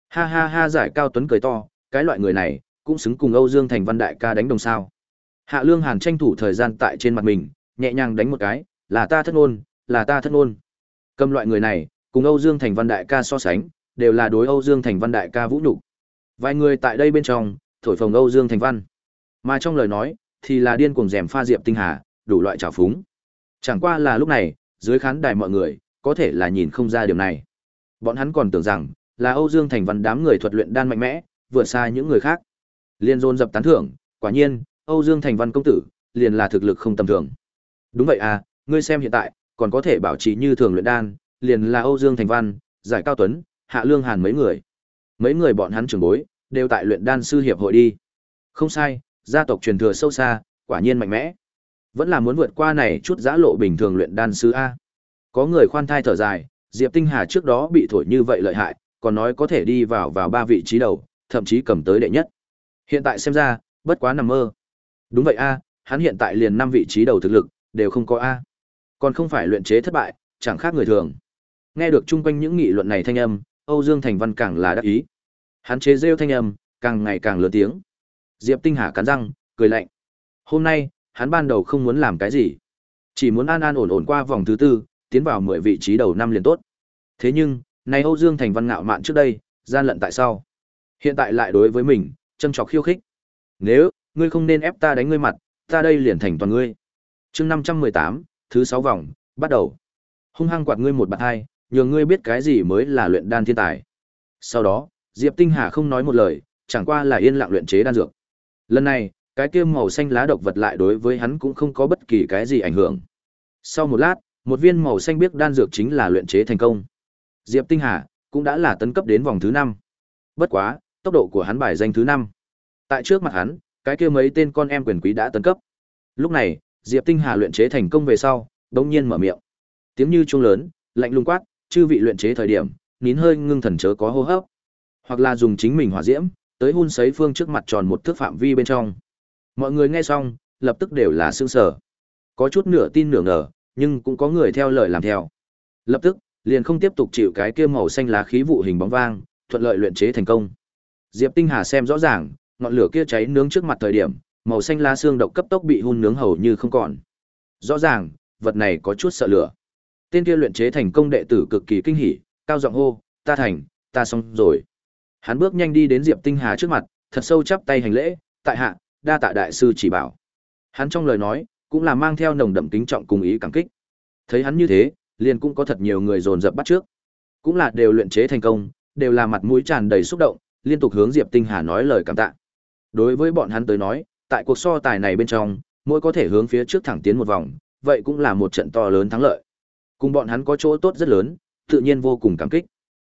Ha ha ha giải cao tuấn cười to, cái loại người này, cũng xứng cùng Âu Dương Thành Văn đại ca đánh đồng sao. Hạ Lương Hàn tranh thủ thời gian tại trên mặt mình, nhẹ nhàng đánh một cái, là ta thất ngôn, là ta thất ngôn. Cầm loại người này, cùng Âu Dương Thành Văn đại ca so sánh, đều là đối Âu Dương Thành Văn đại ca vũ nhục. Vài người tại đây bên trong, thổi phồng Âu Dương Thành Văn. Mà trong lời nói, thì là điên cuồng rèm pha Diệp Tinh Hà, đủ loại trào phúng. Chẳng qua là lúc này, dưới khán đài mọi người, có thể là nhìn không ra điều này. Bọn hắn còn tưởng rằng, là Âu Dương Thành Văn đám người thuật luyện đan mạnh mẽ, vượt xa những người khác. Liên dồn dập tán thưởng, quả nhiên, Âu Dương Thành Văn công tử, liền là thực lực không tầm thường. Đúng vậy à, ngươi xem hiện tại, còn có thể bảo trì như thường luyện đan, liền là Âu Dương Thành Văn, Giải Cao Tuấn, Hạ Lương Hàn mấy người. Mấy người bọn hắn trưởng bối, đều tại luyện đan sư hiệp hội đi. Không sai, gia tộc truyền thừa sâu xa, quả nhiên mạnh mẽ. Vẫn là muốn vượt qua này chút giã lộ bình thường luyện đan sư a. Có người khoan thai thở dài, Diệp Tinh Hà trước đó bị thổi như vậy lợi hại, còn nói có thể đi vào vào ba vị trí đầu, thậm chí cầm tới đệ nhất. Hiện tại xem ra, bất quá nằm mơ. Đúng vậy a, hắn hiện tại liền năm vị trí đầu thực lực, đều không có a. Còn không phải luyện chế thất bại, chẳng khác người thường. Nghe được chung quanh những nghị luận này thanh âm, Âu Dương Thành Văn càng là đắc ý. Hắn chế rêu thanh âm, càng ngày càng lớn tiếng. Diệp Tinh Hà cắn răng, cười lạnh. Hôm nay, hắn ban đầu không muốn làm cái gì, chỉ muốn an an ổn ổn qua vòng thứ tư, tiến vào 10 vị trí đầu năm liền tốt. Thế nhưng, nay Âu Dương Thành Văn ngạo mạn trước đây, gian lận tại sao? Hiện tại lại đối với mình, châm chọc khiêu khích. Nếu, ngươi không nên ép ta đánh ngươi mặt, ta đây liền thành toàn ngươi. chương 518, thứ sáu vòng, bắt đầu. Hung hăng quạt ngươi một bạt hai, nhường ngươi biết cái gì mới là luyện đan thiên tài. Sau đó, Diệp Tinh Hà không nói một lời, chẳng qua là yên lặng luyện chế đan dược. Lần này, cái kia màu xanh lá độc vật lại đối với hắn cũng không có bất kỳ cái gì ảnh hưởng. Sau một lát, một viên màu xanh biếc đan dược chính là luyện chế thành công. Diệp Tinh Hà cũng đã là tấn cấp đến vòng thứ 5. Bất quá, tốc độ của hắn bài danh thứ 5. Tại trước mặt hắn, cái kia mấy tên con em quyền quý đã tấn cấp. Lúc này, Diệp Tinh Hà luyện chế thành công về sau, đống nhiên mở miệng. Tiếng như chuông lớn, lạnh lùng quát, chư vị luyện chế thời điểm, nín hơi ngưng thần chớ có hô hấp, hoặc là dùng chính mình hỏa diễm, tới hun sấy phương trước mặt tròn một thước phạm vi bên trong. Mọi người nghe xong, lập tức đều là sương sở. Có chút nửa tin nửa ngờ, nhưng cũng có người theo lời làm theo. Lập tức, liền không tiếp tục chịu cái kia màu xanh lá khí vụ hình bóng vang, thuận lợi luyện chế thành công. Diệp Tinh Hà xem rõ ràng, ngọn lửa kia cháy nướng trước mặt thời điểm, màu xanh lá xương độc cấp tốc bị hun nướng hầu như không còn. Rõ ràng, vật này có chút sợ lửa. Tên kia luyện chế thành công đệ tử cực kỳ kinh hỉ, cao giọng hô, "Ta thành, ta xong rồi." Hắn bước nhanh đi đến Diệp Tinh Hà trước mặt, thật sâu chắp tay hành lễ, "Tại hạ, đa tạ đại sư chỉ bảo." Hắn trong lời nói, cũng là mang theo nồng đậm kính trọng cùng ý cảm kích. Thấy hắn như thế, liền cũng có thật nhiều người dồn dập bắt trước. Cũng là đều luyện chế thành công, đều là mặt mũi tràn đầy xúc động, liên tục hướng Diệp Tinh Hà nói lời cảm tạ. Đối với bọn hắn tới nói, tại cuộc so tài này bên trong, mỗi có thể hướng phía trước thẳng tiến một vòng, vậy cũng là một trận to lớn thắng lợi. Cùng bọn hắn có chỗ tốt rất lớn, tự nhiên vô cùng cảm kích.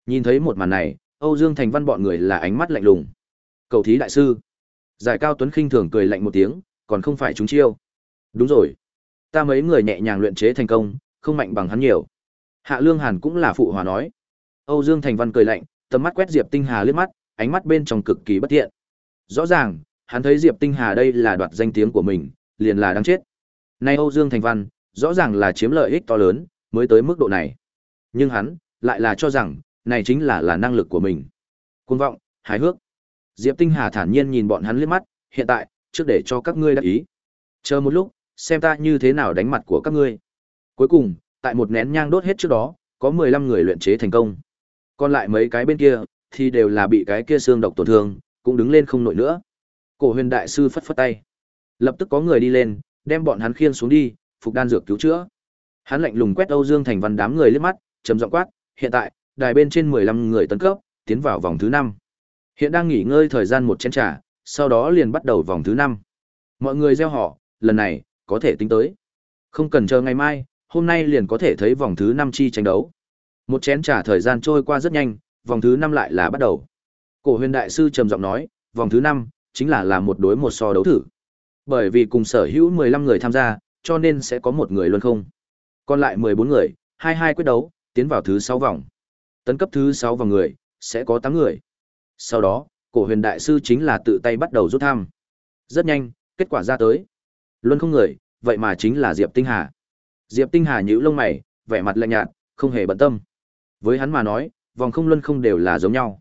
Nhìn thấy một màn này, Âu Dương Thành Văn bọn người là ánh mắt lạnh lùng. Cầu thí đại sư. Giải cao Tuấn khinh thường cười lạnh một tiếng, còn không phải chúng chiêu. Đúng rồi. Ta mấy người nhẹ nhàng luyện chế thành công, không mạnh bằng hắn nhiều. Hạ Lương Hàn cũng là phụ hòa nói. Âu Dương Thành Văn cười lạnh, tầm mắt quét Diệp Tinh Hà liếc mắt, ánh mắt bên trong cực kỳ bất thiện. Rõ ràng, hắn thấy Diệp Tinh Hà đây là đoạt danh tiếng của mình, liền là đáng chết. Nay Âu Dương Thành Văn, rõ ràng là chiếm lợi ích to lớn, mới tới mức độ này. Nhưng hắn, lại là cho rằng, này chính là là năng lực của mình. Cuồng vọng, hài hước. Diệp Tinh Hà thản nhiên nhìn bọn hắn liếc mắt, hiện tại, trước để cho các ngươi đắc ý. Chờ một lúc, xem ta như thế nào đánh mặt của các ngươi. Cuối cùng, tại một nén nhang đốt hết trước đó, có 15 người luyện chế thành công. Còn lại mấy cái bên kia, thì đều là bị cái kia xương độc tổn thương, cũng đứng lên không nổi nữa. Cổ huyền đại sư phất phất tay. Lập tức có người đi lên, đem bọn hắn khiêng xuống đi, phục đan dược cứu chữa. Hắn lạnh lùng quét Âu Dương Thành Văn đám người liếc mắt, trầm giọng quát, hiện tại, đài bên trên 15 người tấn cấp, tiến vào vòng thứ 5. Hiện đang nghỉ ngơi thời gian một chén trà, sau đó liền bắt đầu vòng thứ 5. Mọi người gieo họ, lần này, có thể tính tới. Không cần chờ ngày mai, hôm nay liền có thể thấy vòng thứ 5 chi tranh đấu. Một chén trà thời gian trôi qua rất nhanh, vòng thứ 5 lại là bắt đầu. Cổ huyền đại sư trầm giọng nói, vòng thứ 5, chính là là một đối một so đấu thử. Bởi vì cùng sở hữu 15 người tham gia, cho nên sẽ có một người luôn không. Còn lại 14 người, hai hai quyết đấu, tiến vào thứ 6 vòng. Tấn cấp thứ 6 vòng người, sẽ có 8 người. Sau đó, cổ huyền đại sư chính là tự tay bắt đầu rút thăm. Rất nhanh, kết quả ra tới. Luân không người, vậy mà chính là Diệp Tinh Hà. Diệp Tinh Hà nhíu lông mày, vẻ mặt lạnh nhạt, không hề bận tâm. Với hắn mà nói, vòng không luân không đều là giống nhau.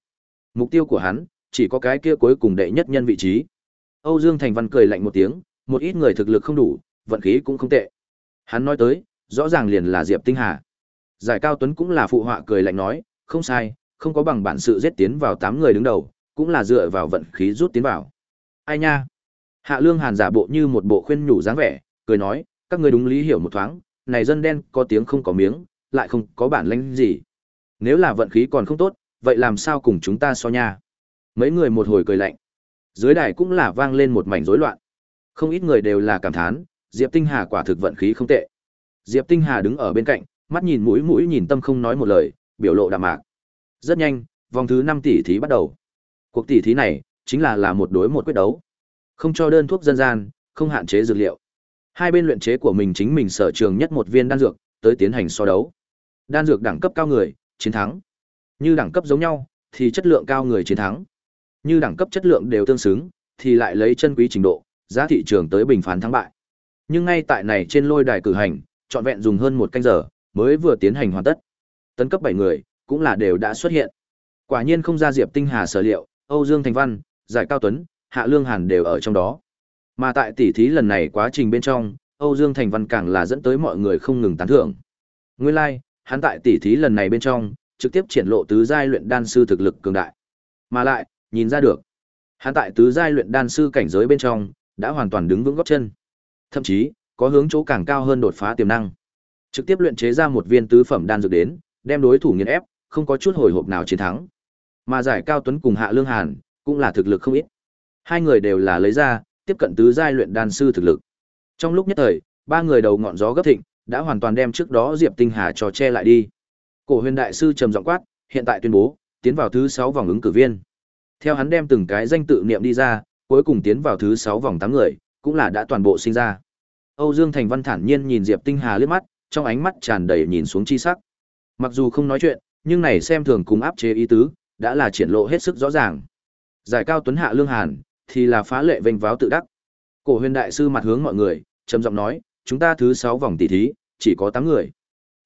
Mục tiêu của hắn chỉ có cái kia cuối cùng đệ nhất nhân vị trí. Âu Dương Thành Văn cười lạnh một tiếng, một ít người thực lực không đủ, vận khí cũng không tệ. Hắn nói tới, rõ ràng liền là Diệp Tinh Hà. Giải Cao Tuấn cũng là phụ họa cười lạnh nói, không sai, không có bằng bản sự giết tiến vào tám người đứng đầu, cũng là dựa vào vận khí rút tiến vào. Ai nha? Hạ Lương Hàn giả bộ như một bộ khuyên nhủ dáng vẻ, cười nói, các ngươi đúng lý hiểu một thoáng, này dân đen có tiếng không có miếng, lại không có bản lĩnh gì. Nếu là vận khí còn không tốt, vậy làm sao cùng chúng ta so nha? Mấy người một hồi cười lạnh. Dưới đài cũng là vang lên một mảnh rối loạn. Không ít người đều là cảm thán, Diệp Tinh Hà quả thực vận khí không tệ. Diệp Tinh Hà đứng ở bên cạnh, mắt nhìn mũi mũi nhìn tâm không nói một lời, biểu lộ đạm mạc. Rất nhanh, vòng thứ 5 tỷ thí bắt đầu. Cuộc tỷ thí này chính là là một đối một quyết đấu. Không cho đơn thuốc dân gian, không hạn chế dược liệu. Hai bên luyện chế của mình chính mình sở trường nhất một viên đan dược, tới tiến hành so đấu. Đan dược đẳng cấp cao người, chiến thắng. Như đẳng cấp giống nhau, thì chất lượng cao người chiến thắng. Như đẳng cấp chất lượng đều tương xứng, thì lại lấy chân quý trình độ, giá thị trường tới bình phán thắng bại. Nhưng ngay tại này trên lôi đài cử hành, trọn vẹn dùng hơn một canh giờ, mới vừa tiến hành hoàn tất. Tấn cấp 7 người, cũng là đều đã xuất hiện. Quả nhiên không ra Diệp Tinh Hà sở liệu, Âu Dương Thành Văn, Giải Cao Tuấn, Hạ Lương Hàn đều ở trong đó. Mà tại tỷ thí lần này quá trình bên trong, Âu Dương Thành Văn càng là dẫn tới mọi người không ngừng tán thưởng. Nguyên lai, like, hắn tại tỷ thí lần này bên trong, trực tiếp triển lộ tứ giai luyện đan sư thực lực cường đại. Mà lại, nhìn ra được, hắn tại tứ giai luyện đan sư cảnh giới bên trong, đã hoàn toàn đứng vững gót chân. Thậm chí, có hướng chỗ càng cao hơn đột phá tiềm năng. Trực tiếp luyện chế ra một viên tứ phẩm đan dược đến, đem đối thủ nghiền ép, không có chút hồi hộp nào chiến thắng. Mà giải Cao Tuấn cùng Hạ Lương Hàn, cũng là thực lực không ít. Hai người đều là lấy ra, tiếp cận tứ giai luyện đan sư thực lực. Trong lúc nhất thời, ba người đầu ngọn gió gấp thịnh, đã hoàn toàn đem trước đó Diệp Tinh Hà cho che lại đi. Cổ Huyền đại sư trầm giọng quát, hiện tại tuyên bố, tiến vào thứ 6 vòng ứng cử viên. Theo hắn đem từng cái danh tự niệm đi ra, cuối cùng tiến vào thứ 6 vòng 8 người, cũng là đã toàn bộ sinh ra. Âu Dương Thành Văn thản nhiên nhìn Diệp Tinh Hà liếc mắt, trong ánh mắt tràn đầy nhìn xuống chi sắc. Mặc dù không nói chuyện, nhưng này xem thường cùng áp chế ý tứ, đã là triển lộ hết sức rõ ràng. Giải cao tuấn hạ lương hàn, thì là phá lệ vênh váo tự đắc. Cổ huyền đại sư mặt hướng mọi người, trầm giọng nói, chúng ta thứ 6 vòng tỷ thí, chỉ có 8 người.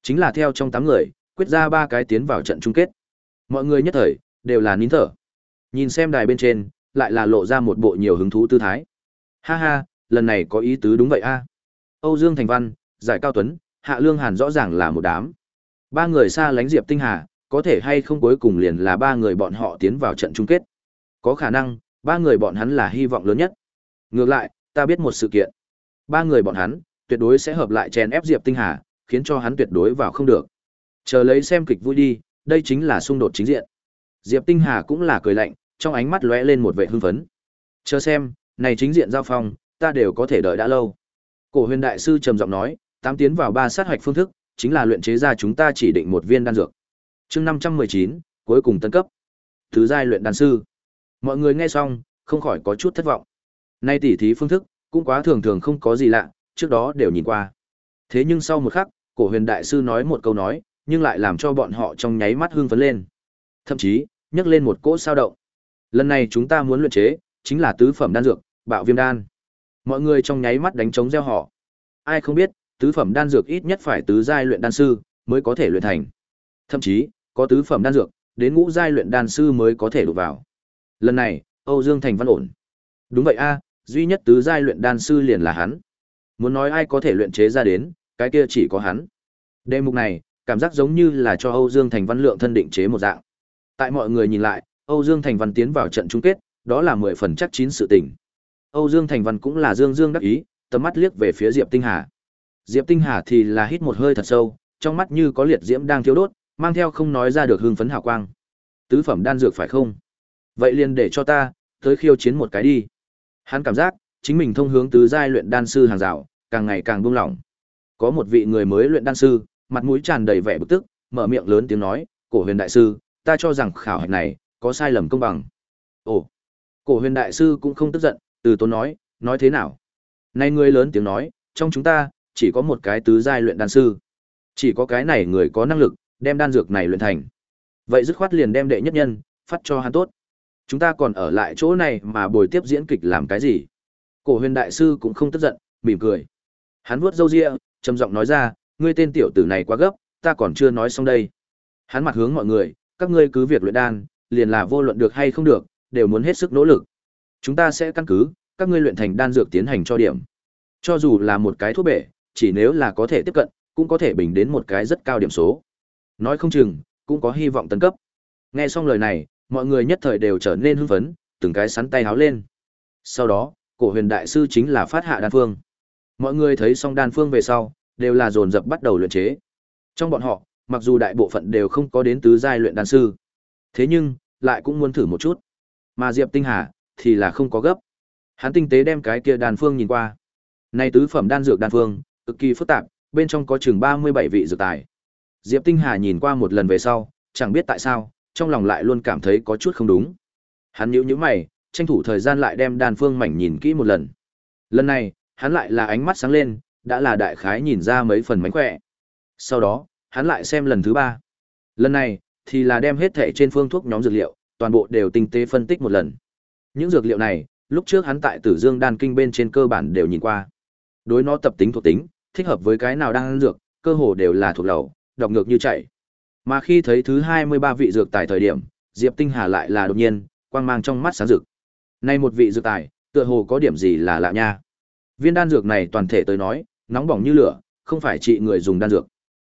Chính là theo trong 8 người, quyết ra ba cái tiến vào trận chung kết. Mọi người nhất thời, đều là nín thở. Nhìn xem đài bên trên, lại là lộ ra một bộ nhiều hứng thú tư thái. Ha ha, lần này có ý tứ đúng vậy a. Âu Dương Thành Văn, Giải Cao Tuấn, Hạ Lương Hàn rõ ràng là một đám. Ba người xa lánh Diệp Tinh Hà, có thể hay không cuối cùng liền là ba người bọn họ tiến vào trận chung kết. Có khả năng, ba người bọn hắn là hy vọng lớn nhất. Ngược lại, ta biết một sự kiện. Ba người bọn hắn, tuyệt đối sẽ hợp lại chèn ép Diệp Tinh Hà, khiến cho hắn tuyệt đối vào không được. Chờ lấy xem kịch vui đi, đây chính là xung đột chính diện. Diệp Tinh Hà cũng là cười lạnh, trong ánh mắt lóe lên một vẻ hưng phấn. Chờ xem, này chính diện giao phong, ta đều có thể đợi đã lâu. Cổ huyền đại sư trầm giọng nói, tám tiến vào ba sát hoạch phương thức, chính là luyện chế ra chúng ta chỉ định một viên đan dược. chương năm trăm mười chín cuối cùng tân cấp. Thứ giai luyện đan sư. Mọi người nghe xong, không khỏi có chút thất vọng. Nay tỉ thí phương thức, cũng quá thường thường không có gì lạ, trước đó đều nhìn qua. Thế nhưng sau một khắc, cổ huyền đại sư nói một câu nói, nhưng lại làm cho bọn họ trong nháy mắt hưng phấn lên. Thậm chí, nhấc lên một cỗ sao động. Lần này chúng ta muốn luyện chế, chính là tứ phẩm đan dược, bạo viêm đan. Mọi người trong nháy mắt đánh trống gieo họ. Ai không biết, tứ phẩm đan dược ít nhất phải tứ giai luyện đan sư mới có thể luyện thành. Thậm chí, có tứ phẩm đan dược, đến ngũ giai luyện đan sư mới có thể đột vào. Lần này, Âu Dương Thành văn ổn. Đúng vậy a, duy nhất tứ giai luyện đan sư liền là hắn. Muốn nói ai có thể luyện chế ra đến, cái kia chỉ có hắn. Đề mục này, cảm giác giống như là cho Âu Dương Thành Văn lượng thân định chế một dạng. Tại mọi người nhìn lại, Âu Dương Thành Văn tiến vào trận chung kết, đó là mười phần chắc chín sự tình. Âu Dương Thành Văn cũng là dương dương đắc ý, tầm mắt liếc về phía Diệp Tinh Hà. Diệp Tinh Hà thì là hít một hơi thật sâu, trong mắt như có liệt diễm đang thiêu đốt, mang theo không nói ra được hương phấn hào quang. Tứ phẩm đan dược phải không? Vậy liền để cho ta tới khiêu chiến một cái đi. Hắn cảm giác, chính mình thông hướng tứ giai luyện đan sư hàng rào, càng ngày càng buông lỏng. Có một vị người mới luyện đan sư, mặt mũi tràn đầy vẻ bực tức, mở miệng lớn tiếng nói, "Cổ Huyền đại sư, ta cho rằng khảo hạch này có sai lầm công bằng." Ồ. Cổ Huyền đại sư cũng không tức giận, từ tốn nói, "Nói thế nào?" Này người lớn tiếng nói, "Trong chúng ta, chỉ có một cái tứ giai luyện đan sư. Chỉ có cái này người có năng lực đem đan dược này luyện thành. Vậy dứt khoát liền đem đệ nhất nhân phát cho hắn tốt. Chúng ta còn ở lại chỗ này mà buổi tiếp diễn kịch làm cái gì?" Cổ Huyền đại sư cũng không tức giận, mỉm cười. Hắn vuốt râu ria, trầm giọng nói ra, ngươi tên tiểu tử này quá gấp, ta còn chưa nói xong đây. Hắn mặt hướng mọi người, các ngươi cứ việc luyện đan, liền là vô luận được hay không được, đều muốn hết sức nỗ lực. Chúng ta sẽ căn cứ, các ngươi luyện thành đan dược tiến hành cho điểm. Cho dù là một cái thuốc bể, chỉ nếu là có thể tiếp cận, cũng có thể bình đến một cái rất cao điểm số. Nói không chừng, cũng có hy vọng tấn cấp. Nghe xong lời này, mọi người nhất thời đều trở nên hưng phấn, từng cái sắn tay háo lên. Sau đó, cổ huyền đại sư chính là phát hạ đan phương. Mọi người thấy xong đan phương về sau, đều là dồn dập bắt đầu luyện chế. Trong bọn họ, mặc dù đại bộ phận đều không có đến tứ giai luyện đan sư, thế nhưng lại cũng muốn thử một chút. Mà Diệp Tinh Hà thì là không có gấp. Hắn tinh tế đem cái kia đan phương nhìn qua. Này tứ phẩm đan dược đan phương, cực kỳ phức tạp, bên trong có chừng 37 vị dược tài. Diệp Tinh Hà nhìn qua một lần về sau, chẳng biết tại sao, trong lòng lại luôn cảm thấy có chút không đúng. Hắn nhíu nhíu mày, tranh thủ thời gian lại đem đan phương mảnh nhìn kỹ một lần. Lần này, hắn lại là ánh mắt sáng lên, đã là đại khái nhìn ra mấy phần mánh khỏe. Sau đó, hắn lại xem lần thứ ba. Lần này, thì là đem hết thể trên phương thuốc nhóm dược liệu, toàn bộ đều tinh tế phân tích một lần. Những dược liệu này, lúc trước hắn tại Tử Dương Đan Kinh bên trên cơ bản đều nhìn qua. Đối nó tập tính thuộc tính, thích hợp với cái nào đang ăn dược, cơ hồ đều là thuộc lầu, đọc ngược như chạy. Mà khi thấy thứ 23 vị dược tài thời điểm, Diệp Tinh Hà lại là đột nhiên, quang mang trong mắt sáng rực. Nay một vị dược tài, tựa hồ có điểm gì là lạ nha. Viên đan dược này toàn thể tới nói, nóng bỏng như lửa, không phải trị người dùng đan dược,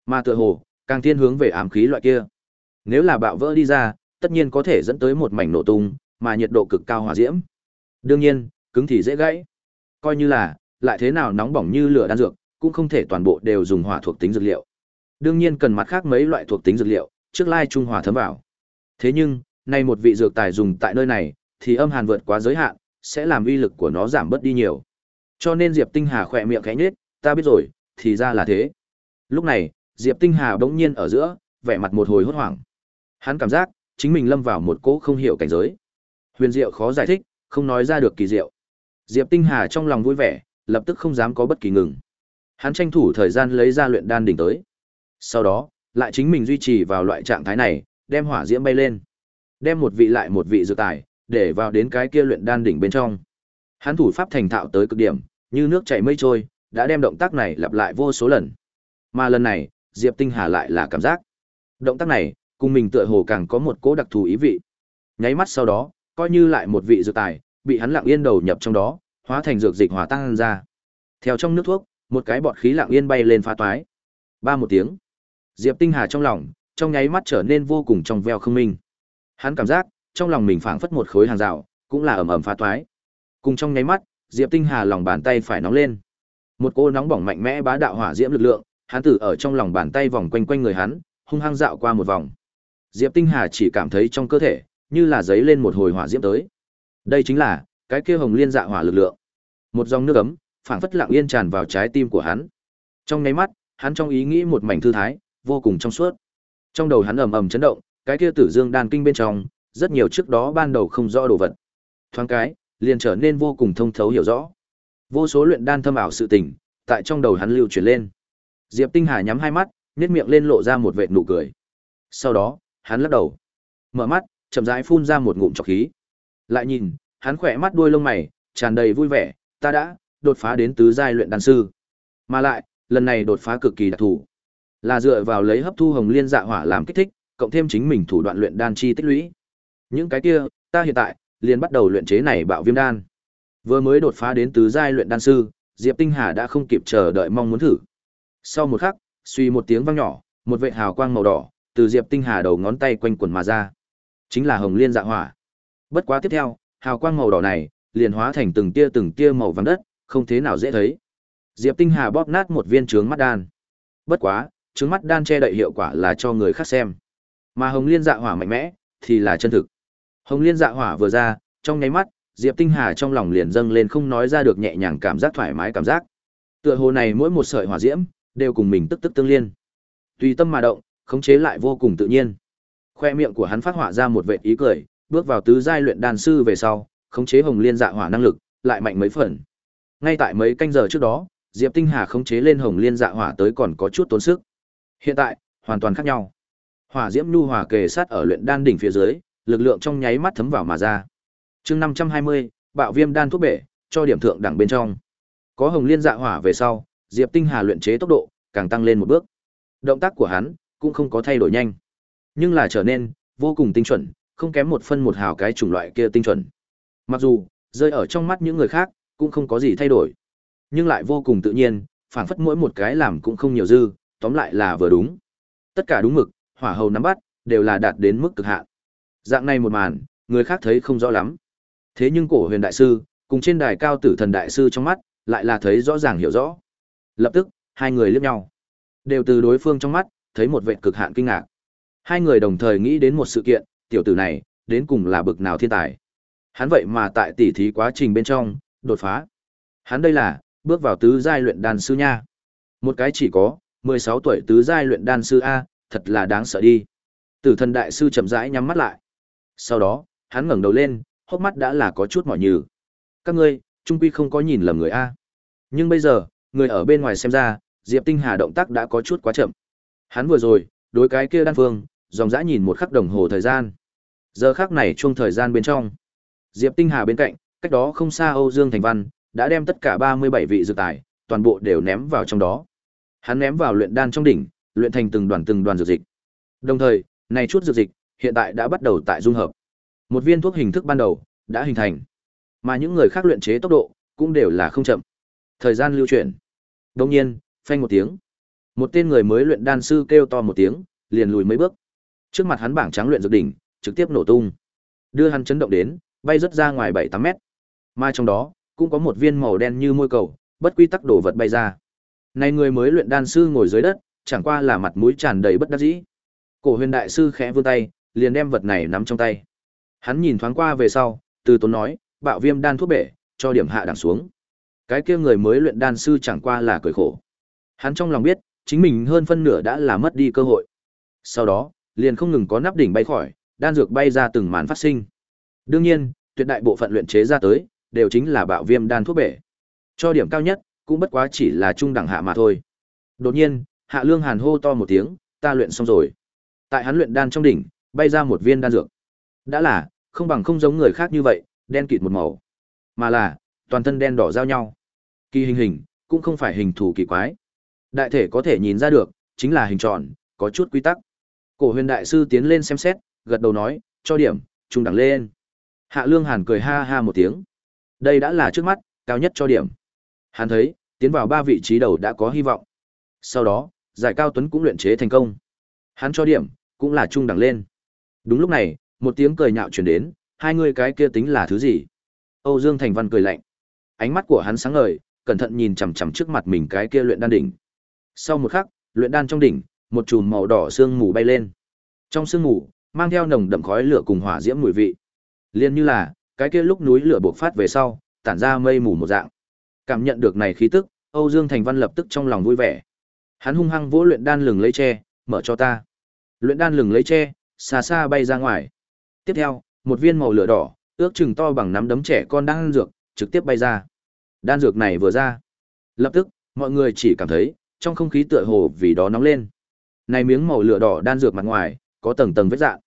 mà tựa hồ càng thiên hướng về ám khí loại kia. Nếu là bạo vỡ đi ra, tất nhiên có thể dẫn tới một mảnh nổ tung, mà nhiệt độ cực cao hỏa diễm. Đương nhiên, cứng thì dễ gãy. Coi như là, lại thế nào nóng bỏng như lửa đan dược, cũng không thể toàn bộ đều dùng hỏa thuộc tính dược liệu. Đương nhiên cần mặt khác mấy loại thuộc tính dược liệu, trước lai trung hòa thấm vào. Thế nhưng, nay một vị dược tài dùng tại nơi này, thì âm hàn vượt quá giới hạn, sẽ làm uy lực của nó giảm bớt đi nhiều. Cho nên Diệp Tinh Hà khỏe miệng khẽ nhếch, ta biết rồi, thì ra là thế. Lúc này, Diệp Tinh Hà bỗng nhiên ở giữa, vẻ mặt một hồi hốt hoảng. Hắn cảm giác, chính mình lâm vào một cỗ không hiểu cảnh giới. Huyền diệu khó giải thích, không nói ra được kỳ diệu. Diệp Tinh Hà trong lòng vui vẻ, lập tức không dám có bất kỳ ngừng. Hắn tranh thủ thời gian lấy ra luyện đan đỉnh tới. Sau đó, lại chính mình duy trì vào loại trạng thái này, đem hỏa diễm bay lên. Đem một vị lại một vị dược tài, để vào đến cái kia luyện đan đỉnh bên trong. Hắn thủ pháp thành thạo tới cực điểm, như nước chảy mây trôi, đã đem động tác này lặp lại vô số lần. Mà lần này, Diệp Tinh Hà lại là cảm giác. Động tác này, cùng mình tựa hồ càng có một cố đặc thù ý vị. Nháy mắt sau đó, coi như lại một vị dược tài, bị hắn lặng yên đầu nhập trong đó, hóa thành dược dịch hòa tan ra. Theo trong nước thuốc, một cái bọt khí lặng yên bay lên phá toái. Ba một tiếng. Diệp Tinh Hà trong lòng, trong nháy mắt trở nên vô cùng trong veo không minh. Hắn cảm giác, trong lòng mình phảng phất một khối hàng rào, cũng là ầm ầm phá toái. Cùng trong nháy mắt, Diệp Tinh Hà lòng bàn tay phải nóng lên. Một cô nóng bỏng mạnh mẽ bá đạo hỏa diễm lực lượng, hắn tử ở trong lòng bàn tay vòng quanh quanh người hắn, hung hăng dạo qua một vòng. Diệp Tinh Hà chỉ cảm thấy trong cơ thể như là giấy lên một hồi hỏa diễm tới. Đây chính là cái kia hồng liên dạ hỏa lực lượng. Một dòng nước ấm, phảng phất lặng yên tràn vào trái tim của hắn. Trong nháy mắt, hắn trong ý nghĩ một mảnh thư thái, vô cùng trong suốt. Trong đầu hắn ầm ầm chấn động, cái kia Tử Dương đan kinh bên trong, rất nhiều trước đó ban đầu không rõ đồ vật. Thoáng cái, liền trở nên vô cùng thông thấu hiểu rõ. Vô số luyện đan thâm ảo sự tình, tại trong đầu hắn lưu chuyển lên. Diệp Tinh Hà nhắm hai mắt, nhếch miệng lên lộ ra một vệt nụ cười. Sau đó, hắn lắc đầu, mở mắt, chậm rãi phun ra một ngụm trọc khí. Lại nhìn, hắn khỏe mắt đuôi lông mày, tràn đầy vui vẻ, ta đã đột phá đến tứ giai luyện đan sư. Mà lại, lần này đột phá cực kỳ đặc thù. Là dựa vào lấy hấp thu hồng liên dạ hỏa làm kích thích, cộng thêm chính mình thủ đoạn luyện đan chi tích lũy. Những cái kia, ta hiện tại liền bắt đầu luyện chế này bạo viêm đan. Vừa mới đột phá đến tứ giai luyện đan sư, Diệp Tinh Hà đã không kịp chờ đợi mong muốn thử. Sau một khắc, suy một tiếng vang nhỏ, một vệt hào quang màu đỏ từ Diệp Tinh Hà đầu ngón tay quanh quần mà ra. Chính là hồng liên dạ hỏa. Bất quá tiếp theo, hào quang màu đỏ này liền hóa thành từng tia từng tia màu vàng đất, không thế nào dễ thấy. Diệp Tinh Hà bóp nát một viên trướng mắt đan. Bất quá, trướng mắt đan che đậy hiệu quả là cho người khác xem. Mà hồng liên dạ hỏa mạnh mẽ thì là chân thực. Hồng liên dạ hỏa vừa ra, trong nháy mắt, Diệp Tinh Hà trong lòng liền dâng lên không nói ra được nhẹ nhàng cảm giác thoải mái cảm giác. Tựa hồ này mỗi một sợi hỏa diễm đều cùng mình tức tức tương liên. Tùy tâm mà động, khống chế lại vô cùng tự nhiên. Khoe miệng của hắn phát hỏa ra một vệt ý cười, bước vào tứ giai luyện đan sư về sau, khống chế hồng liên dạ hỏa năng lực lại mạnh mấy phần. Ngay tại mấy canh giờ trước đó, Diệp Tinh Hà khống chế lên hồng liên dạ hỏa tới còn có chút tốn sức. Hiện tại, hoàn toàn khác nhau. Hỏa diễm nhu hòa kề sát ở luyện đan đỉnh phía dưới, lực lượng trong nháy mắt thấm vào mà ra. Chương 520, bạo viêm đan thuốc bể, cho điểm thượng đẳng bên trong. Có hồng liên dạ hỏa về sau, Diệp Tinh Hà luyện chế tốc độ càng tăng lên một bước. Động tác của hắn cũng không có thay đổi nhanh, nhưng là trở nên vô cùng tinh chuẩn, không kém một phân một hào cái chủng loại kia tinh chuẩn. Mặc dù rơi ở trong mắt những người khác cũng không có gì thay đổi, nhưng lại vô cùng tự nhiên, phảng phất mỗi một cái làm cũng không nhiều dư, tóm lại là vừa đúng. Tất cả đúng mực, hỏa hầu nắm bắt, đều là đạt đến mức cực hạn. Dạng này một màn, người khác thấy không rõ lắm. Thế nhưng cổ huyền đại sư, cùng trên đài cao tử thần đại sư trong mắt, lại là thấy rõ ràng hiểu rõ. Lập tức, hai người liếc nhau. Đều từ đối phương trong mắt, thấy một vệ cực hạn kinh ngạc. Hai người đồng thời nghĩ đến một sự kiện, tiểu tử này, đến cùng là bực nào thiên tài. Hắn vậy mà tại tỉ thí quá trình bên trong, đột phá. Hắn đây là, bước vào tứ giai luyện đan sư nha. Một cái chỉ có, 16 tuổi tứ giai luyện đan sư A, thật là đáng sợ đi. Tử thần đại sư chậm rãi nhắm mắt lại. Sau đó, hắn ngẩng đầu lên, hốc mắt đã là có chút mỏi nhừ. Các ngươi, trung quy không có nhìn lầm người A. Nhưng bây giờ, người ở bên ngoài xem ra, Diệp Tinh Hà động tác đã có chút quá chậm. Hắn vừa rồi, đối cái kia đan phương, dòng dã nhìn một khắc đồng hồ thời gian. Giờ khắc này chung thời gian bên trong. Diệp Tinh Hà bên cạnh, cách đó không xa Âu Dương Thành Văn, đã đem tất cả 37 vị dược tài, toàn bộ đều ném vào trong đó. Hắn ném vào luyện đan trong đỉnh, luyện thành từng đoàn từng đoàn dược dịch. Đồng thời, này chút dược dịch hiện tại đã bắt đầu tại dung hợp. Một viên thuốc hình thức ban đầu đã hình thành, mà những người khác luyện chế tốc độ cũng đều là không chậm. Thời gian lưu chuyển. Đương nhiên, phanh một tiếng. Một tên người mới luyện đan sư kêu to một tiếng, liền lùi mấy bước. Trước mặt hắn bảng trắng luyện dược đỉnh, trực tiếp nổ tung. Đưa hắn chấn động đến, bay rất ra ngoài 7-8 mét. Mà trong đó, cũng có một viên màu đen như môi cầu, bất quy tắc đổ vật bay ra. Này người mới luyện đan sư ngồi dưới đất, chẳng qua là mặt mũi tràn đầy bất đắc dĩ. Cổ huyền đại sư khẽ vươn tay, liền đem vật này nắm trong tay. Hắn nhìn thoáng qua về sau, từ tốn nói, bạo viêm đan thuốc bể, cho điểm hạ đẳng xuống. Cái kia người mới luyện đan sư chẳng qua là cười khổ. Hắn trong lòng biết, chính mình hơn phân nửa đã là mất đi cơ hội. Sau đó, liền không ngừng có nắp đỉnh bay khỏi, đan dược bay ra từng màn phát sinh. Đương nhiên, tuyệt đại bộ phận luyện chế ra tới, đều chính là bạo viêm đan thuốc bể. Cho điểm cao nhất, cũng bất quá chỉ là trung đẳng hạ mà thôi. Đột nhiên, Hạ Lương Hàn hô to một tiếng, ta luyện xong rồi. Tại hắn luyện đan trong đỉnh, bay ra một viên đan dược. Đã là, không bằng không giống người khác như vậy, đen kịt một màu, mà là toàn thân đen đỏ giao nhau. Kỳ hình hình, cũng không phải hình thù kỳ quái. Đại thể có thể nhìn ra được, chính là hình tròn, có chút quy tắc. Cổ huyền đại sư tiến lên xem xét, gật đầu nói, cho điểm, trung đẳng lên. Hạ Lương Hàn cười ha ha một tiếng. Đây đã là trước mắt, cao nhất cho điểm. Hắn thấy, tiến vào ba vị trí đầu đã có hy vọng. Sau đó, giải cao tuấn cũng luyện chế thành công. Hắn cho điểm, cũng là trung đẳng lên. Đúng lúc này, một tiếng cười nhạo truyền đến, hai người cái kia tính là thứ gì? Âu Dương Thành Văn cười lạnh. Ánh mắt của hắn sáng ngời, cẩn thận nhìn chằm chằm trước mặt mình cái kia luyện đan đỉnh. Sau một khắc, luyện đan trong đỉnh, một chùm màu đỏ sương mù bay lên. Trong sương mù, mang theo nồng đậm khói lửa cùng hỏa diễm mùi vị. Liên như là, cái kia lúc núi lửa bộc phát về sau, tản ra mây mù một dạng. Cảm nhận được này khí tức, Âu Dương Thành Văn lập tức trong lòng vui vẻ. Hắn hung hăng vỗ luyện đan lừng lấy tre, mở cho ta. Luyện đan lừng lấy tre, xa xa bay ra ngoài. Tiếp theo, một viên màu lửa đỏ, ước chừng to bằng nắm đấm trẻ con đang ăn dược, trực tiếp bay ra. Đan dược này vừa ra, lập tức, mọi người chỉ cảm thấy, trong không khí tựa hồ vì đó nóng lên. Này miếng màu lửa đỏ đan dược mặt ngoài, có tầng tầng vết dạng.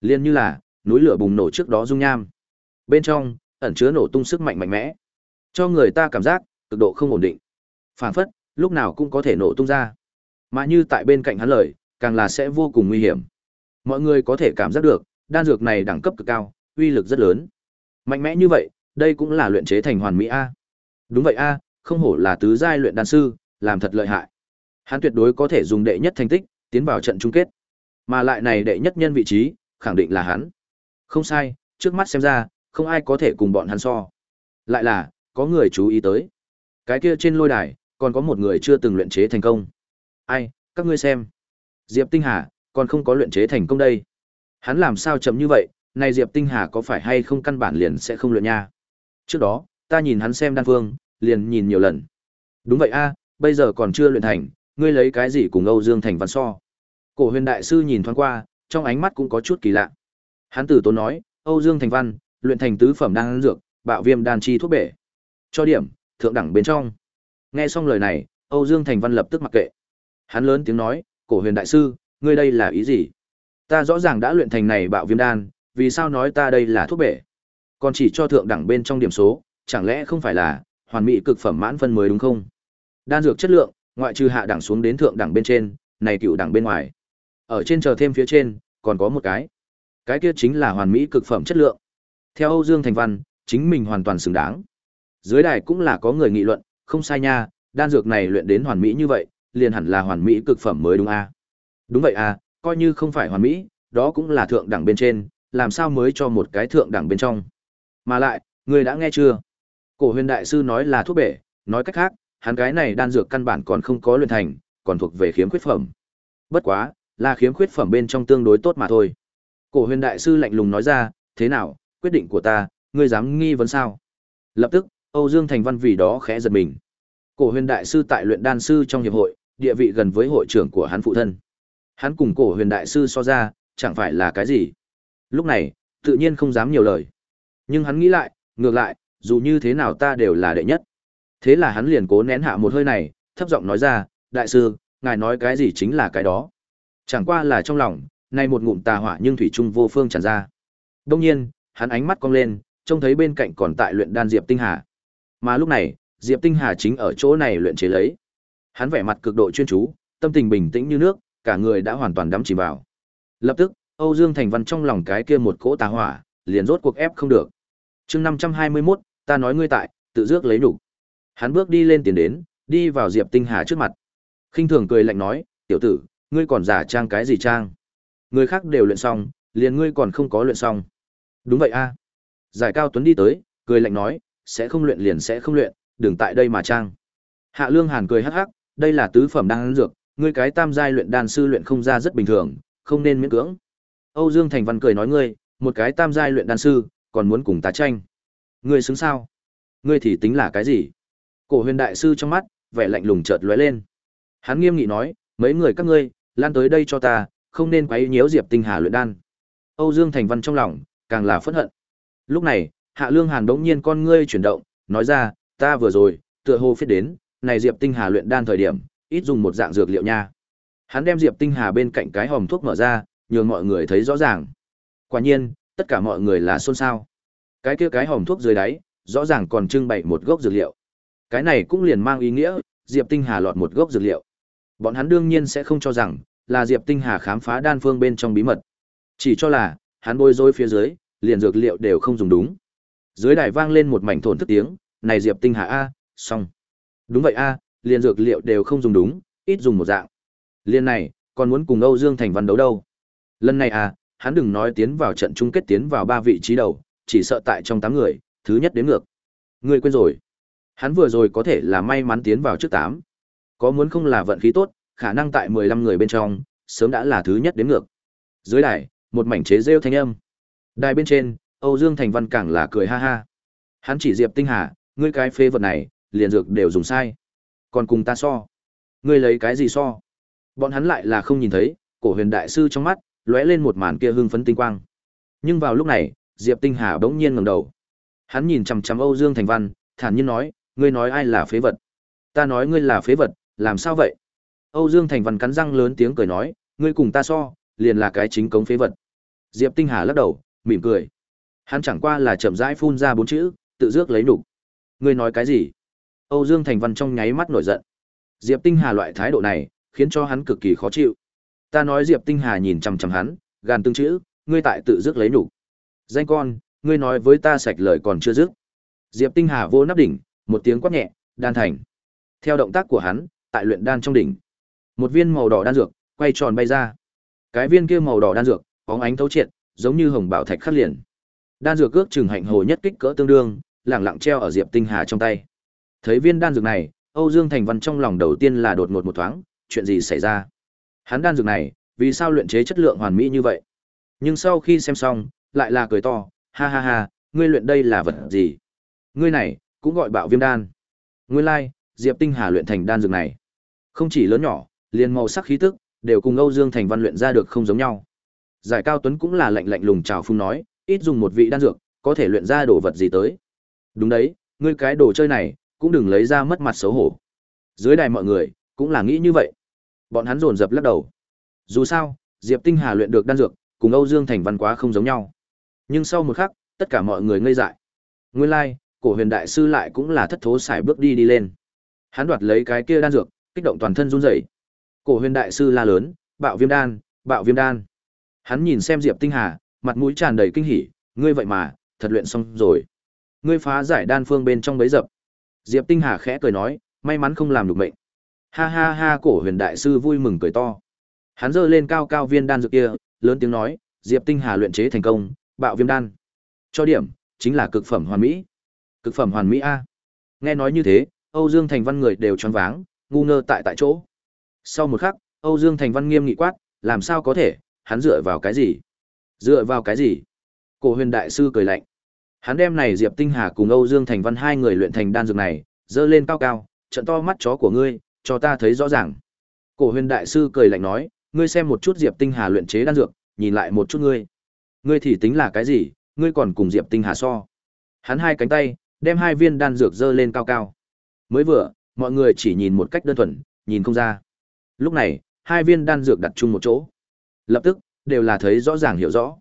Liên như là, núi lửa bùng nổ trước đó dung nham. Bên trong, ẩn chứa nổ tung sức mạnh mạnh mẽ. Cho người ta cảm giác, cực độ không ổn định. phảng phất, lúc nào cũng có thể nổ tung ra. Mà như tại bên cạnh hắn lời, càng là sẽ vô cùng nguy hiểm. Mọi người có thể cảm giác được, đan dược này đẳng cấp cực cao, uy lực rất lớn. Mạnh mẽ như vậy, đây cũng là luyện chế thành hoàn mỹ a. Đúng vậy a, không hổ là tứ giai luyện đan sư, làm thật lợi hại. Hắn tuyệt đối có thể dùng đệ nhất thành tích, tiến vào trận chung kết. Mà lại này đệ nhất nhân vị trí, khẳng định là hắn. Không sai, trước mắt xem ra, không ai có thể cùng bọn hắn so. Lại là, có người chú ý tới. Cái kia trên lôi đài, còn có một người chưa từng luyện chế thành công. Ai, các ngươi xem. Diệp Tinh Hà, còn không có luyện chế thành công đây. Hắn làm sao chậm như vậy, này Diệp Tinh Hà có phải hay không căn bản liền sẽ không luyện nha. Trước đó, ta nhìn hắn xem đan phương, liền nhìn nhiều lần. Đúng vậy a, bây giờ còn chưa luyện thành, ngươi lấy cái gì cùng Âu Dương Thành Văn so? Cổ huyền đại sư nhìn thoáng qua, trong ánh mắt cũng có chút kỳ lạ. Hắn tử tốn nói, Âu Dương Thành Văn, luyện thành tứ phẩm đan dược, bạo viêm đan chi thuốc bể. Cho điểm, thượng đẳng bên trong. Nghe xong lời này, Âu Dương Thành Văn lập tức mặc kệ. Hắn lớn tiếng nói, cổ huyền đại sư, ngươi đây là ý gì? Ta rõ ràng đã luyện thành này bạo viêm đan, vì sao nói ta đây là thuốc bể? Còn chỉ cho thượng đẳng bên trong điểm số, chẳng lẽ không phải là hoàn mỹ cực phẩm mãn phân mới đúng không? Đan dược chất lượng, Ngoại trừ hạ đẳng xuống đến thượng đẳng bên trên, này cựu đẳng bên ngoài. Ở trên chờ thêm phía trên, còn có một cái. Cái kia chính là hoàn mỹ cực phẩm chất lượng. Theo Âu Dương Thành Văn, chính mình hoàn toàn xứng đáng. Dưới đài cũng là có người nghị luận, không sai nha, đan dược này luyện đến hoàn mỹ như vậy, liền hẳn là hoàn mỹ cực phẩm mới đúng a. Đúng vậy à, coi như không phải hoàn mỹ, đó cũng là thượng đẳng bên trên, làm sao mới cho một cái thượng đẳng bên trong. Mà lại, người đã nghe chưa? Cổ huyền đại sư nói là thuốc bể, nói cách khác, hắn cái này đan dược căn bản còn không có luyện thành, còn thuộc về khiếm khuyết phẩm. Bất quá, là khiếm khuyết phẩm bên trong tương đối tốt mà thôi. Cổ huyền đại sư lạnh lùng nói ra, thế nào, quyết định của ta, ngươi dám nghi vấn sao? Lập tức, Âu Dương Thành Văn vì đó khẽ giật mình. Cổ huyền đại sư tại luyện đan sư trong hiệp hội, địa vị gần với hội trưởng của hắn phụ thân. Hắn cùng cổ huyền đại sư so ra, chẳng phải là cái gì. Lúc này, tự nhiên không dám nhiều lời. Nhưng hắn nghĩ lại, ngược lại, dù như thế nào ta đều là đệ nhất. Thế là hắn liền cố nén hạ một hơi này, thấp giọng nói ra, đại sư, ngài nói cái gì chính là cái đó. Chẳng qua là trong lòng, nay một ngụm tà hỏa nhưng thủy trung vô phương tràn ra. Đông nhiên, hắn ánh mắt cong lên, trông thấy bên cạnh còn tại luyện đan Diệp Tinh Hà. Mà lúc này, Diệp Tinh Hà chính ở chỗ này luyện chế lấy. Hắn vẻ mặt cực độ chuyên chú, tâm tình bình tĩnh như nước, cả người đã hoàn toàn đắm chìm vào. Lập tức, Âu Dương Thành Văn trong lòng cái kia một cỗ tà hỏa, liền rốt cuộc ép không được. Chương 521, ta nói ngươi tại, tự rước lấy đủ. Hắn bước đi lên tiền đến, đi vào Diệp Tinh Hà trước mặt. khinh thường cười lạnh nói, "Tiểu tử, ngươi còn giả trang cái gì trang? Người khác đều luyện xong, liền ngươi còn không có luyện xong." "Đúng vậy a." Giải Cao Tuấn đi tới, cười lạnh nói, "Sẽ không luyện liền sẽ không luyện, đừng tại đây mà trang." Hạ Lương Hàn cười hắc hắc, "Đây là tứ phẩm đan dược, ngươi cái tam giai luyện đan sư luyện không ra rất bình thường, không nên miễn cưỡng." Âu Dương Thành Văn cười nói ngươi, một cái tam giai luyện đan sư, còn muốn cùng ta tranh. Ngươi xứng sao? Ngươi thì tính là cái gì? Cổ huyền đại sư trong mắt, vẻ lạnh lùng chợt lóe lên. Hắn nghiêm nghị nói, mấy người các ngươi, lan tới đây cho ta, không nên quấy nhiễu Diệp Tinh Hà luyện đan. Âu Dương Thành Văn trong lòng, càng là phẫn hận. Lúc này, Hạ Lương Hàn đống nhiên con ngươi chuyển động, nói ra, ta vừa rồi, tựa hồ phiết đến, này Diệp Tinh Hà luyện đan thời điểm, ít dùng một dạng dược liệu nha. Hắn đem Diệp Tinh Hà bên cạnh cái hòm thuốc mở ra, nhường mọi người thấy rõ ràng. Quả nhiên, tất cả mọi người là xôn xao. Cái kia cái hòm thuốc dưới đáy, rõ ràng còn trưng bày một gốc dược liệu. Cái này cũng liền mang ý nghĩa, Diệp Tinh Hà lọt một gốc dược liệu. Bọn hắn đương nhiên sẽ không cho rằng là Diệp Tinh Hà khám phá đan phương bên trong bí mật. Chỉ cho là, hắn bôi rối phía dưới, liền dược liệu đều không dùng đúng. Dưới đài vang lên một mảnh thổn thức tiếng, "Này Diệp Tinh Hà a, xong." Đúng vậy a, liền dược liệu đều không dùng đúng, ít dùng một dạng. Liên này, còn muốn cùng Âu Dương Thành Văn đấu đâu? Lần này à, hắn đừng nói tiến vào trận chung kết tiến vào ba vị trí đầu, chỉ sợ tại trong tám người, thứ nhất đến ngược. Người quên rồi. Hắn vừa rồi có thể là may mắn tiến vào trước tám. Có muốn không là vận khí tốt, khả năng tại mười lăm người bên trong, sớm đã là thứ nhất đến ngược. Dưới đài, một mảnh chế rêu thanh âm. Đài bên trên, Âu Dương Thành Văn càng là cười ha ha. Hắn chỉ Diệp Tinh Hà, ngươi cái phê vật này, liền dược đều dùng sai. Còn cùng ta so. Ngươi lấy cái gì so? Bọn hắn lại là không nhìn thấy, cổ huyền đại sư trong mắt, lóe lên một màn kia hưng phấn tinh quang. Nhưng vào lúc này, Diệp Tinh Hà bỗng nhiên ngẩng đầu. Hắn nhìn chằm chằm Âu Dương Thành Văn, thản nhiên nói, ngươi nói ai là phế vật? Ta nói ngươi là phế vật, làm sao vậy? Âu Dương Thành Văn cắn răng lớn tiếng cười nói, ngươi cùng ta so, liền là cái chính cống phế vật. Diệp Tinh Hà lắc đầu, mỉm cười. Hắn chẳng qua là chậm rãi phun ra bốn chữ, tự dước lấy nhục. Ngươi nói cái gì? Âu Dương Thành Văn trong nháy mắt nổi giận. Diệp Tinh Hà loại thái độ này, khiến cho hắn cực kỳ khó chịu. Ta nói Diệp Tinh Hà nhìn chằm chằm hắn, gàn tương chữ, ngươi tại tự rước lấy nhục. Danh con, ngươi nói với ta sạch lời còn chưa dứt. Diệp Tinh Hà vô nắp đỉnh, một tiếng quát nhẹ, đan thành. Theo động tác của hắn, tại luyện đan trong đỉnh, một viên màu đỏ đan dược quay tròn bay ra. Cái viên kia màu đỏ đan dược, bóng ánh thấu triệt, giống như hồng bảo thạch khắc liền. Đan dược ước chừng hạnh hồ nhất kích cỡ tương đương, lẳng lặng treo ở Diệp Tinh Hà trong tay. Thấy viên đan dược này, Âu Dương Thành Văn trong lòng đầu tiên là đột ngột một thoáng, chuyện gì xảy ra? Hắn đan dược này, vì sao luyện chế chất lượng hoàn mỹ như vậy? Nhưng sau khi xem xong, lại là cười to, ha ha ha, ngươi luyện đây là vật gì? Ngươi này, cũng gọi bạo viêm đan. Nguyên lai, like, Diệp Tinh Hà luyện thành đan dược này. Không chỉ lớn nhỏ, liền màu sắc khí tức, đều cùng Âu Dương Thành Văn luyện ra được không giống nhau. Giải Cao Tuấn cũng là lạnh lạnh lùng chào phung nói, ít dùng một vị đan dược, có thể luyện ra đồ vật gì tới. Đúng đấy, ngươi cái đồ chơi này, cũng đừng lấy ra mất mặt xấu hổ. Dưới đài mọi người, cũng là nghĩ như vậy. Bọn hắn dồn dập lắc đầu. Dù sao, Diệp Tinh Hà luyện được đan dược, cùng Âu Dương Thành Văn quá không giống nhau. Nhưng sau một khắc, tất cả mọi người ngây dại. Nguyên lai, like, cổ huyền đại sư lại cũng là thất thố xài bước đi đi lên. Hắn đoạt lấy cái kia đan dược, kích động toàn thân run rẩy. Cổ Huyền đại sư la lớn, "Bạo Viêm đan, Bạo Viêm đan." Hắn nhìn xem Diệp Tinh Hà, mặt mũi tràn đầy kinh hỉ, "Ngươi vậy mà, thật luyện xong rồi. Ngươi phá giải đan phương bên trong bấy dập." Diệp Tinh Hà khẽ cười nói, "May mắn không làm được mệnh." Ha ha ha, Cổ Huyền đại sư vui mừng cười to. Hắn giơ lên cao cao viên đan dược kia, lớn tiếng nói, "Diệp Tinh Hà luyện chế thành công, Bạo Viêm đan." Cho điểm, chính là cực phẩm hoàn mỹ. Cực phẩm hoàn mỹ a. Nghe nói như thế, Âu Dương Thành Văn người đều choáng váng, ngu ngơ tại tại chỗ. Sau một khắc, Âu Dương Thành Văn nghiêm nghị quát, làm sao có thể, hắn dựa vào cái gì? Dựa vào cái gì? Cổ huyền đại sư cười lạnh. Hắn đem này Diệp Tinh Hà cùng Âu Dương Thành Văn hai người luyện thành đan dược này, dơ lên cao cao, trận to mắt chó của ngươi, cho ta thấy rõ ràng. Cổ huyền đại sư cười lạnh nói, ngươi xem một chút Diệp Tinh Hà luyện chế đan dược, nhìn lại một chút ngươi. Ngươi thì tính là cái gì, ngươi còn cùng Diệp Tinh Hà so. Hắn hai cánh tay, đem hai viên đan dược dơ lên cao cao. Mới vừa, mọi người chỉ nhìn một cách đơn thuần, nhìn không ra. Lúc này, hai viên đan dược đặt chung một chỗ. Lập tức, đều là thấy rõ ràng hiểu rõ.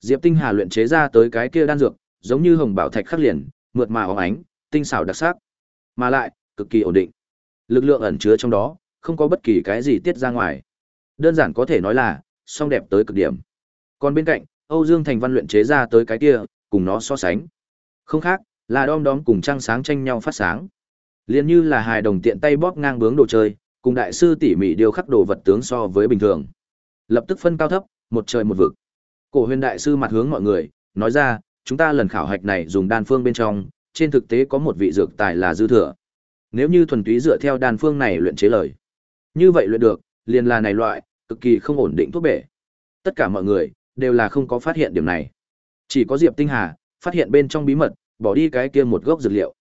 Diệp Tinh Hà luyện chế ra tới cái kia đan dược, giống như hồng bảo thạch khắc liền, mượt mà óng ánh, tinh xảo đặc sắc, mà lại cực kỳ ổn định. Lực lượng ẩn chứa trong đó, không có bất kỳ cái gì tiết ra ngoài. Đơn giản có thể nói là song đẹp tới cực điểm. Còn bên cạnh, Âu Dương Thành Văn luyện chế ra tới cái kia, cùng nó so sánh. Không khác, là đom đóm cùng trăng sáng tranh nhau phát sáng. Liên như là hài đồng tiện tay bóp ngang bướng đồ chơi, cùng đại sư tỉ mỉ điều khắc đồ vật tướng so với bình thường. Lập tức phân cao thấp, một trời một vực. Cổ huyền đại sư mặt hướng mọi người, nói ra, chúng ta lần khảo hạch này dùng đan phương bên trong, trên thực tế có một vị dược tài là dư thừa. Nếu như thuần túy dựa theo đan phương này luyện chế lời, như vậy luyện được, liền là này loại, cực kỳ không ổn định thuốc bể. Tất cả mọi người, đều là không có phát hiện điểm này. Chỉ có Diệp Tinh Hà, phát hiện bên trong bí mật, bỏ đi cái kia một gốc dược liệu.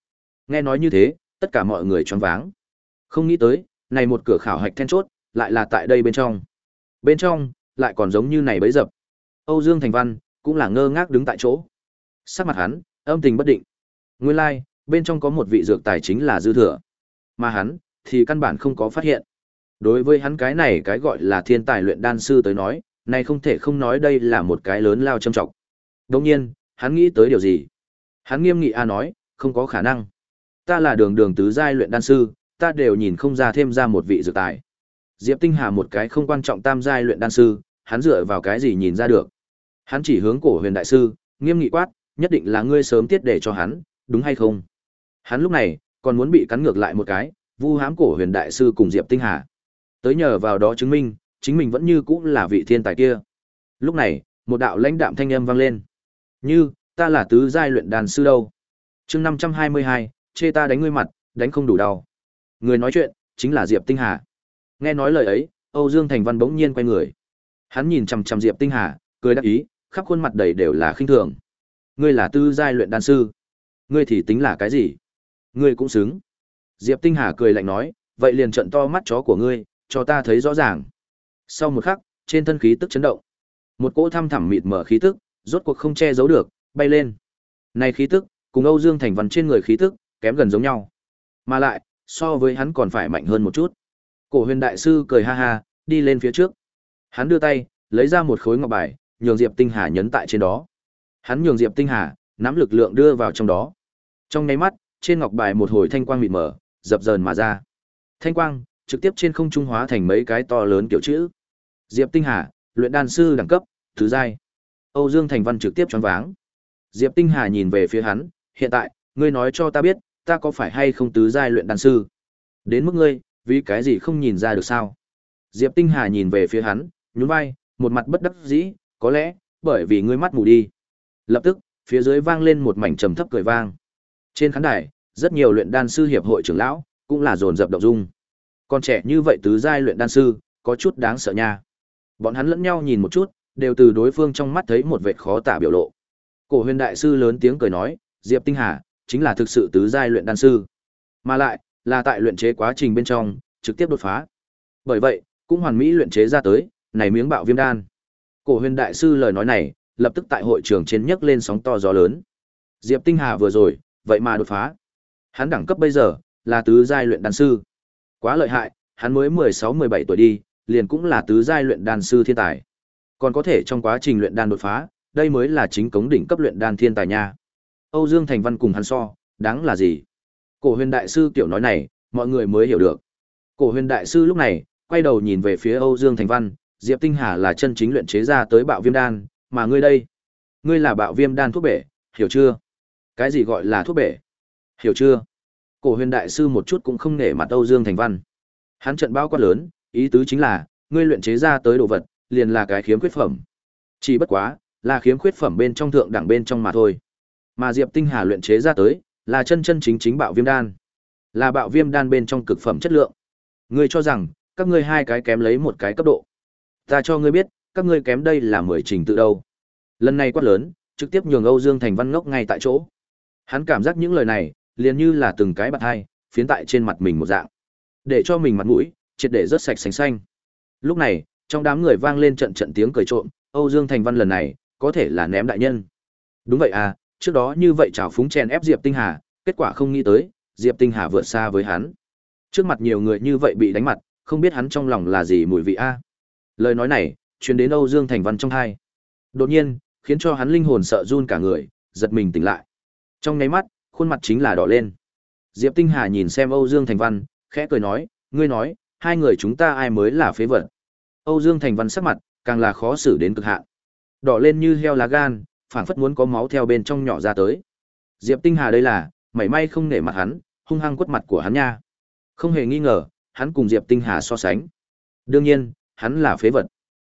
Nghe nói như thế, tất cả mọi người choáng váng. Không nghĩ tới, này một cửa khảo hạch then chốt, lại là tại đây bên trong. Bên trong, lại còn giống như này bấy dập. Âu Dương Thành Văn, cũng là ngơ ngác đứng tại chỗ. Sắc mặt hắn, âm tình bất định. Nguyên lai, like, bên trong có một vị dược tài chính là dư thừa. Mà hắn, thì căn bản không có phát hiện. Đối với hắn cái này cái gọi là thiên tài luyện đan sư tới nói, này không thể không nói đây là một cái lớn lao châm trọng. Đồng nhiên, hắn nghĩ tới điều gì? Hắn nghiêm nghị a nói, không có khả năng. Ta là đường đường tứ giai luyện đan sư, ta đều nhìn không ra thêm ra một vị dược tài. Diệp Tinh Hà một cái không quan trọng tam giai luyện đan sư, hắn dựa vào cái gì nhìn ra được? Hắn chỉ hướng cổ huyền đại sư, nghiêm nghị quát, nhất định là ngươi sớm tiết để cho hắn, đúng hay không? Hắn lúc này, còn muốn bị cắn ngược lại một cái, vu hám cổ huyền đại sư cùng Diệp Tinh Hà. Tới nhờ vào đó chứng minh, chính mình vẫn như cũ là vị thiên tài kia. Lúc này, một đạo lãnh đạm thanh âm vang lên. Như, ta là tứ giai luyện đan sư đâu? Chương 522, chê ta đánh ngươi mặt, đánh không đủ đau. Người nói chuyện chính là Diệp Tinh Hà. Nghe nói lời ấy, Âu Dương Thành Văn bỗng nhiên quay người. Hắn nhìn chằm chằm Diệp Tinh Hà, cười đắc ý, khắp khuôn mặt đầy đều là khinh thường. Ngươi là Tư giai luyện đan sư, ngươi thì tính là cái gì? Ngươi cũng xứng. Diệp Tinh Hà cười lạnh nói, vậy liền trận to mắt chó của ngươi, cho ta thấy rõ ràng. Sau một khắc, trên thân khí tức chấn động. Một cỗ thăm thẳm mịt mở khí tức, rốt cuộc không che giấu được, bay lên. Này khí tức, cùng Âu Dương Thành Văn trên người khí tức, kém gần giống nhau. Mà lại, so với hắn còn phải mạnh hơn một chút. Cổ huyền đại sư cười ha ha, đi lên phía trước. Hắn đưa tay, lấy ra một khối ngọc bài, nhường Diệp Tinh Hà nhấn tại trên đó. Hắn nhường Diệp Tinh Hà, nắm lực lượng đưa vào trong đó. Trong nháy mắt, trên ngọc bài một hồi thanh quang mịt mờ, dập dờn mà ra. Thanh quang, trực tiếp trên không trung hóa thành mấy cái to lớn kiểu chữ. Diệp Tinh Hà, luyện đan sư đẳng cấp, thứ giai. Âu Dương Thành Văn trực tiếp choáng váng. Diệp Tinh Hà nhìn về phía hắn, hiện tại, ngươi nói cho ta biết, ta có phải hay không tứ giai luyện đan sư? Đến mức ngươi, vì cái gì không nhìn ra được sao? Diệp Tinh Hà nhìn về phía hắn, nhún vai, một mặt bất đắc dĩ, có lẽ, bởi vì ngươi mắt mù đi. Lập tức, phía dưới vang lên một mảnh trầm thấp cười vang. Trên khán đài, rất nhiều luyện đan sư hiệp hội trưởng lão, cũng là dồn dập động dung. Con trẻ như vậy tứ giai luyện đan sư, có chút đáng sợ nha. Bọn hắn lẫn nhau nhìn một chút, đều từ đối phương trong mắt thấy một vệt khó tả biểu lộ. Cổ Huyền đại sư lớn tiếng cười nói, Diệp Tinh Hà chính là thực sự tứ giai luyện đan sư, mà lại là tại luyện chế quá trình bên trong trực tiếp đột phá. Bởi vậy, cũng hoàn mỹ luyện chế ra tới này miếng bạo viêm đan. Cổ Huyền đại sư lời nói này, lập tức tại hội trường trên nhấc lên sóng to gió lớn. Diệp Tinh Hà vừa rồi, vậy mà đột phá. Hắn đẳng cấp bây giờ là tứ giai luyện đan sư. Quá lợi hại, hắn mới 16-17 tuổi đi, liền cũng là tứ giai luyện đan sư thiên tài. Còn có thể trong quá trình luyện đan đột phá, đây mới là chính cống đỉnh cấp luyện đan thiên tài nha. Âu Dương Thành Văn cùng hắn so, đáng là gì? Cổ huyền đại sư tiểu nói này, mọi người mới hiểu được. Cổ huyền đại sư lúc này, quay đầu nhìn về phía Âu Dương Thành Văn, Diệp Tinh Hà là chân chính luyện chế ra tới bạo viêm đan, mà ngươi đây, ngươi là bạo viêm đan thuốc bể, hiểu chưa? Cái gì gọi là thuốc bể? Hiểu chưa? Cổ huyền đại sư một chút cũng không nể mặt Âu Dương Thành Văn. Hắn trận bao quát lớn, ý tứ chính là, ngươi luyện chế ra tới đồ vật, liền là cái khiếm khuyết phẩm. Chỉ bất quá, là khiếm khuyết phẩm bên trong thượng đẳng bên trong mà thôi. Mà Diệp Tinh Hà luyện chế ra tới, là chân chân chính chính bạo viêm đan. Là bạo viêm đan bên trong cực phẩm chất lượng. Ngươi cho rằng, các ngươi hai cái kém lấy một cái cấp độ. Ta cho ngươi biết, các ngươi kém đây là mười trình tự đâu. Lần này quát lớn, trực tiếp nhường Âu Dương Thành Văn ngốc ngay tại chỗ. Hắn cảm giác những lời này, liền như là từng cái bạt hai, phiến tại trên mặt mình một dạng. Để cho mình mặt mũi, triệt để rớt sạch sành xanh. Lúc này, trong đám người vang lên trận trận tiếng cười trộm, Âu Dương Thành Văn lần này, có thể là ném đại nhân. Đúng vậy à, trước đó như vậy trào phúng chèn ép Diệp Tinh Hà, kết quả không nghĩ tới, Diệp Tinh Hà vượt xa với hắn. Trước mặt nhiều người như vậy bị đánh mặt, không biết hắn trong lòng là gì mùi vị a. Lời nói này, truyền đến Âu Dương Thành Văn trong tai. Đột nhiên, khiến cho hắn linh hồn sợ run cả người, giật mình tỉnh lại. Trong nháy mắt, khuôn mặt chính là đỏ lên. Diệp Tinh Hà nhìn xem Âu Dương Thành Văn, khẽ cười nói, ngươi nói, hai người chúng ta ai mới là phế vật. Âu Dương Thành Văn sắc mặt, càng là khó xử đến cực hạn. Đỏ lên như heo lá gan, phảng phất muốn có máu theo bên trong nhỏ ra tới. Diệp Tinh Hà đây là, mảy may không nể mặt hắn, hung hăng quất mặt của hắn nha. Không hề nghi ngờ, hắn cùng Diệp Tinh Hà so sánh. Đương nhiên, hắn là phế vật.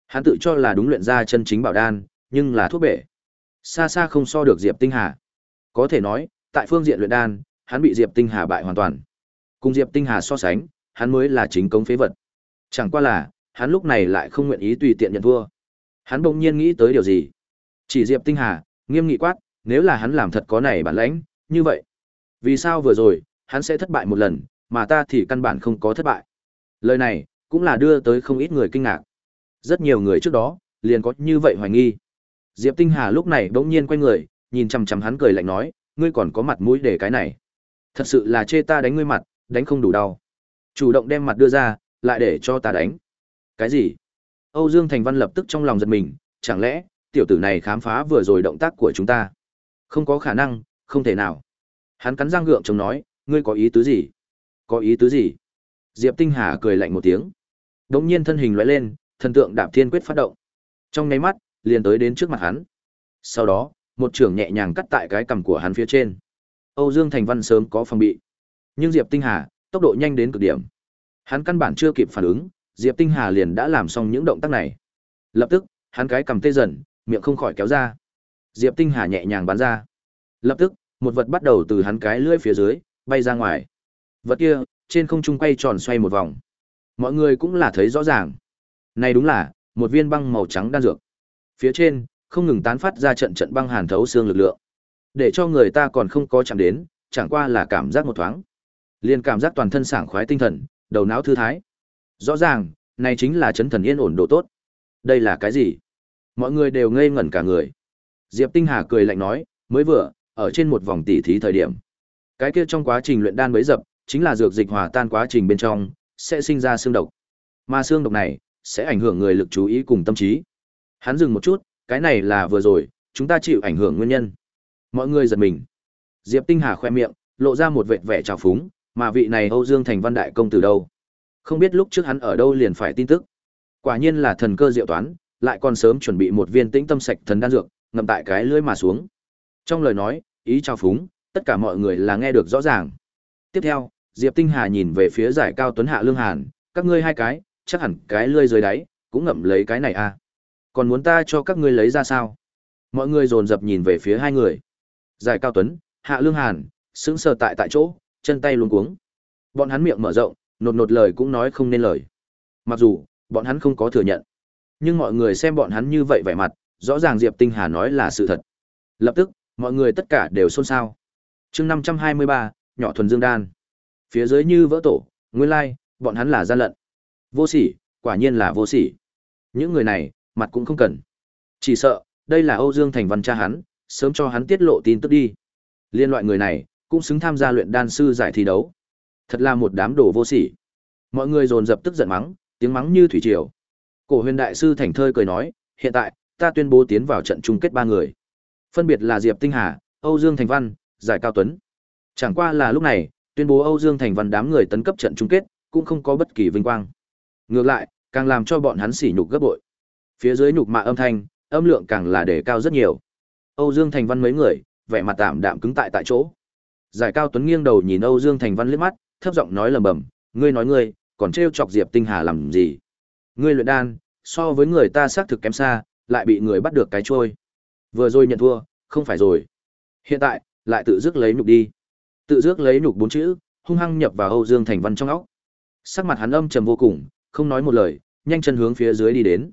Hắn tự cho là đúng luyện ra chân chính bảo đan, nhưng là thuốc bể. Xa xa không so được Diệp Tinh Hà. Có thể nói, tại phương diện luyện đan, hắn bị Diệp Tinh Hà bại hoàn toàn. Cùng Diệp Tinh Hà so sánh, hắn mới là chính công phế vật. Chẳng qua là, hắn lúc này lại không nguyện ý tùy tiện nhận thua. Hắn bỗng nhiên nghĩ tới điều gì? Chỉ Diệp Tinh Hà, nghiêm nghị quát, nếu là hắn làm thật có này bản lãnh, như vậy, vì sao vừa rồi hắn sẽ thất bại một lần, mà ta thì căn bản không có thất bại? Lời này cũng là đưa tới không ít người kinh ngạc. Rất nhiều người trước đó liền có như vậy hoài nghi. Diệp Tinh Hà lúc này bỗng nhiên quay người, nhìn chằm chằm hắn cười lạnh nói, ngươi còn có mặt mũi để cái này? Thật sự là chê ta đánh ngươi mặt, đánh không đủ đau. Chủ động đem mặt đưa ra, lại để cho ta đánh. Cái gì? Âu Dương Thành Văn lập tức trong lòng giật mình, chẳng lẽ tiểu tử này khám phá vừa rồi động tác của chúng ta? Không có khả năng, không thể nào. Hắn cắn răng gượng chống nói, ngươi có ý tứ gì? Có ý tứ gì? Diệp Tinh Hà cười lạnh một tiếng. Đống nhiên thân hình lóe lên, thần tượng đạp thiên quyết phát động. Trong nháy mắt, liền tới đến trước mặt hắn. Sau đó, một trường nhẹ nhàng cắt tại cái cằm của hắn phía trên. Âu Dương Thành Văn sớm có phòng bị. Nhưng Diệp Tinh Hà, tốc độ nhanh đến cực điểm. Hắn căn bản chưa kịp phản ứng, Diệp Tinh Hà liền đã làm xong những động tác này. Lập tức, hắn cái cầm tê dần, miệng không khỏi kéo ra. Diệp Tinh Hà nhẹ nhàng bắn ra. Lập tức, một vật bắt đầu từ hắn cái lưỡi phía dưới, bay ra ngoài. Vật kia, trên không trung quay tròn xoay một vòng. Mọi người cũng là thấy rõ ràng. Này đúng là, một viên băng màu trắng đan dược. Phía trên, không ngừng tán phát ra trận trận băng hàn thấu xương lực lượng. Để cho người ta còn không có chạm đến, chẳng qua là cảm giác một thoáng. Liền cảm giác toàn thân sảng khoái tinh thần, đầu não thư thái. Rõ ràng, này chính là chấn thần yên ổn độ tốt. Đây là cái gì? Mọi người đều ngây ngẩn cả người. Diệp Tinh Hà cười lạnh nói, mới vừa, ở trên một vòng tỉ thí thời điểm. Cái kia trong quá trình luyện đan bấy dập, chính là dược dịch hòa tan quá trình bên trong, sẽ sinh ra xương độc. Mà xương độc này, sẽ ảnh hưởng người lực chú ý cùng tâm trí. Hắn dừng một chút, cái này là vừa rồi, chúng ta chịu ảnh hưởng nguyên nhân. Mọi người giật mình. Diệp Tinh Hà khoe miệng, lộ ra một vệt vẻ trào phúng, mà vị này Âu Dương Thành Văn đại công từ đâu? Không biết lúc trước hắn ở đâu liền phải tin tức. Quả nhiên là thần cơ diệu toán, lại còn sớm chuẩn bị một viên tĩnh tâm sạch thần đan dược, ngậm tại cái lưỡi mà xuống. Trong lời nói, ý trao phúng, tất cả mọi người là nghe được rõ ràng. Tiếp theo, Diệp Tinh Hà nhìn về phía giải cao tuấn hạ lương hàn, các ngươi hai cái, chắc hẳn cái lưỡi dưới đáy, cũng ngậm lấy cái này à. Còn muốn ta cho các ngươi lấy ra sao? Mọi người dồn dập nhìn về phía hai người. Giải cao tuấn, hạ lương hàn, sững sờ tại tại chỗ, chân tay luống cuống. Bọn hắn miệng mở rộng, nột nột lời cũng nói không nên lời. Mặc dù, bọn hắn không có thừa nhận. Nhưng mọi người xem bọn hắn như vậy vẻ mặt, rõ ràng Diệp Tinh Hà nói là sự thật. Lập tức, mọi người tất cả đều xôn xao. chương 523, nhỏ thuần dương đan. Phía dưới như vỡ tổ, nguyên lai, bọn hắn là gian lận. Vô sỉ, quả nhiên là vô sỉ. Những người này, mặt cũng không cần. Chỉ sợ, đây là Âu Dương Thành Văn cha hắn, sớm cho hắn tiết lộ tin tức đi. Liên loại người này, cũng xứng tham gia luyện đan sư giải thi đấu. Thật là một đám đồ vô sỉ. Mọi người dồn dập tức giận mắng, tiếng mắng như thủy triều. Cổ huyền đại sư thành thơi cười nói, hiện tại, ta tuyên bố tiến vào trận chung kết ba người. Phân biệt là Diệp Tinh Hà, Âu Dương Thành Văn, Giải Cao Tuấn. Chẳng qua là lúc này, tuyên bố Âu Dương Thành Văn đám người tấn cấp trận chung kết, cũng không có bất kỳ vinh quang. Ngược lại, càng làm cho bọn hắn sỉ nhục gấp bội. Phía dưới nhục mạ âm thanh, âm lượng càng là đề cao rất nhiều. Âu Dương Thành Văn mấy người, vẻ mặt tạm đạm cứng tại tại chỗ. Giải Cao Tuấn nghiêng đầu nhìn Âu Dương Thành Văn liếc mắt, thấp giọng nói lầm bầm, "Ngươi nói ngươi, còn trêu chọc Diệp Tinh Hà làm gì? Ngươi luyện đan, so với người ta xác thực kém xa, lại bị người bắt được cái trôi. Vừa rồi nhận thua, không phải rồi. Hiện tại, lại tự dứt lấy nhục đi." Tự dứt lấy nhục bốn chữ, hung hăng nhập vào Âu Dương Thành Văn trong óc. Sắc mặt hắn âm trầm vô cùng, không nói một lời, nhanh chân hướng phía dưới đi đến.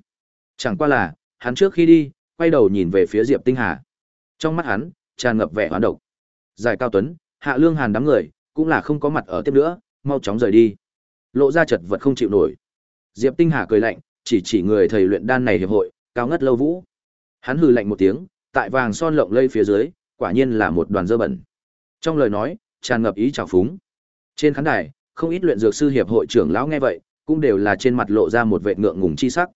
Chẳng qua là, hắn trước khi đi, quay đầu nhìn về phía Diệp Tinh Hà. Trong mắt hắn, tràn ngập vẻ hoán độc. Giải Cao Tuấn, Hạ Lương Hàn đám người, cũng là không có mặt ở tiếp nữa, mau chóng rời đi. Lộ ra chật vật không chịu nổi. Diệp Tinh Hà cười lạnh, chỉ chỉ người thầy luyện đan này hiệp hội, cao ngất lâu vũ. Hắn hừ lạnh một tiếng, tại vàng son lộng lây phía dưới, quả nhiên là một đoàn dơ bẩn. Trong lời nói, tràn ngập ý trào phúng. Trên khán đài, không ít luyện dược sư hiệp hội trưởng lão nghe vậy, cũng đều là trên mặt lộ ra một vệt ngượng ngùng chi sắc.